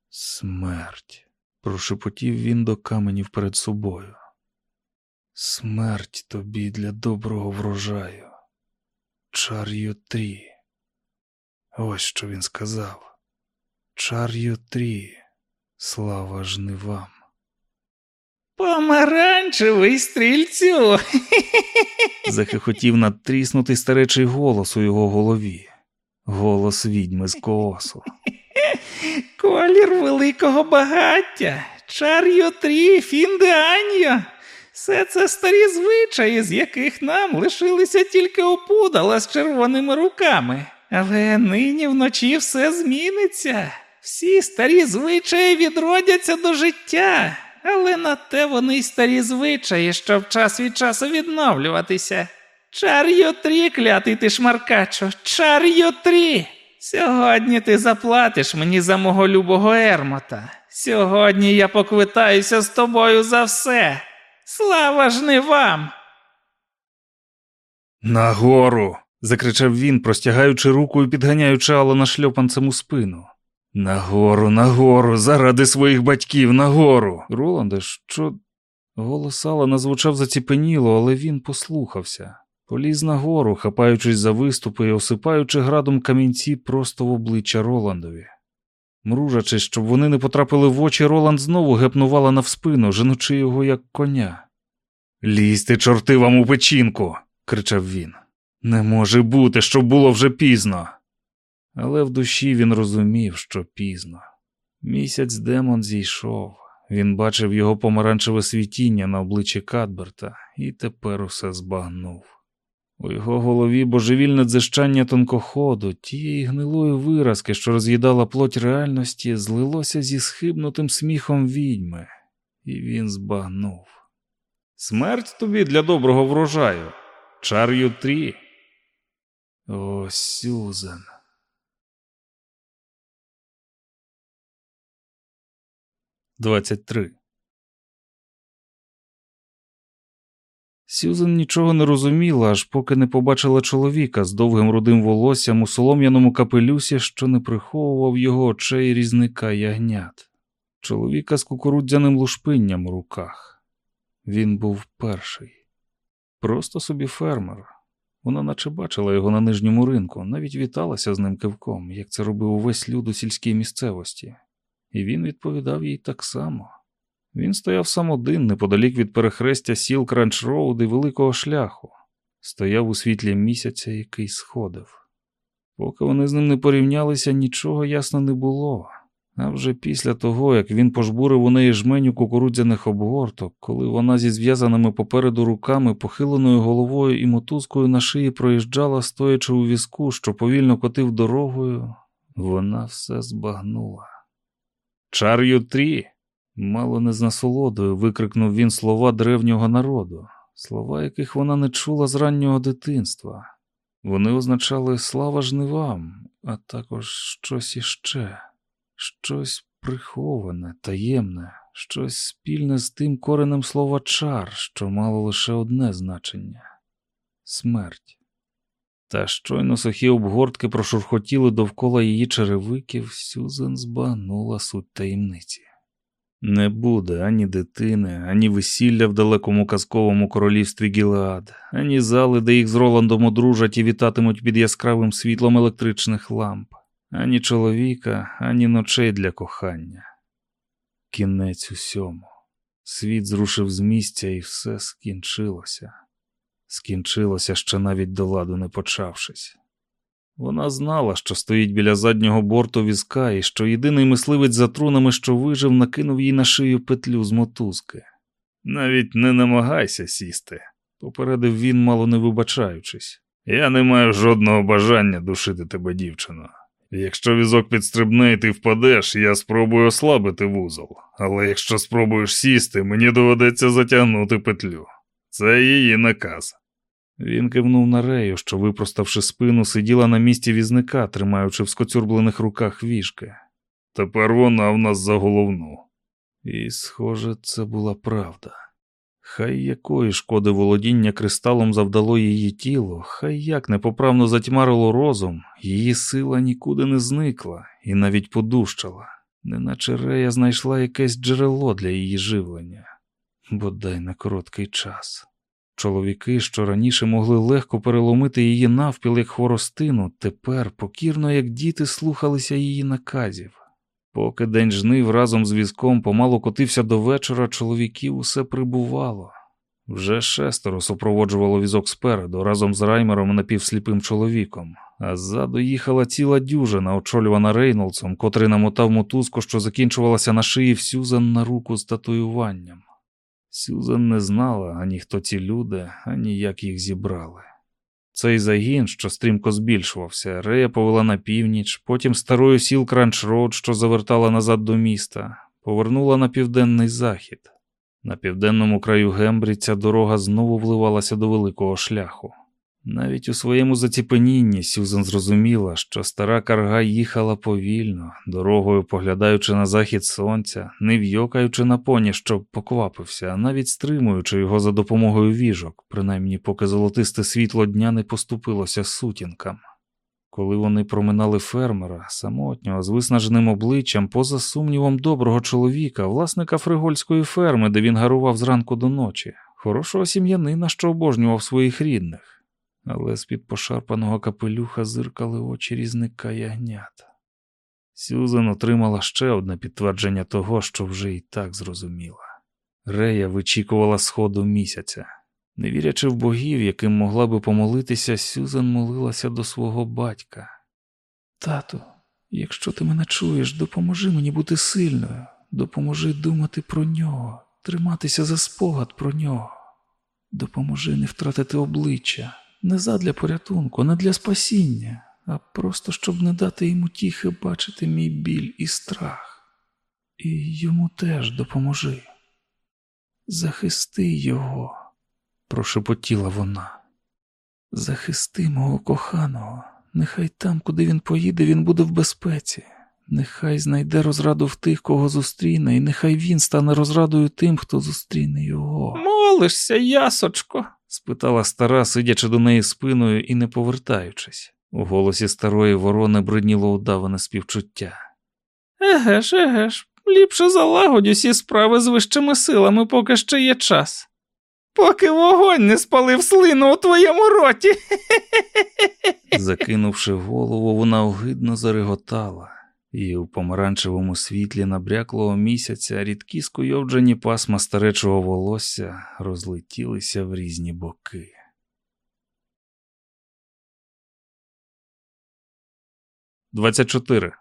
[SPEAKER 1] смерть прошепотів він до каменів перед собою. Смерть тобі для доброго врожаю. Чар'ю трі. Ось що він сказав. Чар'ю трі. Слава жнивам.
[SPEAKER 2] Помаранчевий стрільцю.
[SPEAKER 1] Захихотів надтріснутий старечий голос у його голові. Голос відьми з коосу.
[SPEAKER 2] Колір великого багаття, чар'ю трі, фіндеаньо. Все це старі звичаї, з яких нам лишилися тільки опудала з червоними руками. Але нині вночі все зміниться. Всі старі звичаї відродяться до життя, але на те вони й старі звичаї, щоб час від часу відновлюватися. Чар'ю трі, клятий ти шмаркачо, чар'ю трі. Сьогодні ти заплатиш мені за мого любого Ермота. Сьогодні я поквитаюся з тобою за все. Слава ж не вам!
[SPEAKER 1] Нагору. закричав він, простягаючи руку і підганяючи Алана шльопанцем у спину. Нагору, нагору, заради своїх батьків, нагору. Роланде, що. Голос Алана звучав заціпеніло, але він послухався. Поліз нагору, хапаючись за виступи і осипаючи градом камінці просто в обличчя Роландові. Мружачись, щоб вони не потрапили в очі, Роланд знову гепнувала навспину, женучи його як коня. Лізьте, чорти вам у печінку. кричав він. Не може бути, щоб було вже пізно. Але в душі він розумів, що пізно. Місяць демон зійшов. Він бачив його помаранчеве світіння на обличчі Кадберта і тепер усе збагнув. У його голові божевільне дзижчання тонкоходу, тієї гнилої виразки, що роз'їдала плоть реальності, злилося зі схибнутим сміхом відьми, і він збагнув. Смерть тобі для доброго врожаю. Чар'ю трі. О, Сюзан. Двадцять три. Сюзан нічого не розуміла, аж поки не побачила чоловіка з довгим рудим волоссям у солом'яному капелюсі, що не приховував його очей різника ягнят. Чоловіка з кукурудзяним лушпинням у руках. Він був перший. Просто собі фермер. Вона наче бачила його на нижньому ринку, навіть віталася з ним кивком, як це робив увесь люд у сільській місцевості. І він відповідав їй так само. Він стояв сам один неподалік від перехрестя Сілк-Ранч-Роуд і великого шляху, стояв у світлі місяця, який сходив. Поки вони з ним не порівнялися, нічого ясно не було. А вже після того, як він пожбурив у неї жменю кукурудзяних обгорток, коли вона зі зв'язаними попереду руками, похиленою головою і мотузкою на шиї проїжджала, стоячи у візку, що повільно котив дорогою, вона все збагнула. Чар'ю трі! Мало не з насолодою викрикнув він слова древнього народу, слова, яких вона не чула з раннього дитинства. Вони означали слава жнивам, а також щось іще, щось приховане, таємне, щось спільне з тим коренем слова чар, що мало лише одне значення смерть. Та щойно сухі обгортки прошурхотіли довкола її черевиків, Сюзен збагнула суть таємниці. Не буде ані дитини, ані весілля в далекому казковому королівстві Гілеад, ані зали, де їх з Роландом одружать і вітатимуть під яскравим світлом електричних ламп, ані чоловіка, ані ночей для кохання. Кінець усьому. Світ зрушив з місця, і все скінчилося. Скінчилося ще навіть до ладу не почавшись. Вона знала, що стоїть біля заднього борту візка, і що єдиний мисливець за трунами, що вижив, накинув їй на шию петлю з мотузки. Навіть не намагайся сісти, попередив він, мало не вибачаючись. Я не маю жодного бажання душити тебе, дівчино. Якщо візок підстрибне і ти впадеш, я спробую ослабити вузол, але якщо спробуєш сісти, мені доведеться затягнути петлю. Це її наказ. Він кивнув на рею, що, випроставши спину, сиділа на місці візника, тримаючи в скоцюрблених руках віжки. Тепер вона в нас за головну. І, схоже, це була правда. Хай якої шкоди володіння кристалом завдало її тіло, хай як непоправно затьмарило розум, її сила нікуди не зникла і навіть подущала, неначе Рея знайшла якесь джерело для її живлення, бодай на короткий час. Чоловіки, що раніше могли легко переломити її навпіл як хворостину, тепер покірно, як діти, слухалися її наказів. Поки день жнив разом з візком помалу котився до вечора, чоловіків усе прибувало. Вже шестеро супроводжувало візок спереду разом з раймером і напівсліпим чоловіком, а ззаду їхала ціла дюжина, очолювана Рейнолдсом, котрий намотав мотузку, що закінчувалася на шиї в Сюзан на руку з татуюванням. Сюзан не знала ані хто ці люди, ані як їх зібрали. Цей загін, що стрімко збільшувався, Рея повела на північ, потім старою Сілк-Ранч-Роуд, що завертала назад до міста, повернула на південний захід. На південному краю Гембрі ця дорога знову вливалася до великого шляху. Навіть у своєму заціпенінні Сюзан зрозуміла, що стара карга їхала повільно, дорогою поглядаючи на захід сонця, не вйокаючи на поні, щоб поквапився, а навіть стримуючи його за допомогою віжок, принаймні поки золотисте світло дня не поступилося сутінкам. Коли вони проминали фермера, самотнього, з виснаженим обличчям, поза сумнівом доброго чоловіка, власника фригольської ферми, де він гарував зранку до ночі, хорошого сім'янина, що обожнював своїх рідних, але з-під пошарпаного капелюха зиркали очі різника ягнят. Сюзан отримала ще одне підтвердження того, що вже і так зрозуміла. Рея вичікувала сходу місяця. Не вірячи в богів, яким могла би помолитися, Сюзан молилася до свого батька. Тату, якщо ти мене чуєш, допоможи мені бути сильною, допоможи думати про нього, триматися за спогад про нього. Допоможи не втратити обличчя, не задля порятунку, не для спасіння, а просто щоб не дати йому тіхи бачити мій біль і страх. І йому теж допоможи. Захисти його, прошепотіла вона. Захисти мого коханого, нехай там, куди він поїде, він буде в безпеці. Нехай знайде розраду в тих, кого зустріне, і нехай він стане розрадою тим, хто зустріне його.
[SPEAKER 2] Молишся, ясочко.
[SPEAKER 1] Спитала стара, сидячи до неї спиною і не повертаючись. У голосі старої ворони бридніло удаване співчуття.
[SPEAKER 2] Еге ж, еге ж, ліпше залагодь усі справи з вищими силами, поки ще є час. Поки вогонь не спалив слину у твоєму роті.
[SPEAKER 1] Закинувши голову, вона огидно зареготала, і у помаранчевому світлі набряклого місяця рідкі скуйовджені пасма старечого волосся розлетілися в різні боки. Двадцять чотири.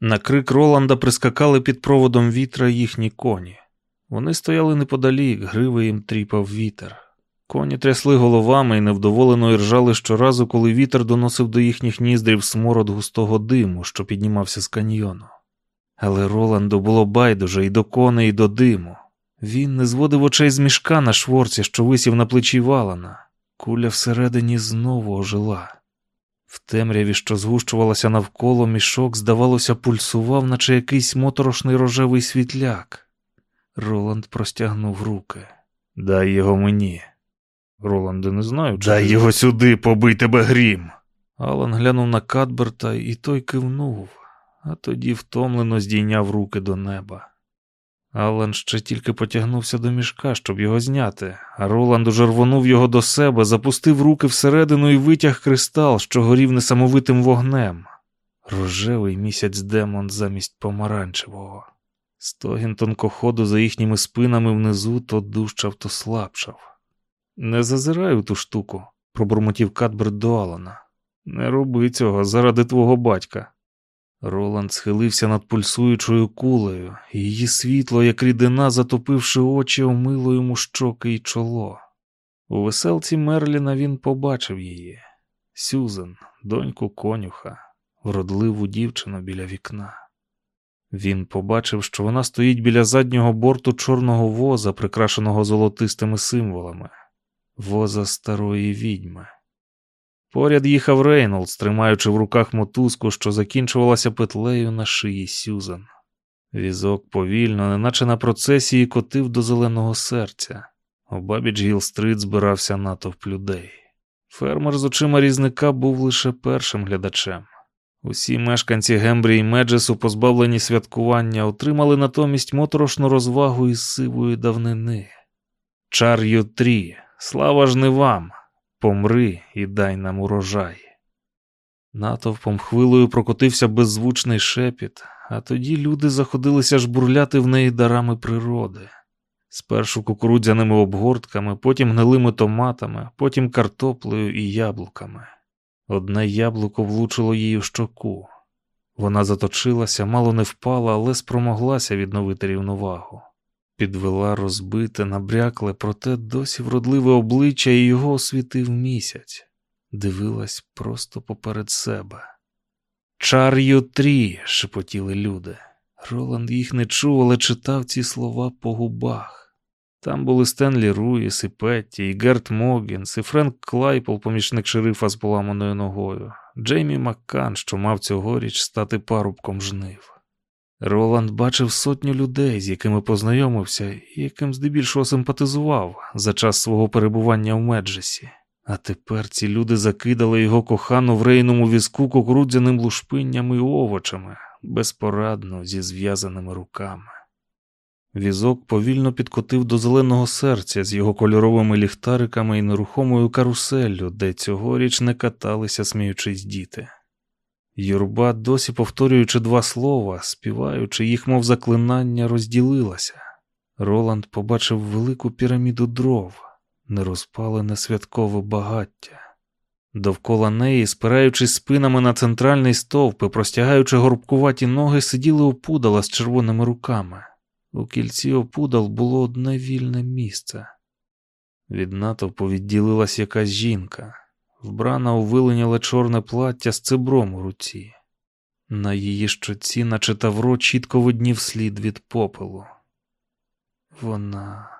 [SPEAKER 1] На крик Роланда прискакали під проводом вітра їхні коні. Вони стояли неподалік, гриви їм тріпав вітер. Коні трясли головами і невдоволено іржали щоразу, коли вітер доносив до їхніх ніздрів смород густого диму, що піднімався з каньйону. Але Роланду було байдуже і до коней, і до диму. Він не зводив очей з мішка на шворці, що висів на плечі валана. Куля всередині знову ожила. В темряві, що згущувалася навколо, мішок, здавалося, пульсував, наче якийсь моторошний рожевий світляк. Роланд простягнув руки. Дай його мені. Роланде, не знаю. Дай його сюди, побий тебе грім. Алан глянув на Кадберта, і той кивнув, а тоді втомлено здійняв руки до неба. Алан ще тільки потягнувся до мішка, щоб його зняти, а Роланд уже рвонув його до себе, запустив руки всередину і витяг кристал, що горів несамовитим вогнем. Рожевий місяць демон замість помаранчевого. Стогін тонкоходу за їхніми спинами внизу то дужчав, то слабшав. Не зазирай у ту штуку, пробурмотів Кадберт до Алана. Не роби цього заради твого батька. Роланд схилився над пульсуючою кулею, її світло, як рідина, затопивши очі, омило йому щоки й чоло. У веселці Мерліна він побачив її Сюзан, доньку конюха, вродливу дівчину біля вікна. Він побачив, що вона стоїть біля заднього борту чорного воза, прикрашеного золотистими символами, воза старої відьми. Поряд їхав Рейнолдс, тримаючи в руках мотузку, що закінчувалася петлею на шиї Сюзан. Візок повільно, неначе на процесії, котив до зеленого серця. Обабіч Гіл-стрит збирався натовп людей. Фермер з очима різника був лише першим глядачем. Усі мешканці Гембрі і Меджесу, позбавлені святкування, отримали натомість моторошну розвагу із сивої давнини. Чар'ю трі, слава ж не вам! Помри і дай нам урожай. Натовпом хвилою прокотився беззвучний шепіт, а тоді люди заходилися жбурляти в неї дарами природи. Спершу кукурудзяними обгортками, потім гнилими томатами, потім картоплею і яблуками. Одне яблуко влучило їй у щоку. Вона заточилася, мало не впала, але спромоглася відновити рівновагу. Підвела розбите, набрякле, проте досі вродливе обличчя і його освітив місяць, дивилась просто поперед себе. Чар'ю трі, шепотіли люди. Роланд їх не чув, але читав ці слова по губах. Там були Стенлі Руїс, і Петті, і Герт Могінс, і Френк Клейпул, помічник шерифа з поламаною ногою, Джеймі Маккан, що мав цьогоріч стати парубком жнив. Роланд бачив сотню людей, з якими познайомився і яким здебільшого симпатизував за час свого перебування в Меджесі, А тепер ці люди закидали його кохану в Реїному візку кукурудзяним лушпинням і овочами, безпорадно зі зв'язаними руками. Візок повільно підкотив до зеленого серця з його кольоровими ліхтариками і нерухомою каруселлю, де цьогоріч не каталися, сміючись діти. Юрба, досі повторюючи два слова, співаючи їх, мов заклинання, розділилася. Роланд побачив велику піраміду дров, нерозпалене святкове багаття. Довкола неї, спираючись спинами на центральний стовп і простягаючи горбкуваті ноги, сиділи опудала з червоними руками. У кільці опудал було одне вільне місце. Від натовпу відділилась якась жінка, вбрана у виленяле чорне плаття з цибром у руці. На її щоці, наче тавро, чітко виднів слід від попелу. Вона.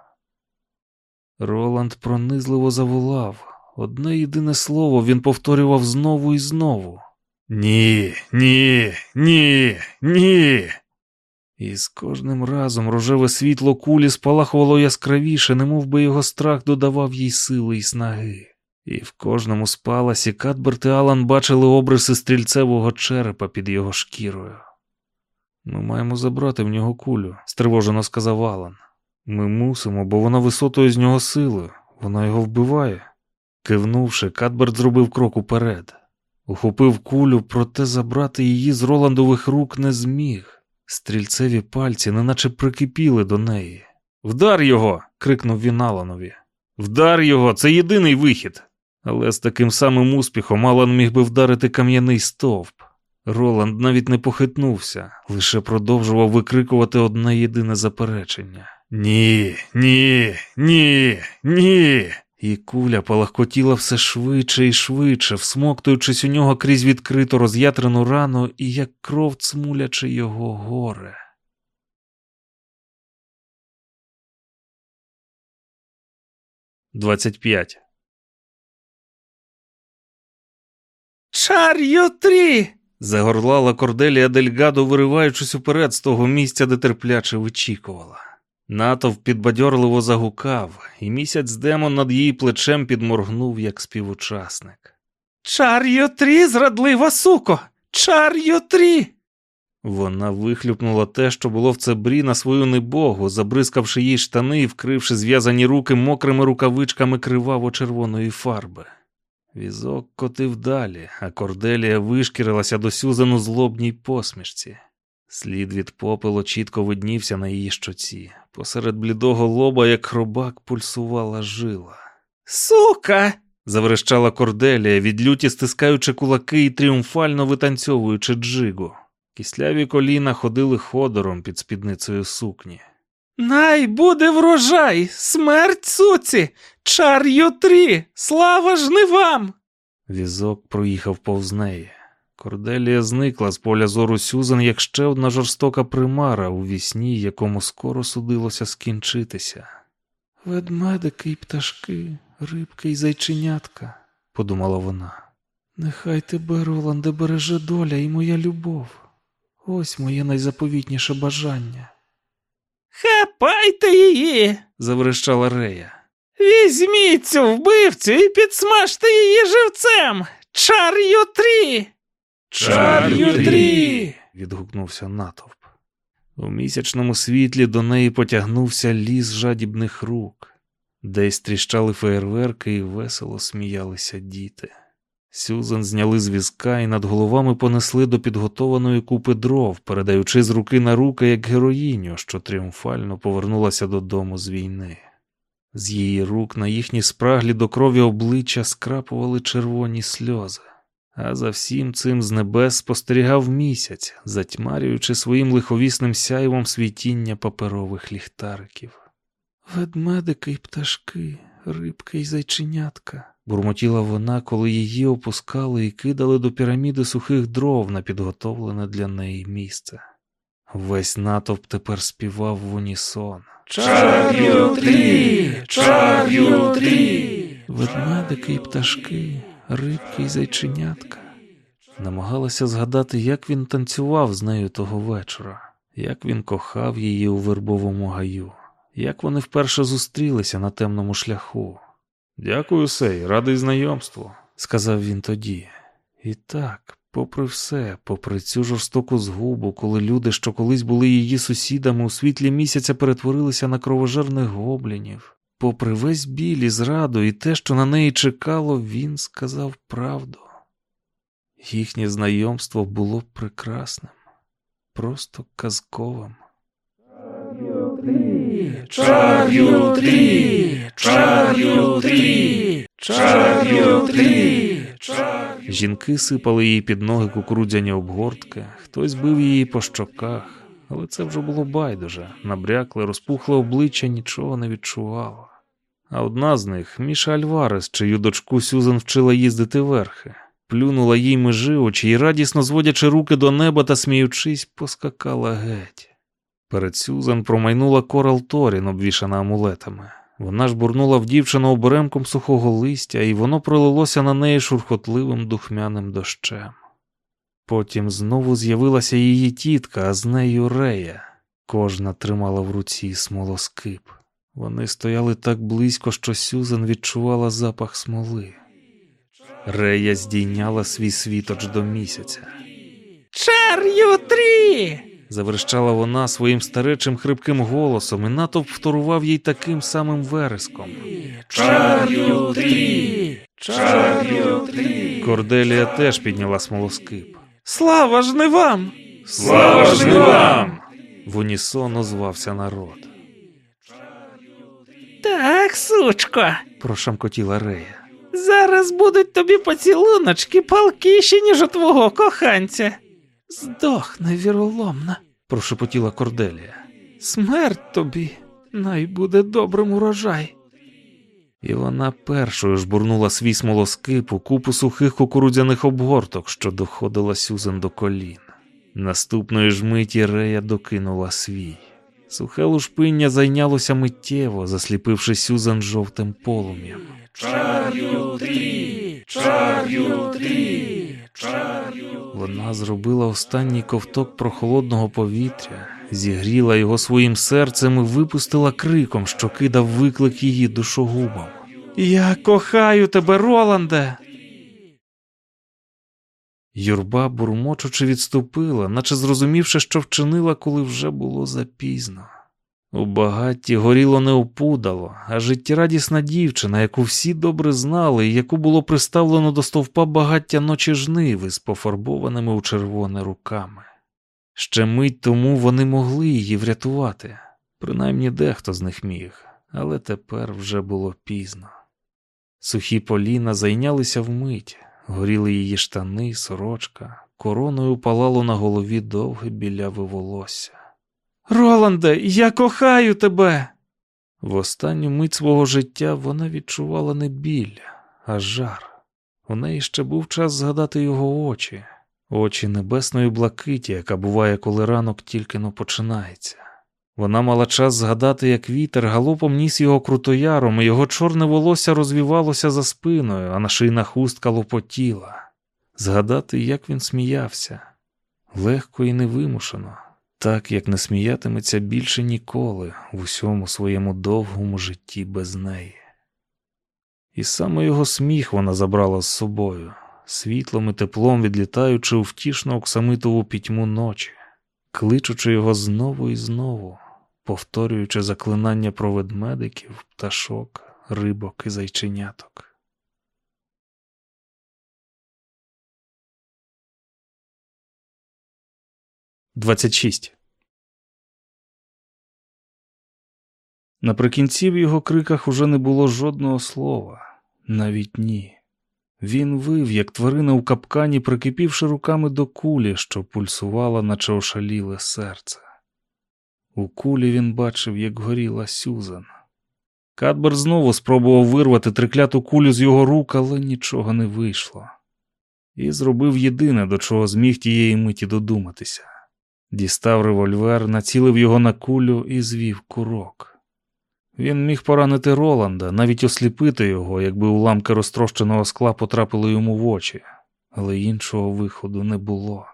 [SPEAKER 1] Роланд пронизливо заволав. Одне єдине слово він повторював знову і знову. Ні, ні, ні, ні. І з кожним разом рожеве світло кулі спалахувало яскравіше, немов би його страх додавав їй сили і снаги. І в кожному спаласі Катберт і Алан бачили обриси стрільцевого черепа під його шкірою. Ми маємо забрати в нього кулю, стривожено сказав Алан. Ми мусимо, бо вона висотою з нього силою, вона його вбиває. Кивнувши, Катберт зробив крок уперед. Ухопив кулю, проте забрати її з Роландових рук не зміг. Стрільцеві пальці неначе прикипіли до неї. Вдар його. крикнув він Аланові. Вдар його, це єдиний вихід. Але з таким самим успіхом Алан міг би вдарити кам'яний стовп. Роланд навіть не похитнувся, лише продовжував викрикувати одне єдине заперечення. Ні, ні, ні, ні. І куля палахкотіла все швидше і швидше, всмоктуючись у нього крізь відкриту роз'ятрену рану і як кров цмулячи його горе. Двадцять п'ять.
[SPEAKER 2] Чар'ю трі!
[SPEAKER 1] Загорлала Корделія Дельгадо, вириваючись уперед з того місця, де терпляче вичікувала. Натовп підбадьорливо загукав, і місяць демон над її плечем підморгнув, як співучасник.
[SPEAKER 2] Чар'ю трі, зрадлива суко! Чар'ю трі!
[SPEAKER 1] Вона вихлюпнула те, що було в цебрі на свою небогу, забризкавши їй штани і вкривши зв'язані руки мокрими рукавичками криваво-червоної фарби. Візок котив далі, а Корделія вишкірилася до Сюзану злобній посмішці. Слід від попелу чітко виднівся на її щоці. Посеред блідого лоба, як хробак, пульсувала жила.
[SPEAKER 2] Сука!
[SPEAKER 1] Заверещала Корделія, від люті стискаючи кулаки і тріумфально витанцьовуючи джигу. Кисляві коліна ходили ходором під спідницею сукні.
[SPEAKER 2] Най буде врожай! Смерть суці! Чар'ю трі! Слава жнивам!
[SPEAKER 1] Візок проїхав повз неї. Корделія зникла з поля зору Сюзан, як ще одна жорстока примара у вісні, якому скоро судилося скінчитися. Ведмедики й пташки, рибки й зайченятка, подумала вона. Нехай тебе, Роланде, береже доля і моя любов. Ось моє найзаповітніше бажання,
[SPEAKER 2] Хапайте її!
[SPEAKER 1] заверещала Рея.
[SPEAKER 2] Візьміть цю вбивцю і підсмажте її живцем! Чар'ю трі!
[SPEAKER 1] Чар'ю трі! відгукнувся натовп. У місячному світлі до неї потягнувся ліс жадібних рук, десь тріщали феєрверки і весело сміялися діти. Сюзан зняли з візка і над головами понесли до підготованої купи дров, передаючи з руки на руки як героїню, що тріумфально повернулася додому з війни. З її рук на їхні спраглі до крові обличчя скрапували червоні сльози. А за всім цим з небес спостерігав місяць, затьмарюючи своїм лиховісним сяйвом світіння паперових ліхтариків. Ведмедики й пташки, рибки й зайченятка, бурмотіла вона, коли її опускали і кидали до піраміди сухих дров на підготовлене для неї місце. Весь натовп тепер співав в унісон.
[SPEAKER 2] Чар'ю трі! Чар'ю трі!
[SPEAKER 1] Ведмедики й пташки, рибки й зайченятка. Намагалася згадати, як він танцював з нею того вечора, як він кохав її у вербовому гаю, як вони вперше зустрілися на темному шляху. Дякую, Сей, радий знайомству, сказав він тоді. І так, попри все, попри цю жорстоку згубу, коли люди, що колись були її сусідами, у світлі місяця перетворилися на кровожерних гоблінів, попри весь біль і зраду і те, що на неї чекало, він сказав правду. Їхнє знайомство було прекрасним, просто казковим.
[SPEAKER 2] Чар'ю три! Чар'ю три! Чар'ю три!
[SPEAKER 1] Жінки сипали їй під ноги кукурудзяні обгортки, хтось бив її по щоках, але це вже було байдуже. Набрякле, розпухле обличчя нічого не відчувало. А одна з них, Міша Альварес, чию дочку Сюзан вчила їздити верхи, плюнула їй межи очі і, радісно зводячи руки до неба та сміючись, поскакала геть. Перед Сюзан промайнула корал Торін, обвішана амулетами. Вона ж бурнула в дівчину оберемком сухого листя, і воно пролилося на неї шурхотливим духмяним дощем. Потім знову з'явилася її тітка, а з нею Рея. Кожна тримала в руці смолоскип. Вони стояли так близько, що Сюзан відчувала запах смоли. Рея здійняла свій світоч до місяця.
[SPEAKER 2] Чар'ю три!
[SPEAKER 1] Заверещала вона своїм старечим хрипким голосом, і натовп вторував їй таким самим вереском.
[SPEAKER 2] Чар'ю три!
[SPEAKER 1] Корделія теж підняла смолоскип.
[SPEAKER 2] Слава ж не вам!
[SPEAKER 1] Слава ж не вам! В унісон озвався народ.
[SPEAKER 2] Так, сучко,
[SPEAKER 1] Прошамкотіла Рея.
[SPEAKER 2] зараз будуть тобі поцілуночки палкіші, ніж у твого коханця. Здохне віроломна,
[SPEAKER 1] Прошепотіла Корделія.
[SPEAKER 2] смерть тобі, най буде добрим урожай.
[SPEAKER 1] І вона першою жбурнула свій смолоскип у купу сухих кукурудзяних обгорток, що доходила Сюзан до колін. Наступної ж миті Рея докинула свій. Сухе лушпиння зайнялося миттєво, засліпивши Сюзан жовтим полум'ям.
[SPEAKER 2] Чар'ю три! Чар'ю три!
[SPEAKER 1] Вона зробила останній ковток прохолодного повітря, зігріла його своїм серцем і випустила криком, що кидав виклик її душогубам.
[SPEAKER 2] Я кохаю тебе, Роланде.
[SPEAKER 1] Юрба, бурмочучи, відступила, наче зрозумівши, що вчинила, коли вже було запізно. У багатті горіло не опудало, а життєрадісна дівчина, яку всі добре знали і яку було приставлено до стовпа багаття ночі жниви з пофарбованими у червоне руками. Ще мить тому вони могли її врятувати, принаймні дехто з них міг, але тепер вже було пізно. Сухі поліна зайнялися вмить, горіли її штани, сорочка, короною палало на голові довге біляве волосся.
[SPEAKER 2] Роланде, я кохаю тебе.
[SPEAKER 1] В останню мить свого життя вона відчувала не біль, а жар. У неї ще був час згадати його очі, очі небесної блакиті, яка буває, коли ранок тільки но починається. Вона мала час згадати, як вітер галопом ніс його крутояром, і його чорне волосся розвівалося за спиною, а нашийна хустка лопотіла. Згадати, як він сміявся, легко і невимушено, так як не сміятиметься більше ніколи в усьому своєму довгому житті без неї. І саме його сміх вона забрала з собою, світлом і теплом відлітаючи у втішну оксамитову пітьму ночі, кличучи його знову і знову, повторюючи заклинання про ведмедиків, пташок, рибок і зайченяток. Двадцять шість. Наприкінці в його криках уже не було жодного слова, навіть ні. Він вив, як тварина у капкані, прикипівши руками до кулі, що пульсувала, наче ошаліле серце. У кулі він бачив, як горіла Сюзан. Кадбер знову спробував вирвати трикляту кулю з його рук, але нічого не вийшло. І зробив єдине, до чого зміг тієї миті додуматися. Дістав револьвер, націлив його на кулю і звів курок. Він міг поранити Роланда, навіть осліпити його, якби уламки розтрощеного скла потрапили йому в очі, але іншого виходу не було.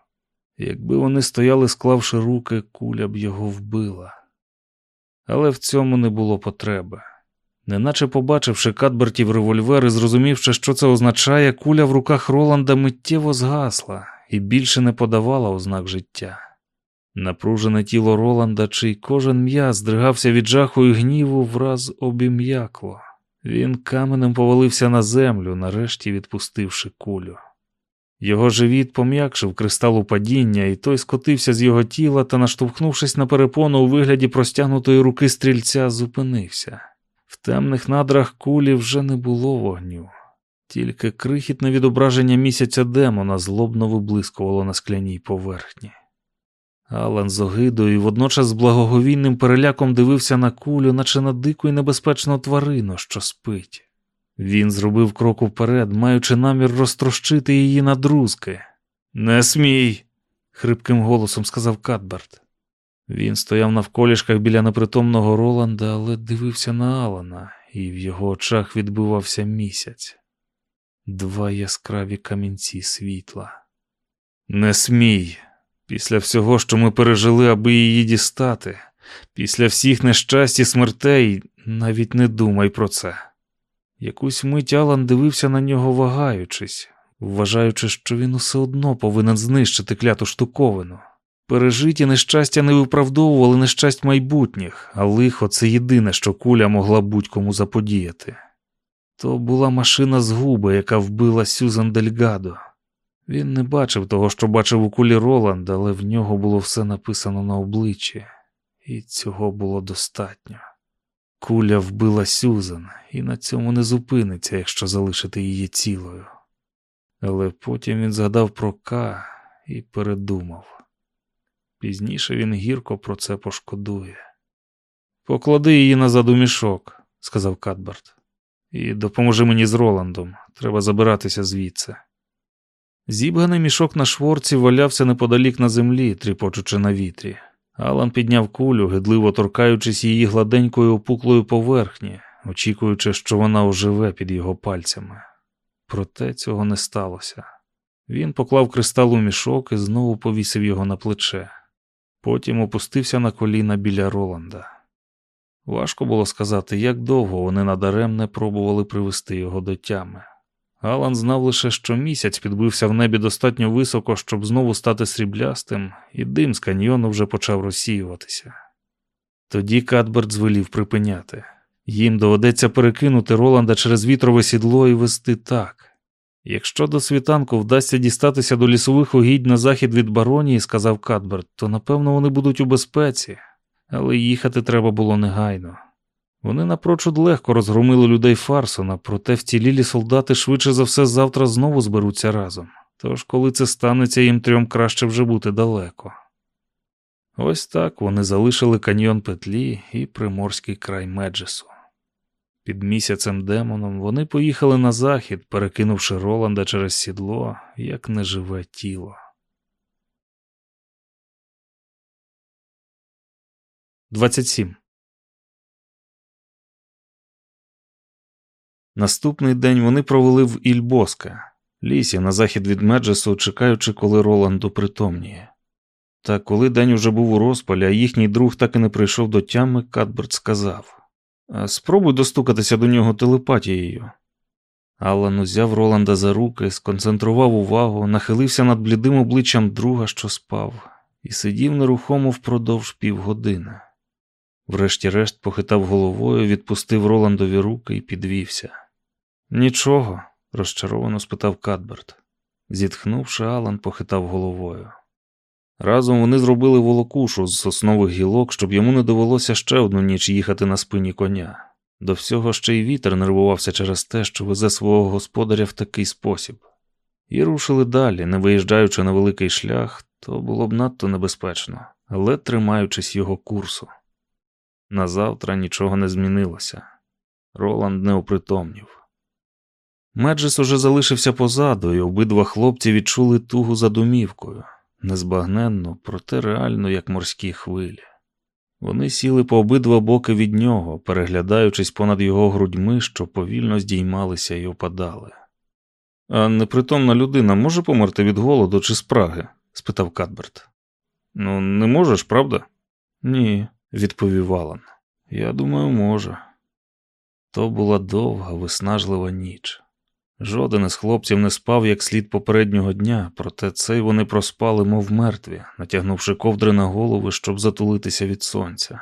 [SPEAKER 1] Якби вони стояли, склавши руки, куля б його вбила. Але в цьому не було потреби. Неначе побачивши Катбертів револьвер і зрозумівши, що це означає, куля в руках Роланда миттєво згасла і більше не подавала ознак життя. Напружене тіло Роланда, чий кожен м'яз здригався від жаху і гніву, враз обім'якло. Він каменем повалився на землю, нарешті відпустивши кулю. Його живіт пом'якшив кристалу падіння, і той скотився з його тіла та, наштовхнувшись на перепону у вигляді простягнутої руки стрільця, зупинився. В темних надрах кулі вже не було вогню, тільки крихітне відображення місяця демона злобно виблискувало на скляній поверхні. Алан з огидою і водночас з благоговійним переляком дивився на кулю, наче на дику і небезпечну тварину, що спить. Він зробив крок уперед, маючи намір розтрощити її на друзки. Не смій, хрипким голосом сказав Катберт. Він стояв навколішках біля непритомного Роланда, але дивився на Алана, і в його очах відбивався місяць. Два яскраві камінці світла. Не смій. Після всього, що ми пережили, аби її дістати, після всіх нещасть і смертей, навіть не думай про це. Якусь мить Алан дивився на нього, вагаючись, вважаючи, що він усе одно повинен знищити кляту штуковину. Пережиті нещастя не виправдовували нещасть майбутніх, а лихо це єдине, що куля могла будь-кому заподіяти. То була машина згуби, яка вбила Сюзан Дельгадо. Він не бачив того, що бачив у кулі Роланда, але в нього було все написано на обличчі, і цього було достатньо. Куля вбила Сюзан, і на цьому не зупиниться, якщо залишити її цілою. Але потім він згадав про К і передумав. Пізніше він гірко про це пошкодує. Поклади її назад у мішок, сказав Кадберт, і допоможи мені з Роландом. Треба забиратися звідси. Зібганий мішок на шворці валявся неподалік на землі, тріпочучи на вітрі. Алан підняв кулю, гидливо торкаючись її гладенькою опуклою поверхні, очікуючи, що вона оживе під його пальцями. Проте цього не сталося. Він поклав кристал у мішок і знову повісив його на плече. Потім опустився на коліна біля Роланда. Важко було сказати, як довго вони надаремне пробували привести його до тями. Алан знав лише, що місяць підбився в небі достатньо високо, щоб знову стати сріблястим, і дим з каньйону вже почав розсіюватися. Тоді Кадберт звелів припиняти. Їм доведеться перекинути Роланда через вітрове сідло і вести так. Якщо до світанку вдасться дістатися до лісових угідь на захід від баронії, сказав Кадберт, то напевно вони будуть у безпеці, але їхати треба було негайно. Вони напрочуд легко розгромили людей Фарсона, проте вцілілі солдати швидше за все завтра знову зберуться разом. Тож, коли це станеться, їм трьом краще вже бути далеко. Ось так вони залишили каньйон петлі і приморський край Меджесу. Під місяцем демоном вони поїхали на захід, перекинувши Роланда через сідло, як неживе тіло. 27. Наступний день вони провели в Ільбоска, лісі на захід від Меджесу, чекаючи, коли Роланд опритомніє. Та коли день уже був у розпалі, а їхній друг так і не прийшов до тями, Кадберт сказав Спробуй достукатися до нього телепатією. Аллан узяв Роланда за руки, сконцентрував увагу, нахилився над блідим обличчям друга, що спав, і сидів нерухомо впродовж півгодини. Врешті-решт похитав головою, відпустив Роландові руки і підвівся. Нічого, розчаровано спитав Кадберт. Зітхнувши, Алан похитав головою. Разом вони зробили волокушу з соснових гілок, щоб йому не довелося ще одну ніч їхати на спині коня. До всього ще й вітер нервувався через те, що везе свого господаря в такий спосіб. І рушили далі, не виїжджаючи на великий шлях, то було б надто небезпечно, але тримаючись його курсу. Назавтра нічого не змінилося. Роланд не опритомнів. Меджес уже залишився позаду, і обидва хлопці відчули тугу за домівкою, незбагненну, проте реально, як морські хвилі. Вони сіли по обидва боки від нього, переглядаючись понад його грудьми, що повільно здіймалися і опадали. А непритомна людина може померти від голоду чи спраги? спитав Кадберт. Ну, не можеш, правда? Ні, відповів Алан. Я думаю, може. То була довга, виснажлива ніч. Жоден із хлопців не спав як слід попереднього дня, проте цей вони проспали, мов мертві, натягнувши ковдри на голови, щоб затулитися від сонця.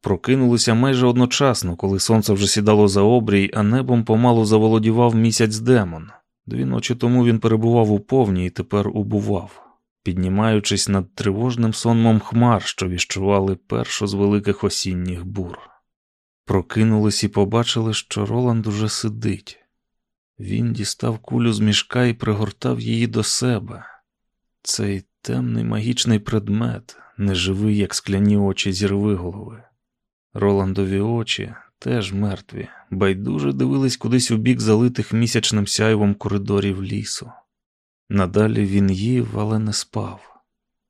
[SPEAKER 1] Прокинулися майже одночасно, коли сонце вже сідало за обрій, а небом помалу заволодівав місяць демон. Дві ночі тому він перебував у повні і тепер убував, піднімаючись над тривожним сонмом хмар, що віщували першу з великих осінніх бур. Прокинулись і побачили, що Роланд уже сидить. Він дістав кулю з мішка і пригортав її до себе. Цей темний магічний предмет, неживий, як скляні очі зірвиголови. Роландові очі теж мертві, байдуже дивились кудись у бік залитих місячним сяйвом коридорів лісу. Надалі він їв, але не спав,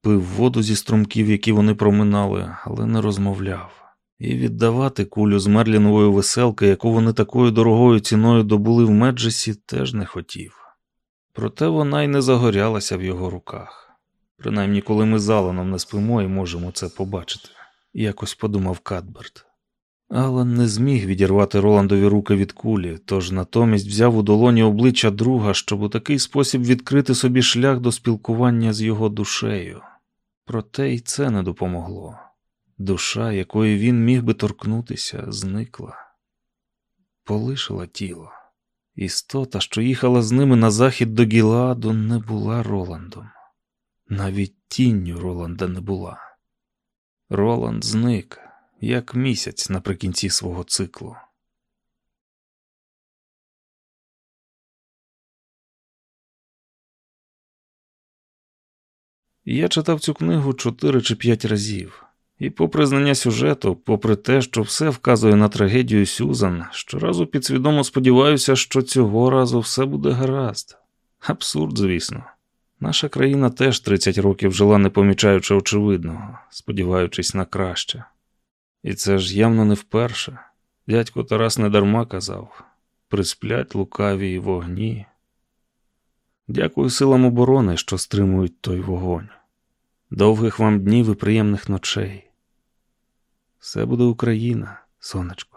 [SPEAKER 1] пив воду зі струмків, які вони проминали, але не розмовляв. І віддавати кулю з Мерлінової веселки, яку вони такою дорогою ціною добули в Меджесі, теж не хотів. Проте вона й не загорялася в його руках. Принаймні, коли ми з Аланом не спимо і можемо це побачити, якось подумав Кадберт. Алан не зміг відірвати Роландові руки від кулі, тож натомість взяв у долоні обличчя друга, щоб у такий спосіб відкрити собі шлях до спілкування з його душею. Проте й це не допомогло. Душа, якої він міг би торкнутися, зникла, полишила тіло. Істота, що їхала з ними на захід до Гіладу, не була Роландом. Навіть тінню Роланда не була. Роланд зник, як місяць наприкінці свого циклу. Я читав цю книгу чотири чи п'ять разів. І, попри знання сюжету, попри те, що все вказує на трагедію Сюзан, щоразу підсвідомо сподіваюся, що цього разу все буде гаразд. Абсурд, звісно. Наша країна теж 30 років жила, не помічаючи очевидного, сподіваючись на краще. І це ж явно не вперше. Дядько Тарас недарма казав присплять лукаві й вогні. Дякую силам оборони, що стримують той вогонь. Довгих вам днів і приємних ночей. Все буде Україна, сонечко.